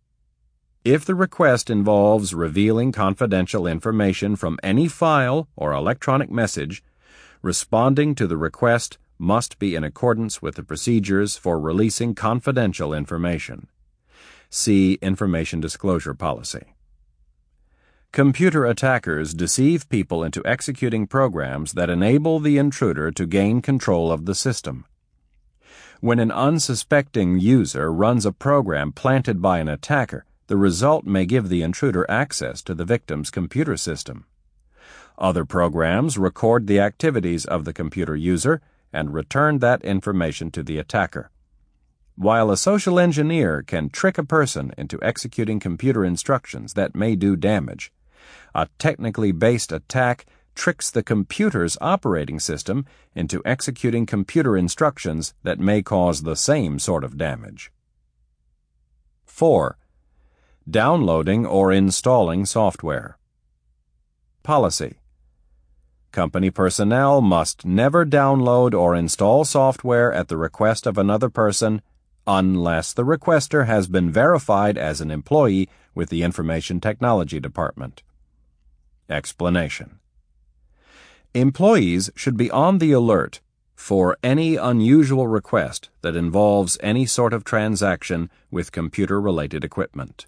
If the request involves revealing confidential information from any file or electronic message, responding to the request must be in accordance with the procedures for releasing confidential information. See Information Disclosure Policy. Computer attackers deceive people into executing programs that enable the intruder to gain control of the system. When an unsuspecting user runs a program planted by an attacker, the result may give the intruder access to the victim's computer system. Other programs record the activities of the computer user and return that information to the attacker. While a social engineer can trick a person into executing computer instructions that may do damage, a technically based attack tricks the computer's operating system into executing computer instructions that may cause the same sort of damage. 4. Downloading or installing software. Policy Company personnel must never download or install software at the request of another person unless the requester has been verified as an employee with the Information Technology Department. Explanation Employees should be on the alert for any unusual request that involves any sort of transaction with computer related equipment.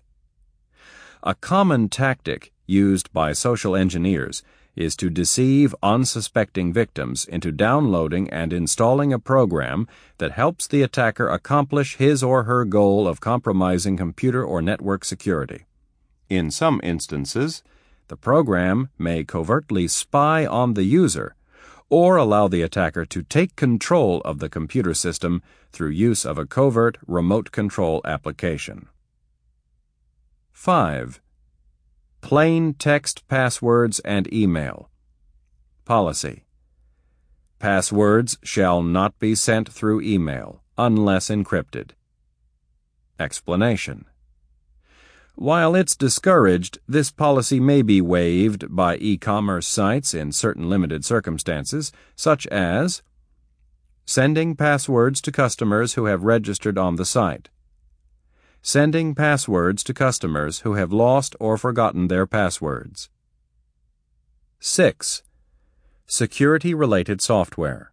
A common tactic used by social engineers is to deceive unsuspecting victims into downloading and installing a program that helps the attacker accomplish his or her goal of compromising computer or network security. In some instances, the program may covertly spy on the user or allow the attacker to take control of the computer system through use of a covert remote control application. 5 plain text passwords and email. Policy Passwords shall not be sent through email unless encrypted. Explanation While it's discouraged, this policy may be waived by e commerce sites in certain limited circumstances, such as sending passwords to customers who have registered on the site sending passwords to customers who have lost or forgotten their passwords. 6. Security related software.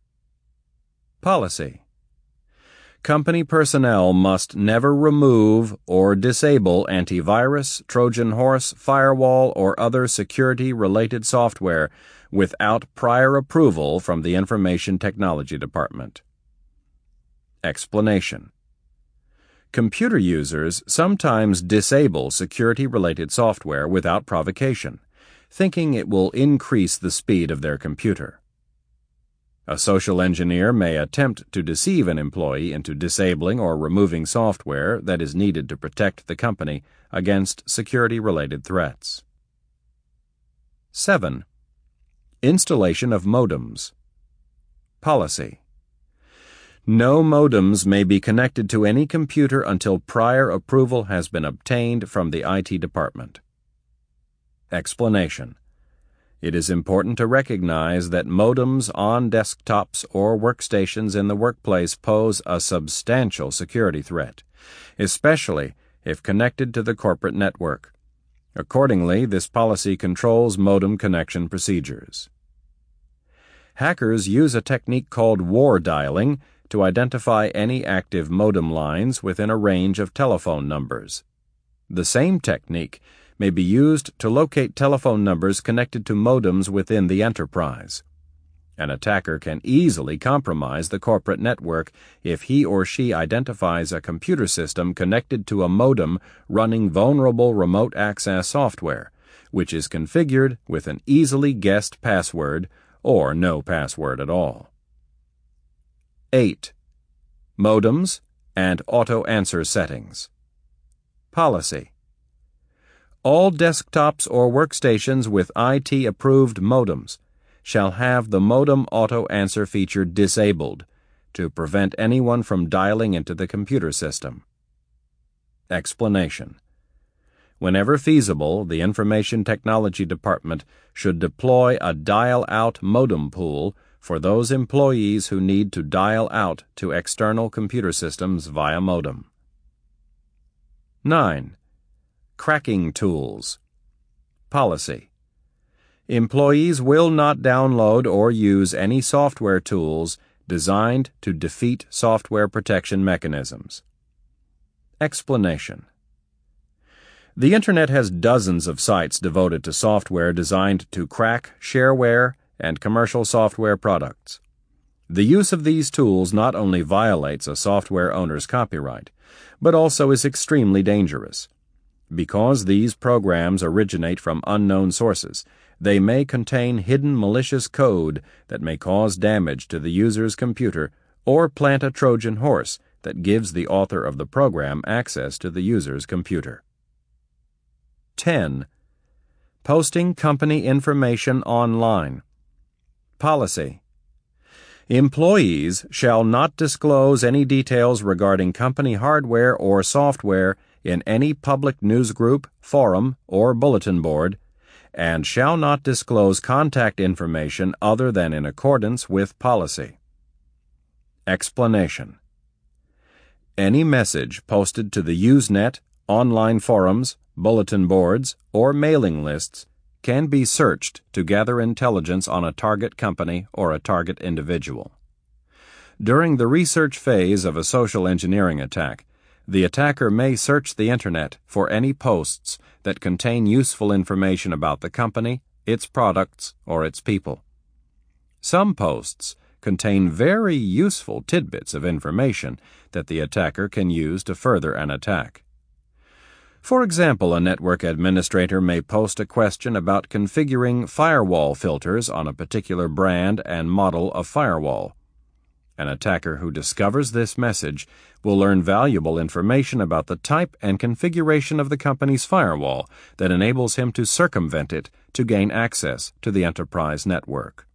Policy Company personnel must never remove or disable antivirus, Trojan horse, firewall, or other security related software without prior approval from the Information Technology Department. Explanation Computer users sometimes disable security related software without provocation, thinking it will increase the speed of their computer. A social engineer may attempt to deceive an employee into disabling or removing software that is needed to protect the company against security related threats. 7. Installation of modems. Policy. No modems may be connected to any computer until prior approval has been obtained from the IT department. Explanation It is important to recognize that modems on desktops or workstations in the workplace pose a substantial security threat, especially if connected to the corporate network. Accordingly, this policy controls modem connection procedures. Hackers use a technique called war dialing to identify any active modem lines within a range of telephone numbers. The same technique may be used to locate telephone numbers connected to modems within the enterprise. An attacker can easily compromise the corporate network if he or she identifies a computer system connected to a modem running vulnerable remote access software, which is configured with an easily guessed password or no password at all. 8. Modems and Auto Answer Settings. Policy All desktops or workstations with IT approved modems shall have the modem auto answer feature disabled to prevent anyone from dialing into the computer system. Explanation Whenever feasible, the Information Technology Department should deploy a dial out modem pool for those employees who need to dial out to external computer systems via modem. 9. Cracking Tools Policy Employees will not download or use any software tools designed to defeat software protection mechanisms. Explanation The Internet has dozens of sites devoted to software designed to crack shareware and commercial software products. The use of these tools not only violates a software owner's copyright, but also is extremely dangerous. Because these programs originate from unknown sources, they may contain hidden malicious code that may cause damage to the user's computer or plant a Trojan horse that gives the author of the program access to the user's computer. 10. Posting company information online. Policy Employees shall not disclose any details regarding company hardware or software in any public news group, forum, or bulletin board, and shall not disclose contact information other than in accordance with policy. Explanation Any message posted to the Usenet, online forums, bulletin boards, or mailing lists can be searched to gather intelligence on a target company or a target individual. During the research phase of a social engineering attack, The attacker may search the Internet for any posts that contain useful information about the company, its products, or its people. Some posts contain very useful tidbits of information that the attacker can use to further an attack. For example, a network administrator may post a question about configuring firewall filters on a particular brand and model of firewall. An attacker who discovers this message will learn valuable information about the type and configuration of the company's firewall that enables him to circumvent it to gain access to the enterprise network.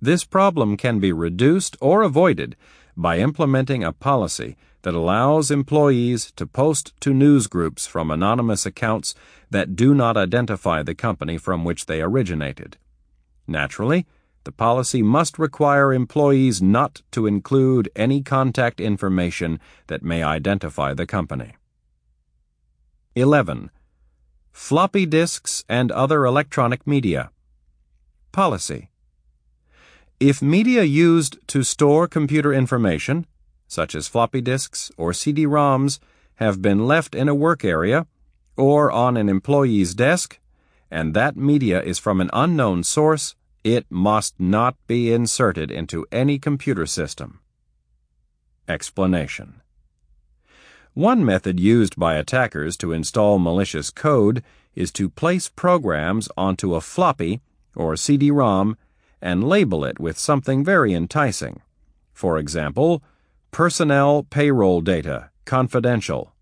This problem can be reduced or avoided by implementing a policy that allows employees to post to news groups from anonymous accounts that do not identify the company from which they originated. Naturally, the policy must require employees not to include any contact information that may identify the company. 11. Floppy disks and other electronic media. Policy. If media used to store computer information, such as floppy disks or CD-ROMs, have been left in a work area or on an employee's desk, and that media is from an unknown source, it must not be inserted into any computer system. Explanation One method used by attackers to install malicious code is to place programs onto a floppy or CD-ROM and label it with something very enticing. For example, Personnel payroll data, confidential.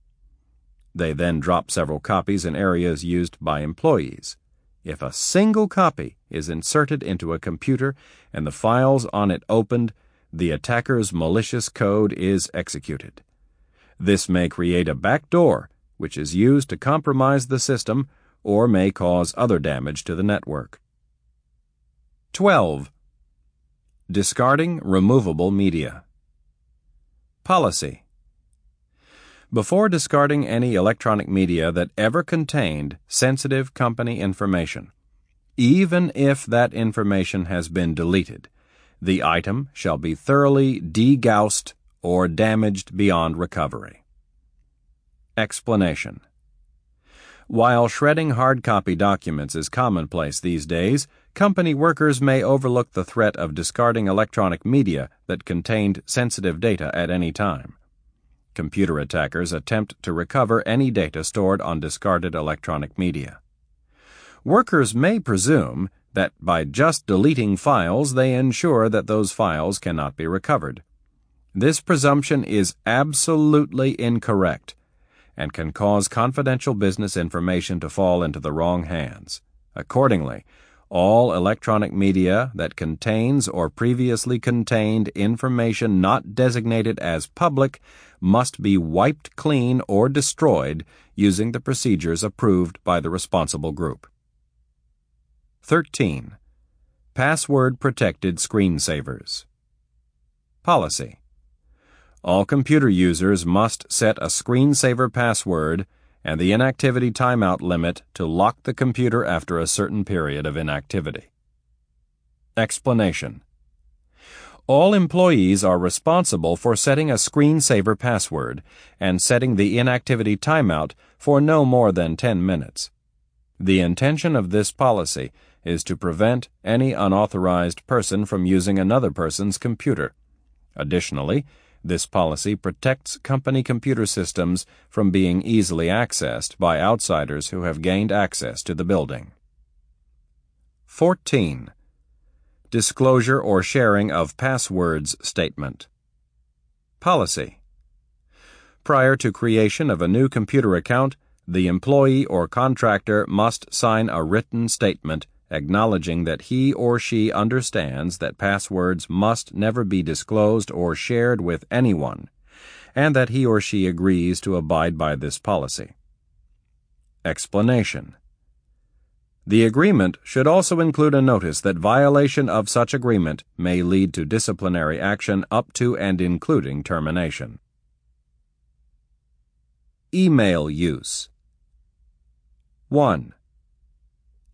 They then drop several copies in areas used by employees. If a single copy is inserted into a computer and the files on it opened, the attacker's malicious code is executed. This may create a backdoor, which is used to compromise the system or may cause other damage to the network. 12. Discarding removable media. Policy Before discarding any electronic media that ever contained sensitive company information, even if that information has been deleted, the item shall be thoroughly degaussed or damaged beyond recovery. Explanation While shredding hard copy documents is commonplace these days, company workers may overlook the threat of discarding electronic media that contained sensitive data at any time. Computer attackers attempt to recover any data stored on discarded electronic media. Workers may presume that by just deleting files they ensure that those files cannot be recovered. This presumption is absolutely incorrect and can cause confidential business information to fall into the wrong hands. Accordingly, all electronic media that contains or previously contained information not designated as public must be wiped clean or destroyed using the procedures approved by the responsible group. 13. Password protected screensavers. Policy. All computer users must set a screensaver password and the inactivity timeout limit to lock the computer after a certain period of inactivity. Explanation All employees are responsible for setting a screensaver password and setting the inactivity timeout for no more than 10 minutes. The intention of this policy is to prevent any unauthorized person from using another person's computer. Additionally, this policy protects company computer systems from being easily accessed by outsiders who have gained access to the building. 14. Disclosure or sharing of passwords statement. Policy. Prior to creation of a new computer account, the employee or contractor must sign a written statement acknowledging that he or she understands that passwords must never be disclosed or shared with anyone, and that he or she agrees to abide by this policy. Explanation The agreement should also include a notice that violation of such agreement may lead to disciplinary action up to and including termination. Email use 1.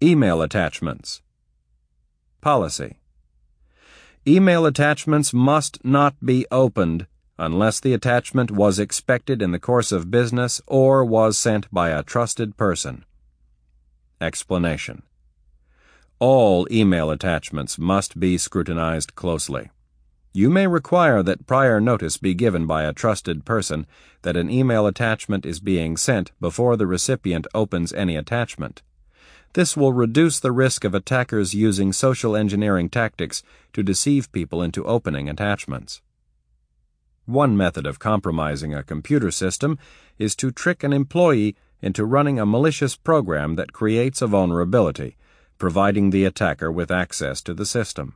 Email attachments. Policy. Email attachments must not be opened unless the attachment was expected in the course of business or was sent by a trusted person. Explanation All email attachments must be scrutinized closely. You may require that prior notice be given by a trusted person that an email attachment is being sent before the recipient opens any attachment. This will reduce the risk of attackers using social engineering tactics to deceive people into opening attachments. One method of compromising a computer system is to trick an employee into running a malicious program that creates a vulnerability, providing the attacker with access to the system.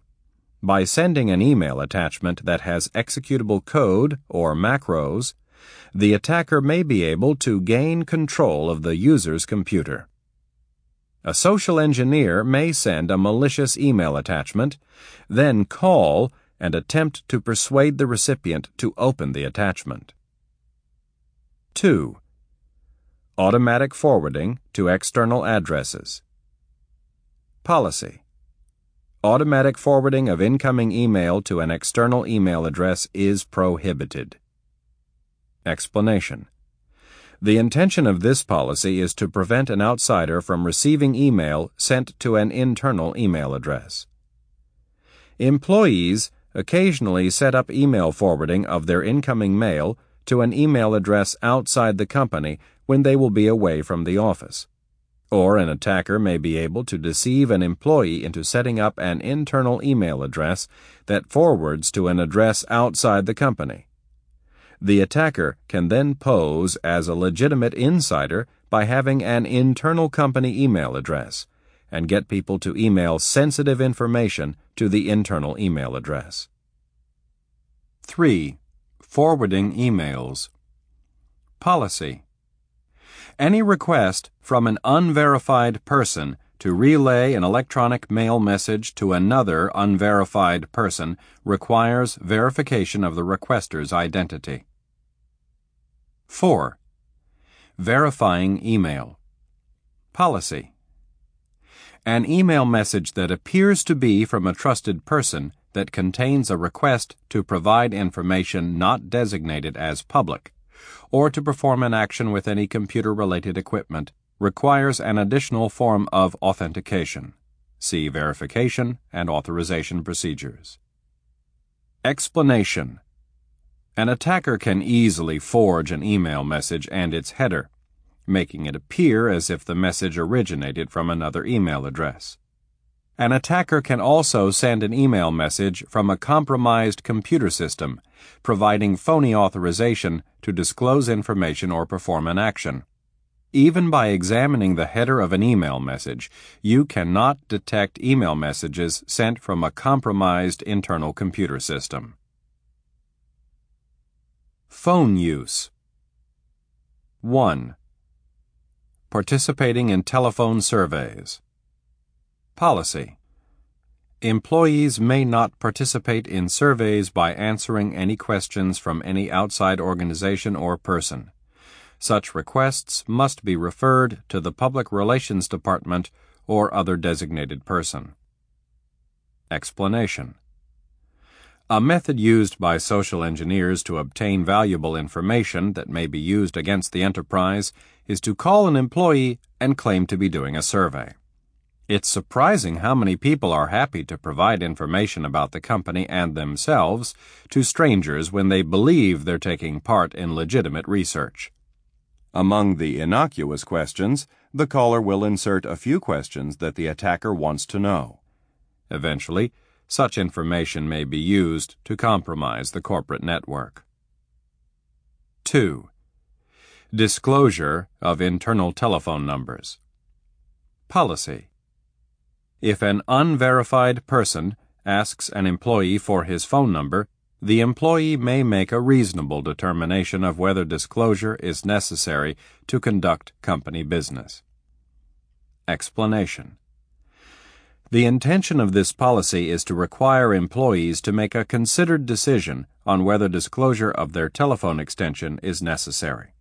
By sending an email attachment that has executable code or macros, the attacker may be able to gain control of the user's computer. A social engineer may send a malicious email attachment, then call and attempt to persuade the recipient to open the attachment. 2. Automatic forwarding to external addresses. Policy Automatic forwarding of incoming email to an external email address is prohibited. Explanation The intention of this policy is to prevent an outsider from receiving email sent to an internal email address. Employees occasionally set up email forwarding of their incoming mail to an email address outside the company when they will be away from the office. Or an attacker may be able to deceive an employee into setting up an internal email address that forwards to an address outside the company. The attacker can then pose as a legitimate insider by having an internal company email address and get people to email sensitive information to the internal email address. 3. Forwarding emails. Policy. Any request from an unverified person to relay an electronic mail message to another unverified person requires verification of the requester's identity. 4. Verifying email. Policy. An email message that appears to be from a trusted person that contains a request to provide information not designated as public, or to perform an action with any computer related equipment, requires an additional form of authentication. See verification and authorization procedures. Explanation An attacker can easily forge an email message and its header making it appear as if the message originated from another email address. An attacker can also send an email message from a compromised computer system, providing phony authorization to disclose information or perform an action. Even by examining the header of an email message, you cannot detect email messages sent from a compromised internal computer system. Phone use 1. Participating in telephone surveys. Policy. Employees may not participate in surveys by answering any questions from any outside organization or person. Such requests must be referred to the Public Relations Department or other designated person. Explanation a method used by social engineers to obtain valuable information that may be used against the enterprise is to call an employee and claim to be doing a survey. It's surprising how many people are happy to provide information about the company and themselves to strangers when they believe they're taking part in legitimate research. Among the innocuous questions, the caller will insert a few questions that the attacker wants to know. Eventually, such information may be used to compromise the corporate network. 2. Disclosure of internal telephone numbers. Policy. If an unverified person asks an employee for his phone number, the employee may make a reasonable determination of whether disclosure is necessary to conduct company business. Explanation the intention of this policy is to require employees to make a considered decision on whether disclosure of their telephone extension is necessary.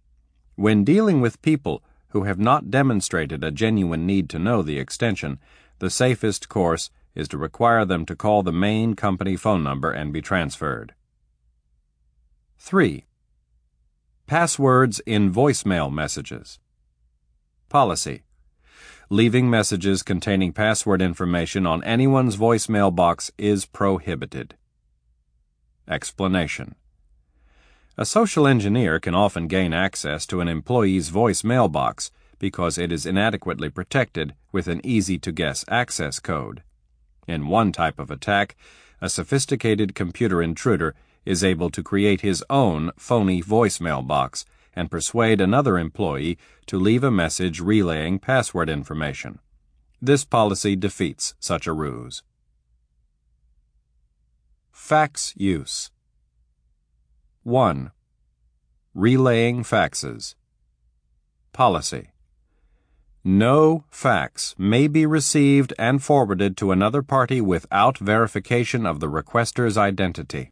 When dealing with people who have not demonstrated a genuine need to know the extension, the safest course is to require them to call the main company phone number and be transferred. 3. Passwords in voicemail messages. Policy. Leaving messages containing password information on anyone's voicemail box is prohibited. Explanation. A social engineer can often gain access to an employee's voicemail box because it is inadequately protected with an easy to guess access code. In one type of attack, a sophisticated computer intruder is able to create his own phony voicemail box and persuade another employee to leave a message relaying password information. This policy defeats such a ruse. Fax use 1. Relaying faxes. Policy no fax may be received and forwarded to another party without verification of the requester's identity.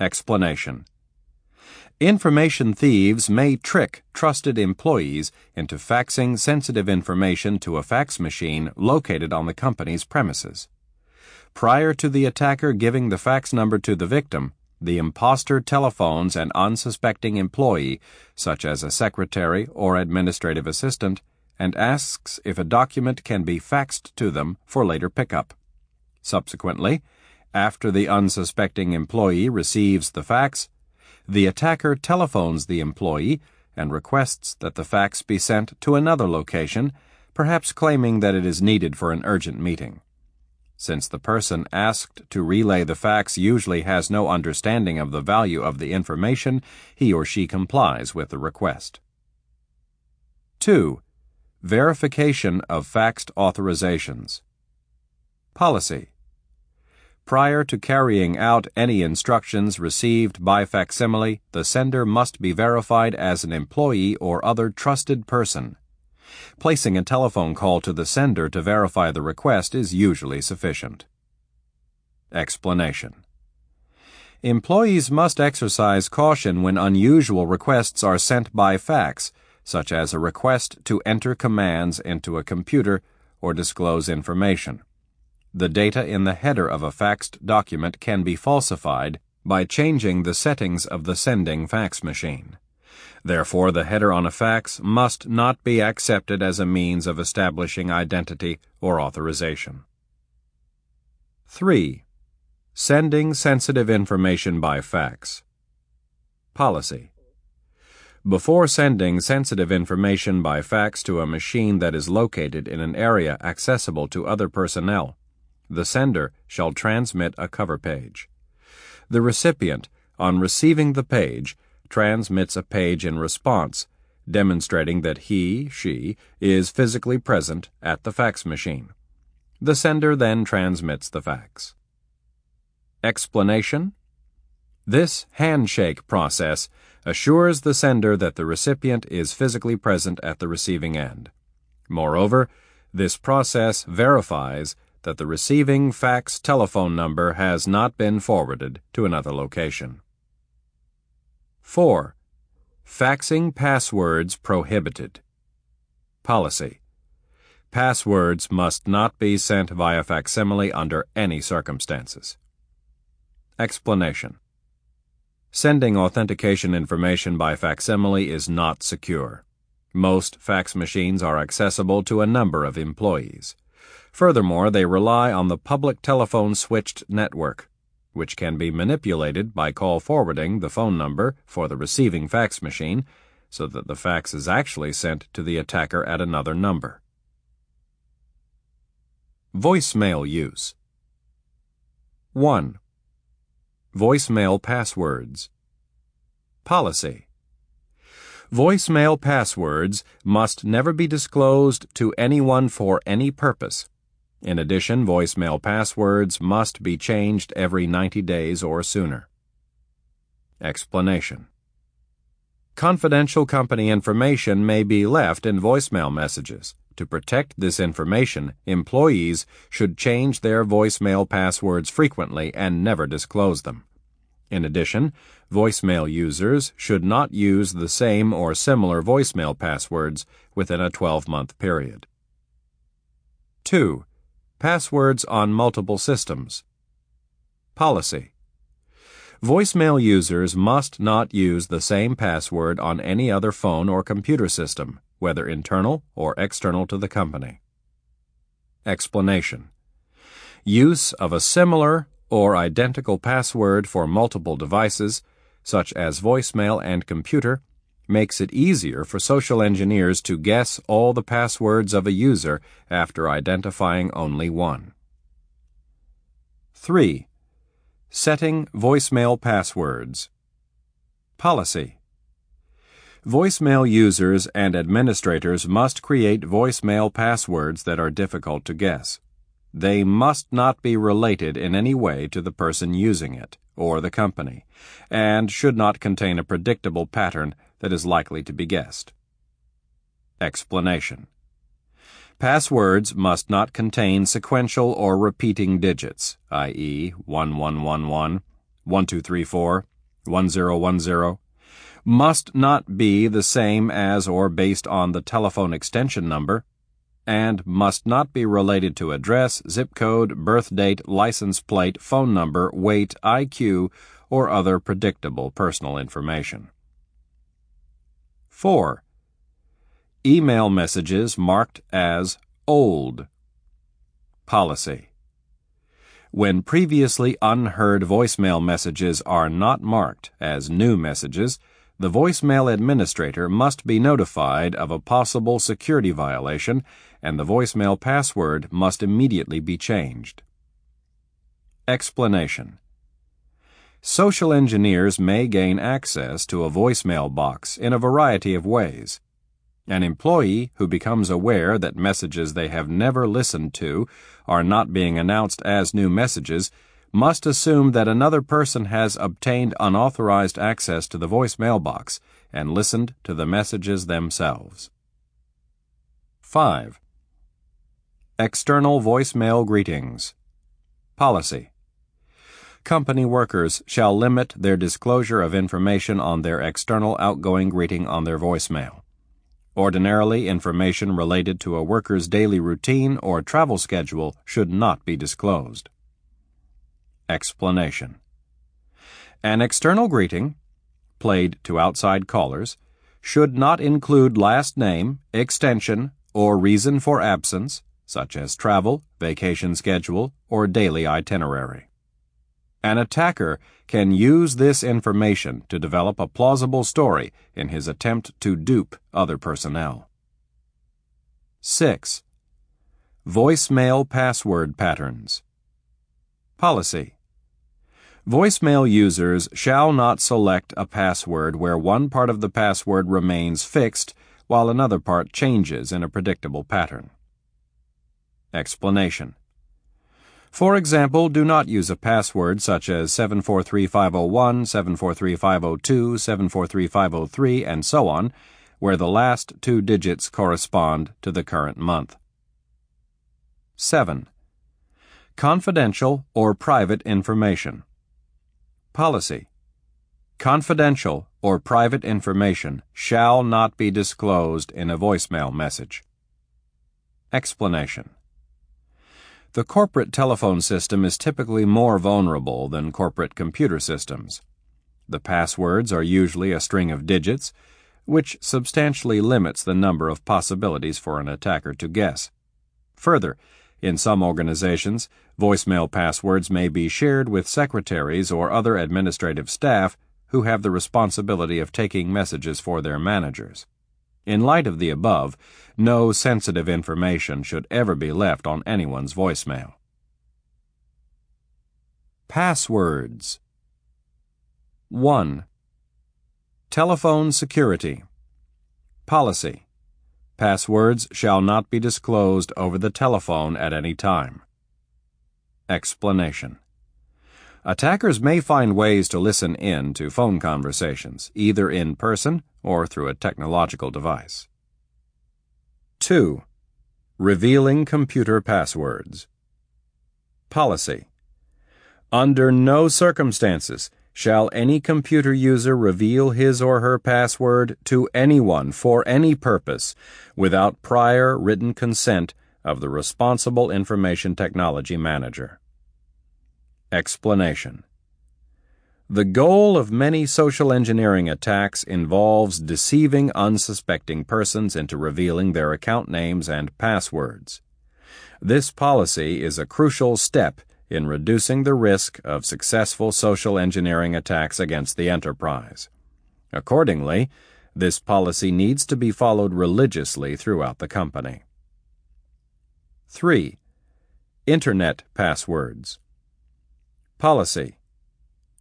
Explanation Information thieves may trick trusted employees into faxing sensitive information to a fax machine located on the company's premises. Prior to the attacker giving the fax number to the victim, the impostor telephones an unsuspecting employee, such as a secretary or administrative assistant, and asks if a document can be faxed to them for later pickup. Subsequently, after the unsuspecting employee receives the fax, the attacker telephones the employee and requests that the fax be sent to another location, perhaps claiming that it is needed for an urgent meeting. Since the person asked to relay the fax usually has no understanding of the value of the information, he or she complies with the request. 2. Verification of faxed authorizations. Policy. Prior to carrying out any instructions received by facsimile, the sender must be verified as an employee or other trusted person. Placing a telephone call to the sender to verify the request is usually sufficient. Explanation Employees must exercise caution when unusual requests are sent by fax such as a request to enter commands into a computer or disclose information. The data in the header of a faxed document can be falsified by changing the settings of the sending fax machine. Therefore, the header on a fax must not be accepted as a means of establishing identity or authorization. 3. Sending sensitive information by fax. Policy. Before sending sensitive information by fax to a machine that is located in an area accessible to other personnel, the sender shall transmit a cover page. The recipient, on receiving the page, transmits a page in response, demonstrating that he, she, is physically present at the fax machine. The sender then transmits the fax. Explanation This handshake process assures the sender that the recipient is physically present at the receiving end. Moreover, this process verifies that the receiving fax telephone number has not been forwarded to another location. 4. Faxing passwords prohibited. Policy. Passwords must not be sent via facsimile under any circumstances. Explanation. Sending authentication information by facsimile is not secure. Most fax machines are accessible to a number of employees. Furthermore, they rely on the public telephone switched network, which can be manipulated by call forwarding the phone number for the receiving fax machine so that the fax is actually sent to the attacker at another number. Voicemail use 1. Voicemail passwords. Policy. Voicemail passwords must never be disclosed to anyone for any purpose. In addition, voicemail passwords must be changed every 90 days or sooner. Explanation Confidential company information may be left in voicemail messages. To protect this information, employees should change their voicemail passwords frequently and never disclose them. In addition, voicemail users should not use the same or similar voicemail passwords within a 12 month period. 2. Passwords on multiple systems. Policy Voicemail users must not use the same password on any other phone or computer system, whether internal or external to the company. Explanation Use of a similar or identical password for multiple devices, such as voicemail and computer, makes it easier for social engineers to guess all the passwords of a user after identifying only one. 3. Setting voicemail passwords. Policy. Voicemail users and administrators must create voicemail passwords that are difficult to guess. They must not be related in any way to the person using it or the company, and should not contain a predictable pattern that is likely to be guessed. Explanation Passwords must not contain sequential or repeating digits, i.e., 1111, 1234, 1010, must not be the same as or based on the telephone extension number, and must not be related to address, zip code, birth date, license plate, phone number, weight, IQ, or other predictable personal information. 4. Email messages marked as old. Policy. When previously unheard voicemail messages are not marked as new messages, the voicemail administrator must be notified of a possible security violation and the voicemail password must immediately be changed. Explanation Social engineers may gain access to a voicemail box in a variety of ways. An employee who becomes aware that messages they have never listened to are not being announced as new messages must assume that another person has obtained unauthorized access to the voicemail box and listened to the messages themselves. 5. External voicemail greetings. Policy. Company workers shall limit their disclosure of information on their external outgoing greeting on their voicemail. Ordinarily, information related to a worker's daily routine or travel schedule should not be disclosed. Explanation An external greeting, played to outside callers, should not include last name, extension, or reason for absence, such as travel, vacation schedule, or daily itinerary. An attacker can use this information to develop a plausible story in his attempt to dupe other personnel. 6. Voicemail password patterns. Policy Voicemail users shall not select a password where one part of the password remains fixed while another part changes in a predictable pattern. Explanation For example, do not use a password such as 743501, 743502, 743503, and so on, where the last two digits correspond to the current month. 7. Confidential or private information. Policy Confidential or private information shall not be disclosed in a voicemail message. Explanation The corporate telephone system is typically more vulnerable than corporate computer systems. The passwords are usually a string of digits, which substantially limits the number of possibilities for an attacker to guess. Further, in some organizations, voicemail passwords may be shared with secretaries or other administrative staff who have the responsibility of taking messages for their managers. In light of the above, no sensitive information should ever be left on anyone's voicemail. Passwords 1. Telephone Security Policy Passwords shall not be disclosed over the telephone at any time. Explanation Attackers may find ways to listen in to phone conversations, either in person or through a technological device. 2. Revealing computer passwords. Policy Under no circumstances shall any computer user reveal his or her password to anyone for any purpose without prior written consent of the responsible information technology manager. Explanation The goal of many social engineering attacks involves deceiving unsuspecting persons into revealing their account names and passwords. This policy is a crucial step in reducing the risk of successful social engineering attacks against the enterprise. Accordingly, this policy needs to be followed religiously throughout the company. 3. Internet passwords. Policy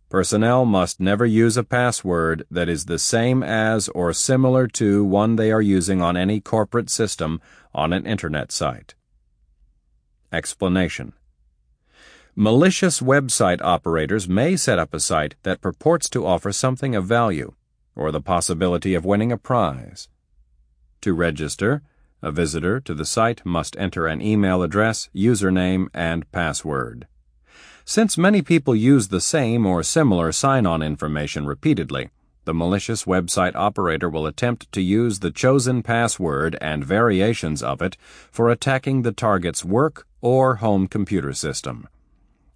Personnel must never use a password that is the same as or similar to one they are using on any corporate system on an Internet site. Explanation Malicious website operators may set up a site that purports to offer something of value or the possibility of winning a prize. To register, a visitor to the site must enter an email address, username, and password. Since many people use the same or similar sign on information repeatedly, the malicious website operator will attempt to use the chosen password and variations of it for attacking the target's work or home computer system.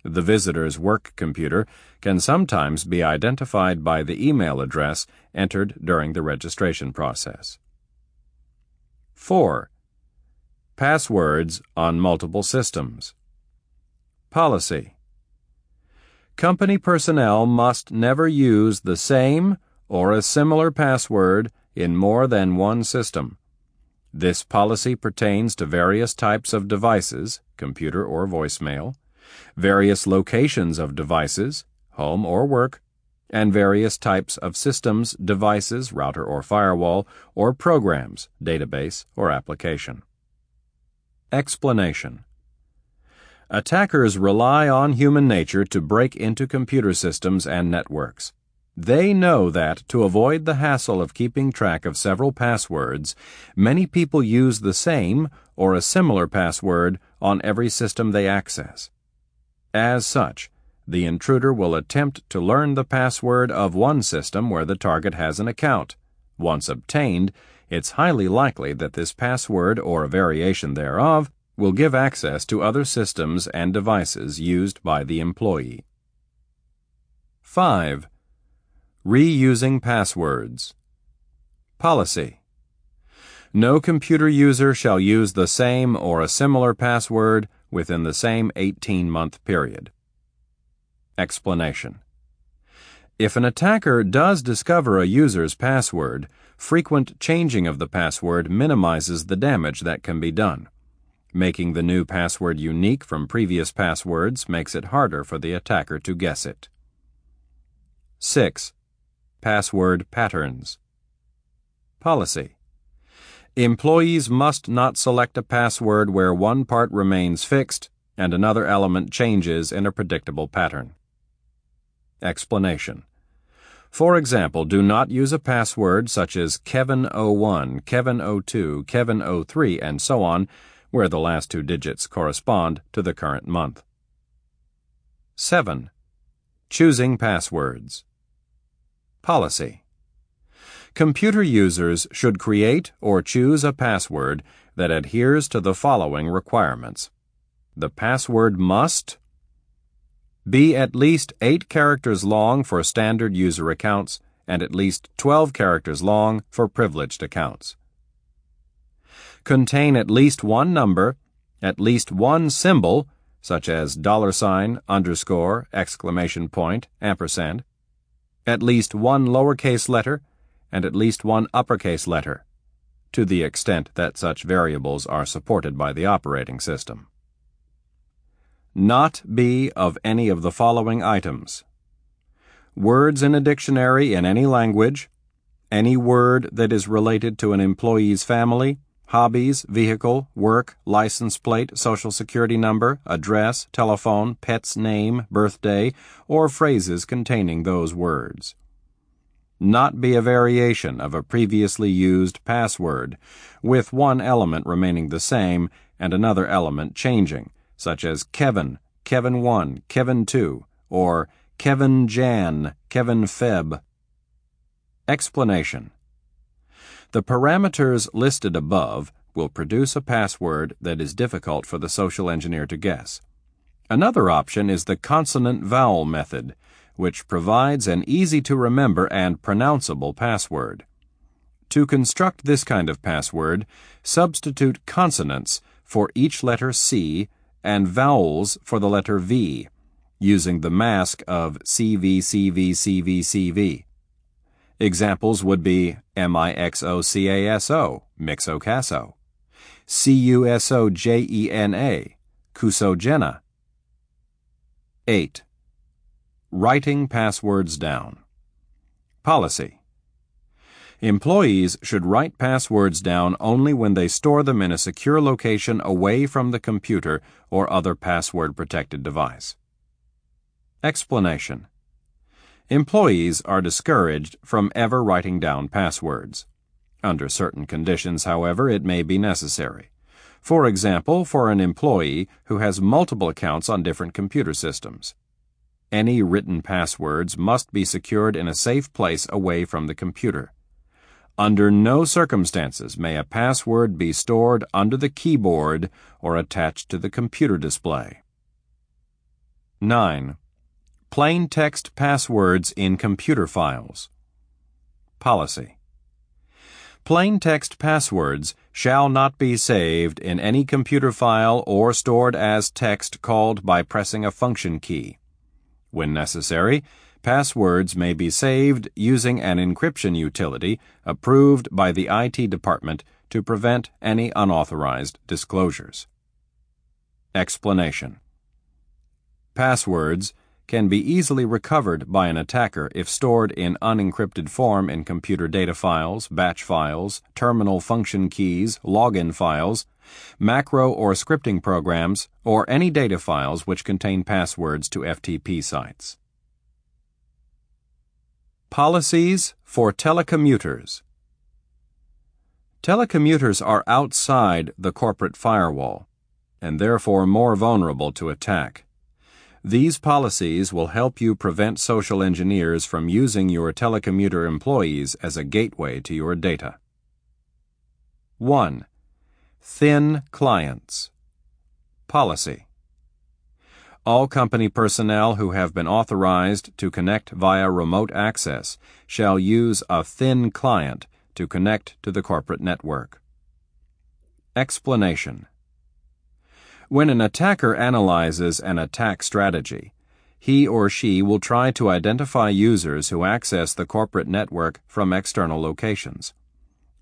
The visitor's work computer can sometimes be identified by the email address entered during the registration process. 4. Passwords on multiple systems. Policy Company personnel must never use the same or a similar password in more than one system. This policy pertains to various types of devices, computer or voicemail, various locations of devices, home or work, and various types of systems, devices, router or firewall, or programs, database, or application. Explanation Attackers rely on human nature to break into computer systems and networks. They know that, to avoid the hassle of keeping track of several passwords, many people use the same or a similar password on every system they access. As such, the intruder will attempt to learn the password of one system where the target has an account. Once obtained, it's highly likely that this password or a variation thereof will give access to other systems and devices used by the employee. 5. Reusing passwords. Policy. No computer user shall use the same or a similar password within the same 18 month period. Explanation. If an attacker does discover a user's password, frequent changing of the password minimizes the damage that can be done. Making the new password unique from previous passwords makes it harder for the attacker to guess it. 6. Password Patterns Policy Employees must not select a password where one part remains fixed and another element changes in a predictable pattern. Explanation For example, do not use a password such as Kevin01, Kevin02, Kevin03, and so on where the last two digits correspond to the current month. 7. Choosing passwords. Policy. Computer users should create or choose a password that adheres to the following requirements. The password must be at least 8 characters long for standard user accounts and at least 12 characters long for privileged accounts contain at least one number, at least one symbol, such as dollar sign, underscore, exclamation point, ampersand, at least one lowercase letter, and at least one uppercase letter, to the extent that such variables are supported by the operating system. Not be of any of the following items words in a dictionary in any language, any word that is related to an employee's family, hobbies, vehicle, work, license plate, social security number, address, telephone, pet's name, birthday, or phrases containing those words. Not be a variation of a previously used password, with one element remaining the same and another element changing, such as Kevin, Kevin 1, Kevin 2, or Kevin Jan, Kevin Feb. Explanation the parameters listed above will produce a password that is difficult for the social engineer to guess. Another option is the consonant vowel method, which provides an easy to remember and pronounceable password. To construct this kind of password, substitute consonants for each letter C and vowels for the letter V, using the mask of CVCVCVCV. Examples would be MIXOCASO, Mixocaso, CUSOJENA, Cusogena. 8. Writing passwords down. Policy. Employees should write passwords down only when they store them in a secure location away from the computer or other password protected device. Explanation Employees are discouraged from ever writing down passwords. Under certain conditions, however, it may be necessary. For example, for an employee who has multiple accounts on different computer systems. Any written passwords must be secured in a safe place away from the computer. Under no circumstances may a password be stored under the keyboard or attached to the computer display. 9. Plain text passwords in computer files. Policy. Plain text passwords shall not be saved in any computer file or stored as text called by pressing a function key. When necessary, Passwords may be saved using an encryption utility approved by the IT department to prevent any unauthorized disclosures. Explanation Passwords can be easily recovered by an attacker if stored in unencrypted form in computer data files, batch files, terminal function keys, login files, macro or scripting programs, or any data files which contain passwords to FTP sites. Policies for telecommuters. Telecommuters are outside the corporate firewall and therefore more vulnerable to attack. These policies will help you prevent social engineers from using your telecommuter employees as a gateway to your data. 1. Thin clients. Policy. All company personnel who have been authorized to connect via remote access shall use a thin client to connect to the corporate network. Explanation When an attacker analyzes an attack strategy, he or she will try to identify users who access the corporate network from external locations.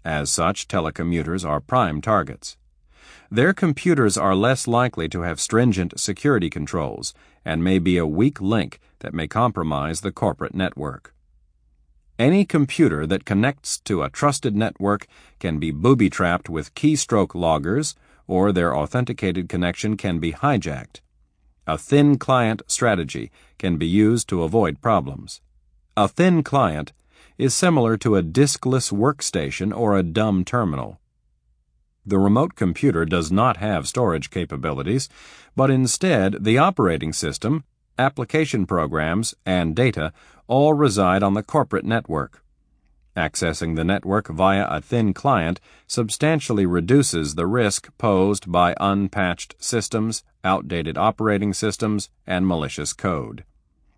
As such, telecommuters are prime targets. Their computers are less likely to have stringent security controls and may be a weak link that may compromise the corporate network. Any computer that connects to a trusted network can be booby trapped with keystroke loggers, or their authenticated connection can be hijacked. A thin client strategy can be used to avoid problems. A thin client is similar to a diskless workstation or a dumb terminal. The remote computer does not have storage capabilities, but instead the operating system, application programs, and data all reside on the corporate network. Accessing the network via a thin client substantially reduces the risk posed by unpatched systems, outdated operating systems, and malicious code.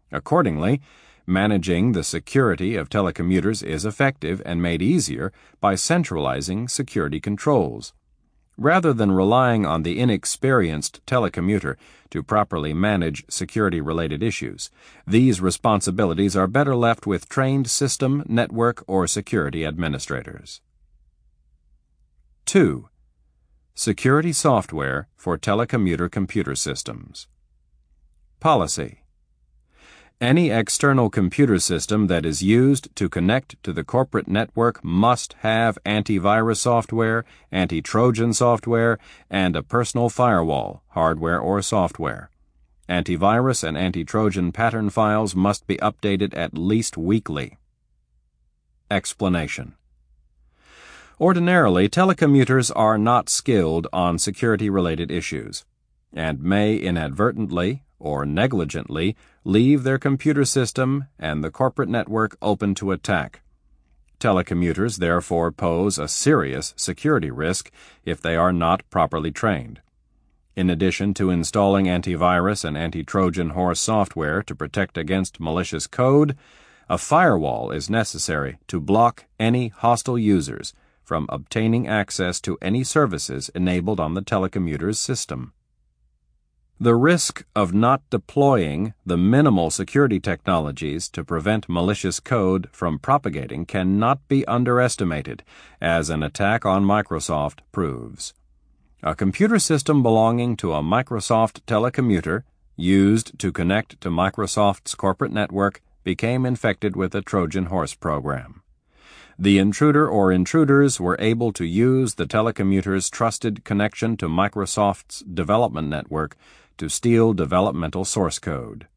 Accordingly, managing the security of telecommuters is effective and made easier by centralizing security controls rather than relying on the inexperienced telecommuter to properly manage security related issues. These responsibilities are better left with trained system, network, or security administrators. 2. Security software for telecommuter computer systems. Policy any external computer system that is used to connect to the corporate network must have antivirus software, anti Trojan software, and a personal firewall, hardware or software. Antivirus and anti Trojan pattern files must be updated at least weekly. Explanation Ordinarily, telecommuters are not skilled on security related issues and may inadvertently or negligently leave their computer system and the corporate network open to attack. Telecommuters therefore pose a serious security risk if they are not properly trained. In addition to installing antivirus and anti Trojan horse software to protect against malicious code, a firewall is necessary to block any hostile users from obtaining access to any services enabled on the telecommuter's system. The risk of not deploying the minimal security technologies to prevent malicious code from propagating cannot be underestimated, as an attack on Microsoft proves. A computer system belonging to a Microsoft telecommuter, used to connect to Microsoft's corporate network, became infected with a Trojan horse program. The intruder or intruders were able to use the telecommuter's trusted connection to Microsoft's development network to steal developmental source code.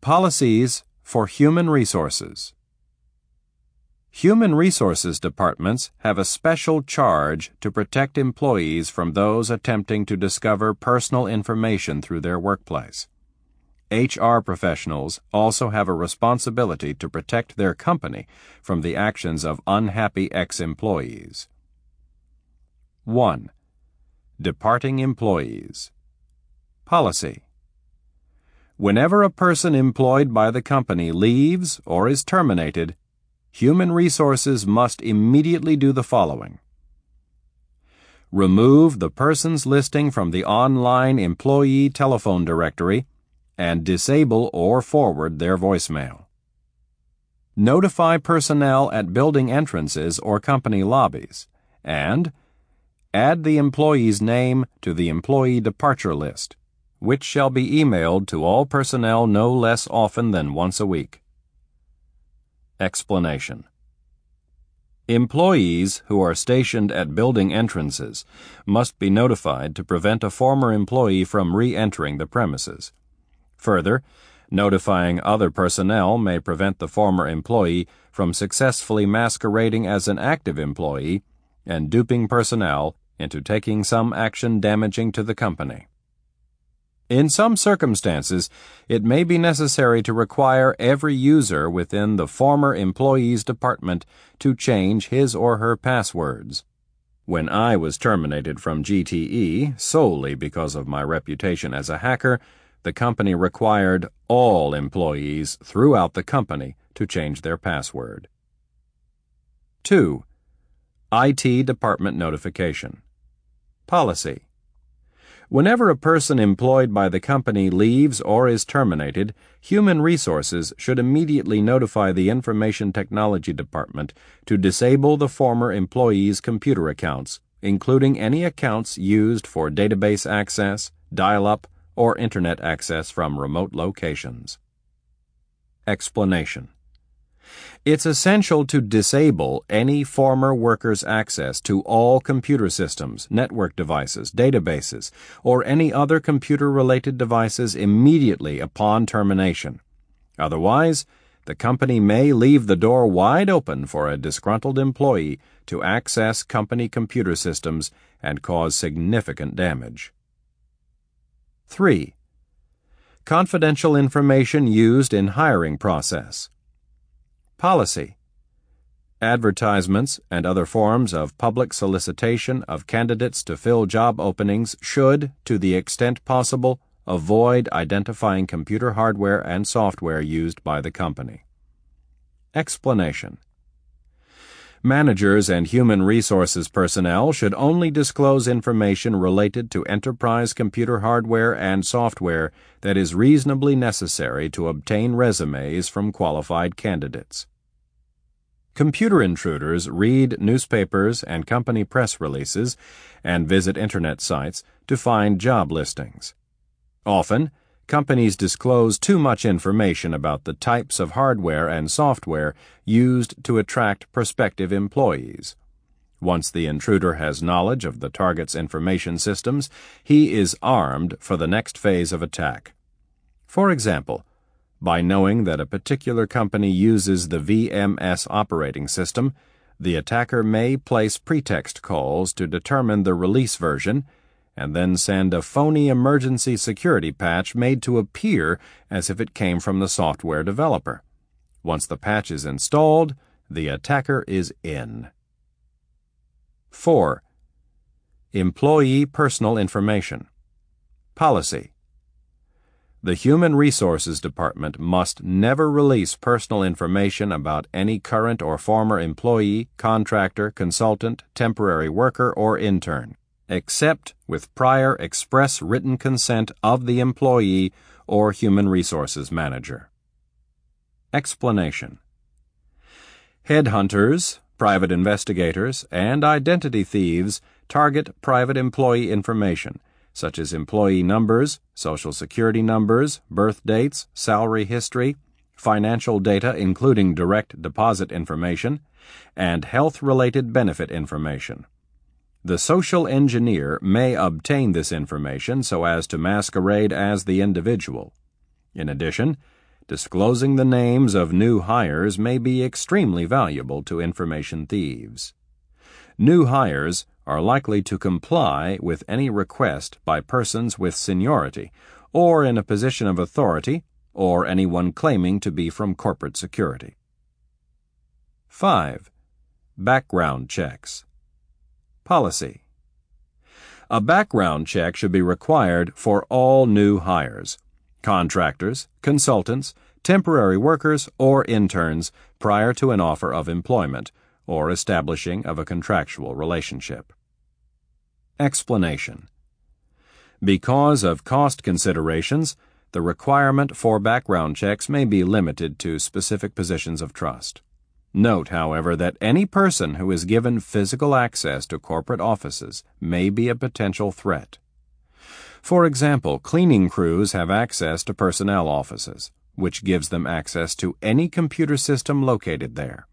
Policies for Human Resources Human Resources departments have a special charge to protect employees from those attempting to discover personal information through their workplace. HR professionals also have a responsibility to protect their company from the actions of unhappy ex employees. 1. Departing Employees. Policy. Whenever a person employed by the company leaves or is terminated, Human Resources must immediately do the following. Remove the person's listing from the online employee telephone directory and disable or forward their voicemail. Notify personnel at building entrances or company lobbies, and Add the employee's name to the employee departure list, which shall be emailed to all personnel no less often than once a week. Explanation Employees who are stationed at building entrances must be notified to prevent a former employee from re entering the premises. Further, notifying other personnel may prevent the former employee from successfully masquerading as an active employee and duping personnel into taking some action damaging to the company. In some circumstances, it may be necessary to require every user within the former employee's department to change his or her passwords. When I was terminated from GTE solely because of my reputation as a hacker, the company required all employees throughout the company to change their password. 2. IT Department Notification. Policy. Whenever a person employed by the company leaves or is terminated, Human Resources should immediately notify the Information Technology Department to disable the former employee's computer accounts, including any accounts used for database access, dial up, or Internet access from remote locations. Explanation it's essential to disable any former worker's access to all computer systems, network devices, databases, or any other computer related devices immediately upon termination. Otherwise, the company may leave the door wide open for a disgruntled employee to access company computer systems and cause significant damage. 3. Confidential information used in hiring process. Policy Advertisements and other forms of public solicitation of candidates to fill job openings should, to the extent possible, avoid identifying computer hardware and software used by the company. Explanation Managers and human resources personnel should only disclose information related to enterprise computer hardware and software that is reasonably necessary to obtain resumes from qualified candidates. Computer intruders read newspapers and company press releases and visit internet sites to find job listings. Often, companies disclose too much information about the types of hardware and software used to attract prospective employees. Once the intruder has knowledge of the target's information systems, he is armed for the next phase of attack. For example, by knowing that a particular company uses the VMS operating system, the attacker may place pretext calls to determine the release version and then send a phony emergency security patch made to appear as if it came from the software developer. Once the patch is installed, the attacker is in. 4. Employee Personal Information. Policy. The Human Resources Department must never release personal information about any current or former employee, contractor, consultant, temporary worker, or intern, except with prior express written consent of the employee or human resources manager. Explanation Headhunters, private investigators, and identity thieves target private employee information, such as employee numbers, social security numbers, birth dates, salary history, financial data including direct deposit information, and health related benefit information. The social engineer may obtain this information so as to masquerade as the individual. In addition, disclosing the names of new hires may be extremely valuable to information thieves. New hires are likely to comply with any request by persons with seniority or in a position of authority or anyone claiming to be from corporate security. 5. Background checks. Policy. A background check should be required for all new hires, contractors, consultants, temporary workers, or interns prior to an offer of employment or establishing of a contractual relationship. Explanation Because of cost considerations, the requirement for background checks may be limited to specific positions of trust. Note, however, that any person who is given physical access to corporate offices may be a potential threat. For example, cleaning crews have access to personnel offices, which gives them access to any computer system located there.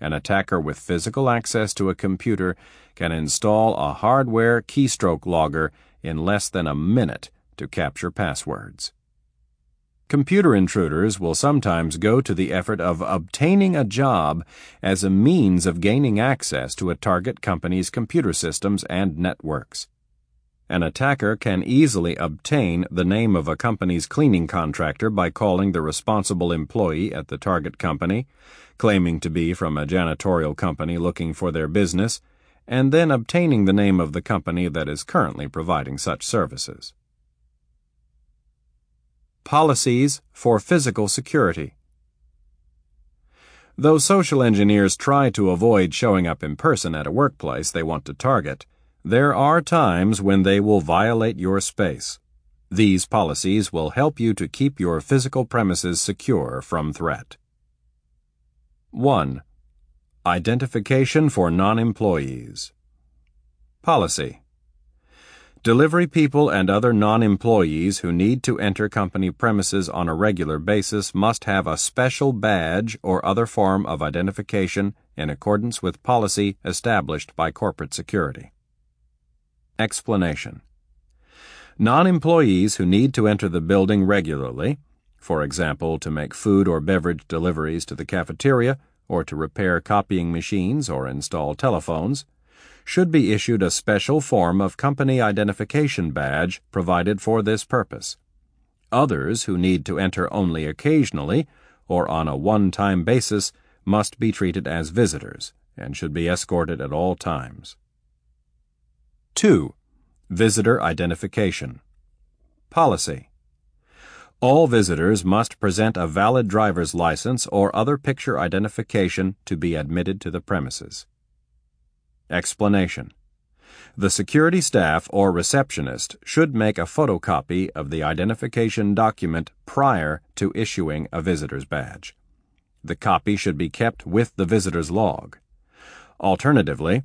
An attacker with physical access to a computer can install a hardware keystroke logger in less than a minute to capture passwords. Computer intruders will sometimes go to the effort of obtaining a job as a means of gaining access to a target company's computer systems and networks. An attacker can easily obtain the name of a company's cleaning contractor by calling the responsible employee at the target company claiming to be from a janitorial company looking for their business, and then obtaining the name of the company that is currently providing such services. Policies for Physical Security Though social engineers try to avoid showing up in person at a workplace they want to target, there are times when they will violate your space. These policies will help you to keep your physical premises secure from threat. 1. Identification for non-employees. Policy. Delivery people and other non-employees who need to enter company premises on a regular basis must have a special badge or other form of identification in accordance with policy established by corporate security. Explanation. Non-employees who need to enter the building regularly for example, to make food or beverage deliveries to the cafeteria, or to repair copying machines or install telephones, should be issued a special form of company identification badge provided for this purpose. Others who need to enter only occasionally or on a one time basis must be treated as visitors and should be escorted at all times. 2. Visitor Identification Policy all visitors must present a valid driver's license or other picture identification to be admitted to the premises. Explanation The security staff or receptionist should make a photocopy of the identification document prior to issuing a visitor's badge. The copy should be kept with the visitor's log. Alternatively,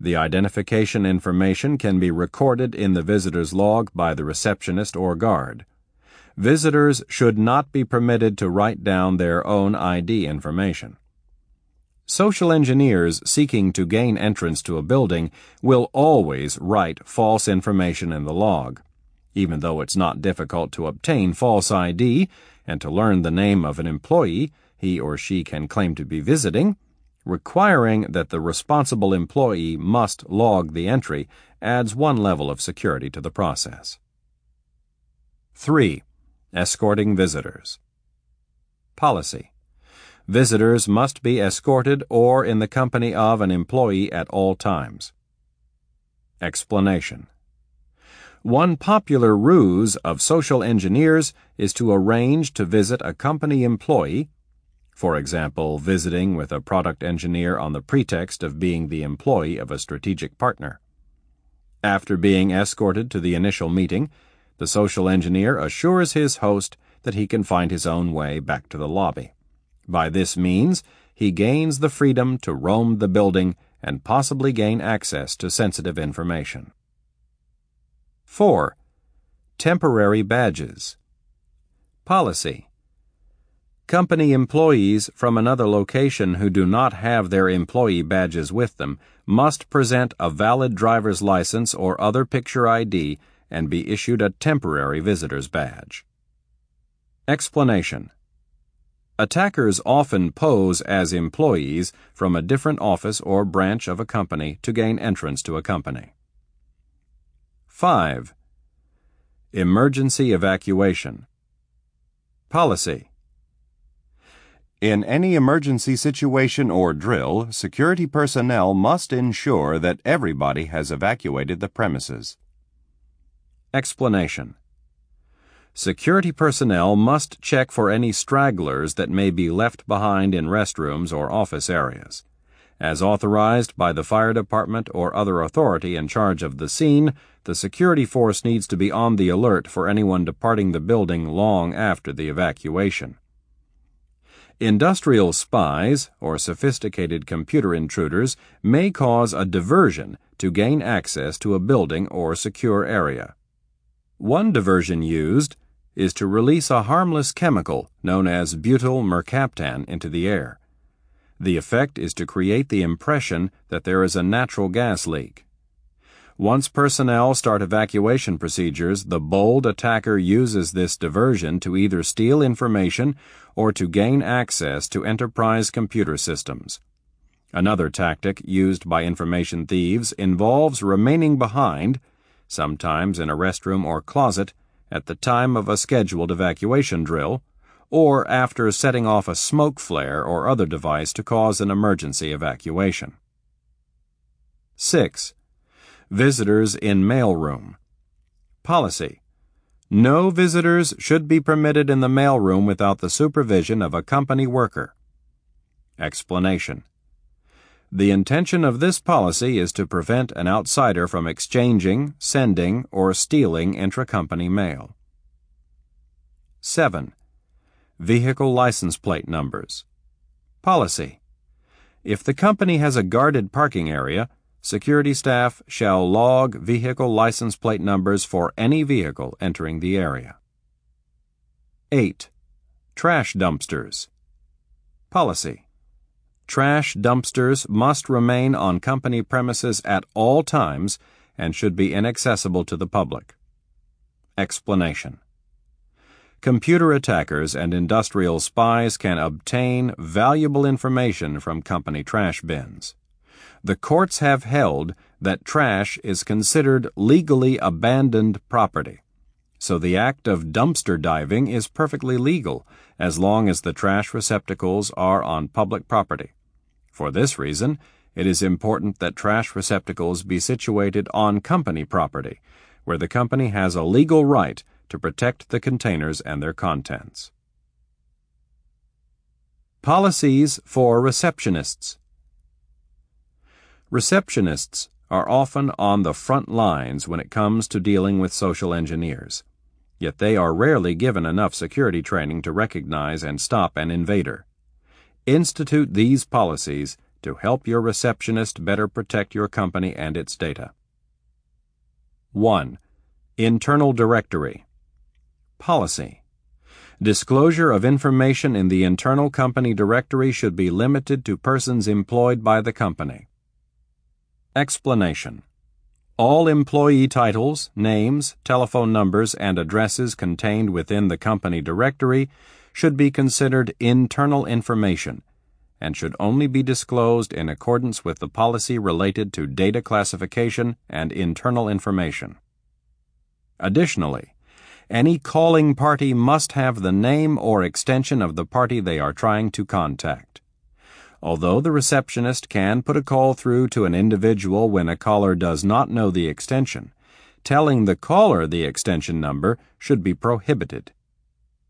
the identification information can be recorded in the visitor's log by the receptionist or guard visitors should not be permitted to write down their own ID information. Social engineers seeking to gain entrance to a building will always write false information in the log. Even though it's not difficult to obtain false ID and to learn the name of an employee he or she can claim to be visiting, requiring that the responsible employee must log the entry adds one level of security to the process. 3. Escorting visitors. Policy. Visitors must be escorted or in the company of an employee at all times. Explanation One popular ruse of social engineers is to arrange to visit a company employee, for example, visiting with a product engineer on the pretext of being the employee of a strategic partner. After being escorted to the initial meeting, the social engineer assures his host that he can find his own way back to the lobby. By this means, he gains the freedom to roam the building and possibly gain access to sensitive information. 4. Temporary badges. Policy. Company employees from another location who do not have their employee badges with them must present a valid driver's license or other picture ID and be issued a temporary visitor's badge. Explanation Attackers often pose as employees from a different office or branch of a company to gain entrance to a company. 5. Emergency Evacuation Policy in any emergency situation or drill, security personnel must ensure that everybody has evacuated the premises. Explanation Security personnel must check for any stragglers that may be left behind in restrooms or office areas. As authorized by the fire department or other authority in charge of the scene, the security force needs to be on the alert for anyone departing the building long after the evacuation. Industrial spies or sophisticated computer intruders may cause a diversion to gain access to a building or secure area. One diversion used is to release a harmless chemical known as butyl mercaptan into the air. The effect is to create the impression that there is a natural gas leak. Once personnel start evacuation procedures, the bold attacker uses this diversion to either steal information or to gain access to enterprise computer systems. Another tactic used by information thieves involves remaining behind, sometimes in a restroom or closet, at the time of a scheduled evacuation drill, or after setting off a smoke flare or other device to cause an emergency evacuation. 6. Visitors in mailroom. Policy. No visitors should be permitted in the mailroom without the supervision of a company worker. Explanation. The intention of this policy is to prevent an outsider from exchanging, sending, or stealing intra-company mail. 7. Vehicle license plate numbers. Policy. If the company has a guarded parking area, security staff shall log vehicle license plate numbers for any vehicle entering the area. 8. Trash dumpsters. Policy. Trash dumpsters must remain on company premises at all times and should be inaccessible to the public. Explanation Computer attackers and industrial spies can obtain valuable information from company trash bins. The courts have held that trash is considered legally abandoned property. So the act of dumpster diving is perfectly legal as long as the trash receptacles are on public property. For this reason, it is important that trash receptacles be situated on company property, where the company has a legal right to protect the containers and their contents. Policies for receptionists. Receptionists are often on the front lines when it comes to dealing with social engineers. Yet they are rarely given enough security training to recognize and stop an invader. Institute these policies to help your receptionist better protect your company and its data. 1. Internal Directory Policy Disclosure of information in the internal company directory should be limited to persons employed by the company. Explanation All employee titles, names, telephone numbers, and addresses contained within the company directory should be considered internal information and should only be disclosed in accordance with the policy related to data classification and internal information. Additionally, any calling party must have the name or extension of the party they are trying to contact. Although the receptionist can put a call through to an individual when a caller does not know the extension, telling the caller the extension number should be prohibited.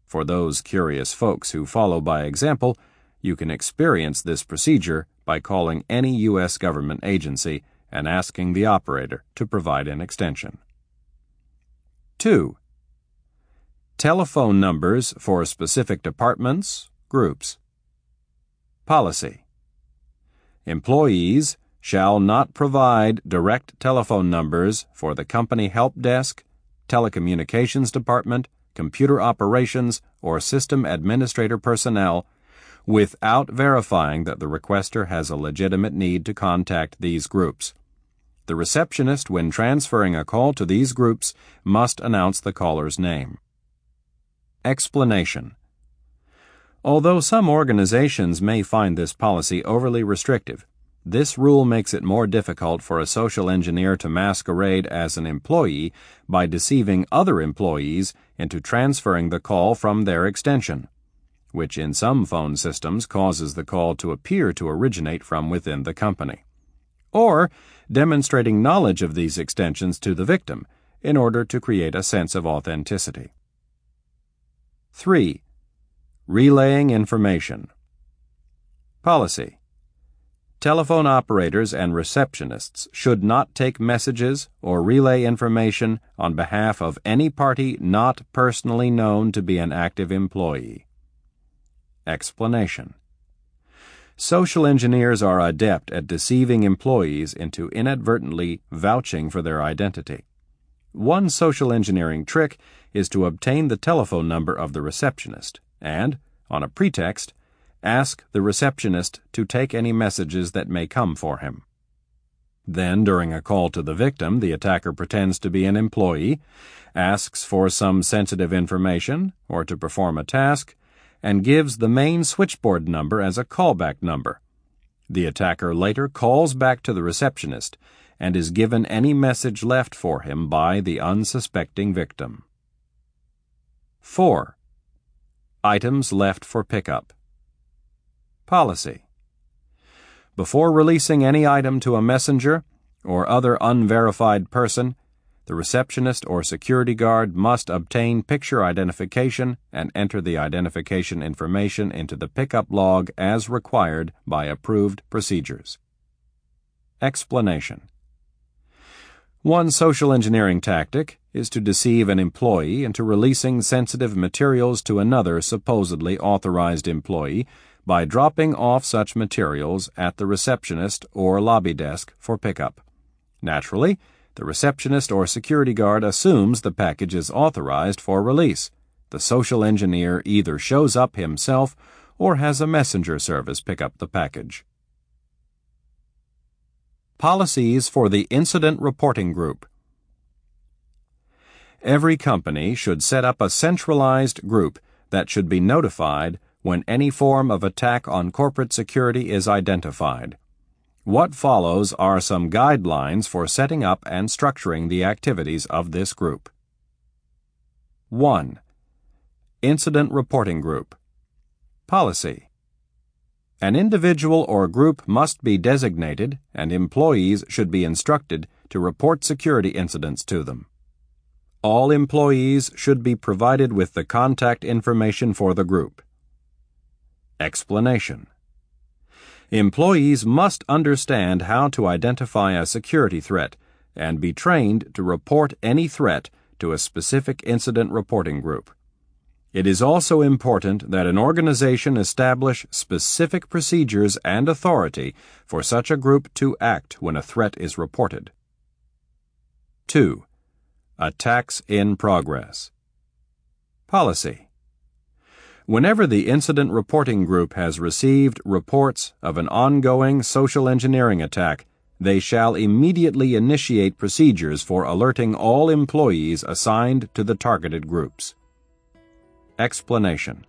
For those curious folks who follow by example, you can experience this procedure by calling any U.S. government agency and asking the operator to provide an extension. 2. Telephone numbers for specific departments, groups. Policy Employees shall not provide direct telephone numbers for the company help desk, telecommunications department, computer operations, or system administrator personnel without verifying that the requester has a legitimate need to contact these groups. The receptionist, when transferring a call to these groups, must announce the caller's name. Explanation Although some organizations may find this policy overly restrictive, this rule makes it more difficult for a social engineer to masquerade as an employee by deceiving other employees into transferring the call from their extension which in some phone systems causes the call to appear to originate from within the company. Or demonstrating knowledge of these extensions to the victim in order to create a sense of authenticity. 3. Relaying information. Policy. Telephone operators and receptionists should not take messages or relay information on behalf of any party not personally known to be an active employee. Explanation Social engineers are adept at deceiving employees into inadvertently vouching for their identity. One social engineering trick is to obtain the telephone number of the receptionist and, on a pretext, ask the receptionist to take any messages that may come for him. Then, during a call to the victim, the attacker pretends to be an employee, asks for some sensitive information or to perform a task, and gives the main switchboard number as a callback number. The attacker later calls back to the receptionist and is given any message left for him by the unsuspecting victim. 4. Items left for pickup. Policy. Before releasing any item to a messenger or other unverified person, the receptionist or security guard must obtain picture identification and enter the identification information into the pickup log as required by approved procedures. Explanation One social engineering tactic is to deceive an employee into releasing sensitive materials to another supposedly authorized employee by dropping off such materials at the receptionist or lobby desk for pickup. Naturally, the receptionist or security guard assumes the package is authorized for release. The social engineer either shows up himself or has a messenger service pick up the package. Policies for the Incident Reporting Group Every company should set up a centralized group that should be notified when any form of attack on corporate security is identified. What follows are some guidelines for setting up and structuring the activities of this group. 1. Incident Reporting Group Policy An individual or group must be designated, and employees should be instructed to report security incidents to them. All employees should be provided with the contact information for the group. Explanation Employees must understand how to identify a security threat and be trained to report any threat to a specific incident reporting group. It is also important that an organization establish specific procedures and authority for such a group to act when a threat is reported. 2. Attacks in progress. Policy Whenever the Incident Reporting Group has received reports of an ongoing social engineering attack, they shall immediately initiate procedures for alerting all employees assigned to the targeted groups. Explanation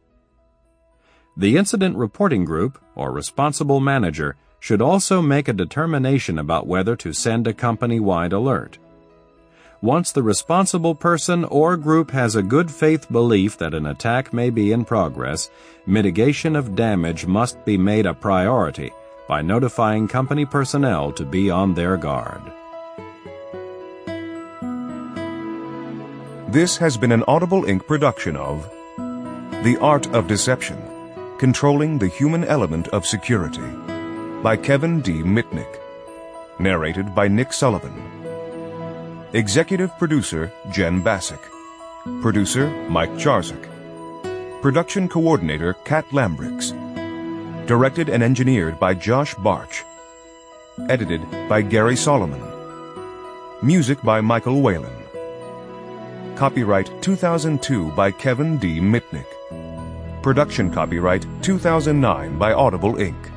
The Incident Reporting Group, or responsible manager, should also make a determination about whether to send a company wide alert. Once the responsible person or group has a good faith belief that an attack may be in progress, mitigation of damage must be made a priority by notifying company personnel to be on their guard. This has been an Audible Inc. production of The Art of Deception Controlling the Human Element of Security by Kevin D. Mitnick. Narrated by Nick Sullivan. Executive Producer Jen Bassick. Producer Mike Charzuk. Production Coordinator Kat Lambrix. Directed and engineered by Josh Barch. Edited by Gary Solomon. Music by Michael Whalen. Copyright 2002 by Kevin D. Mitnick. Production copyright 2009 by Audible Inc.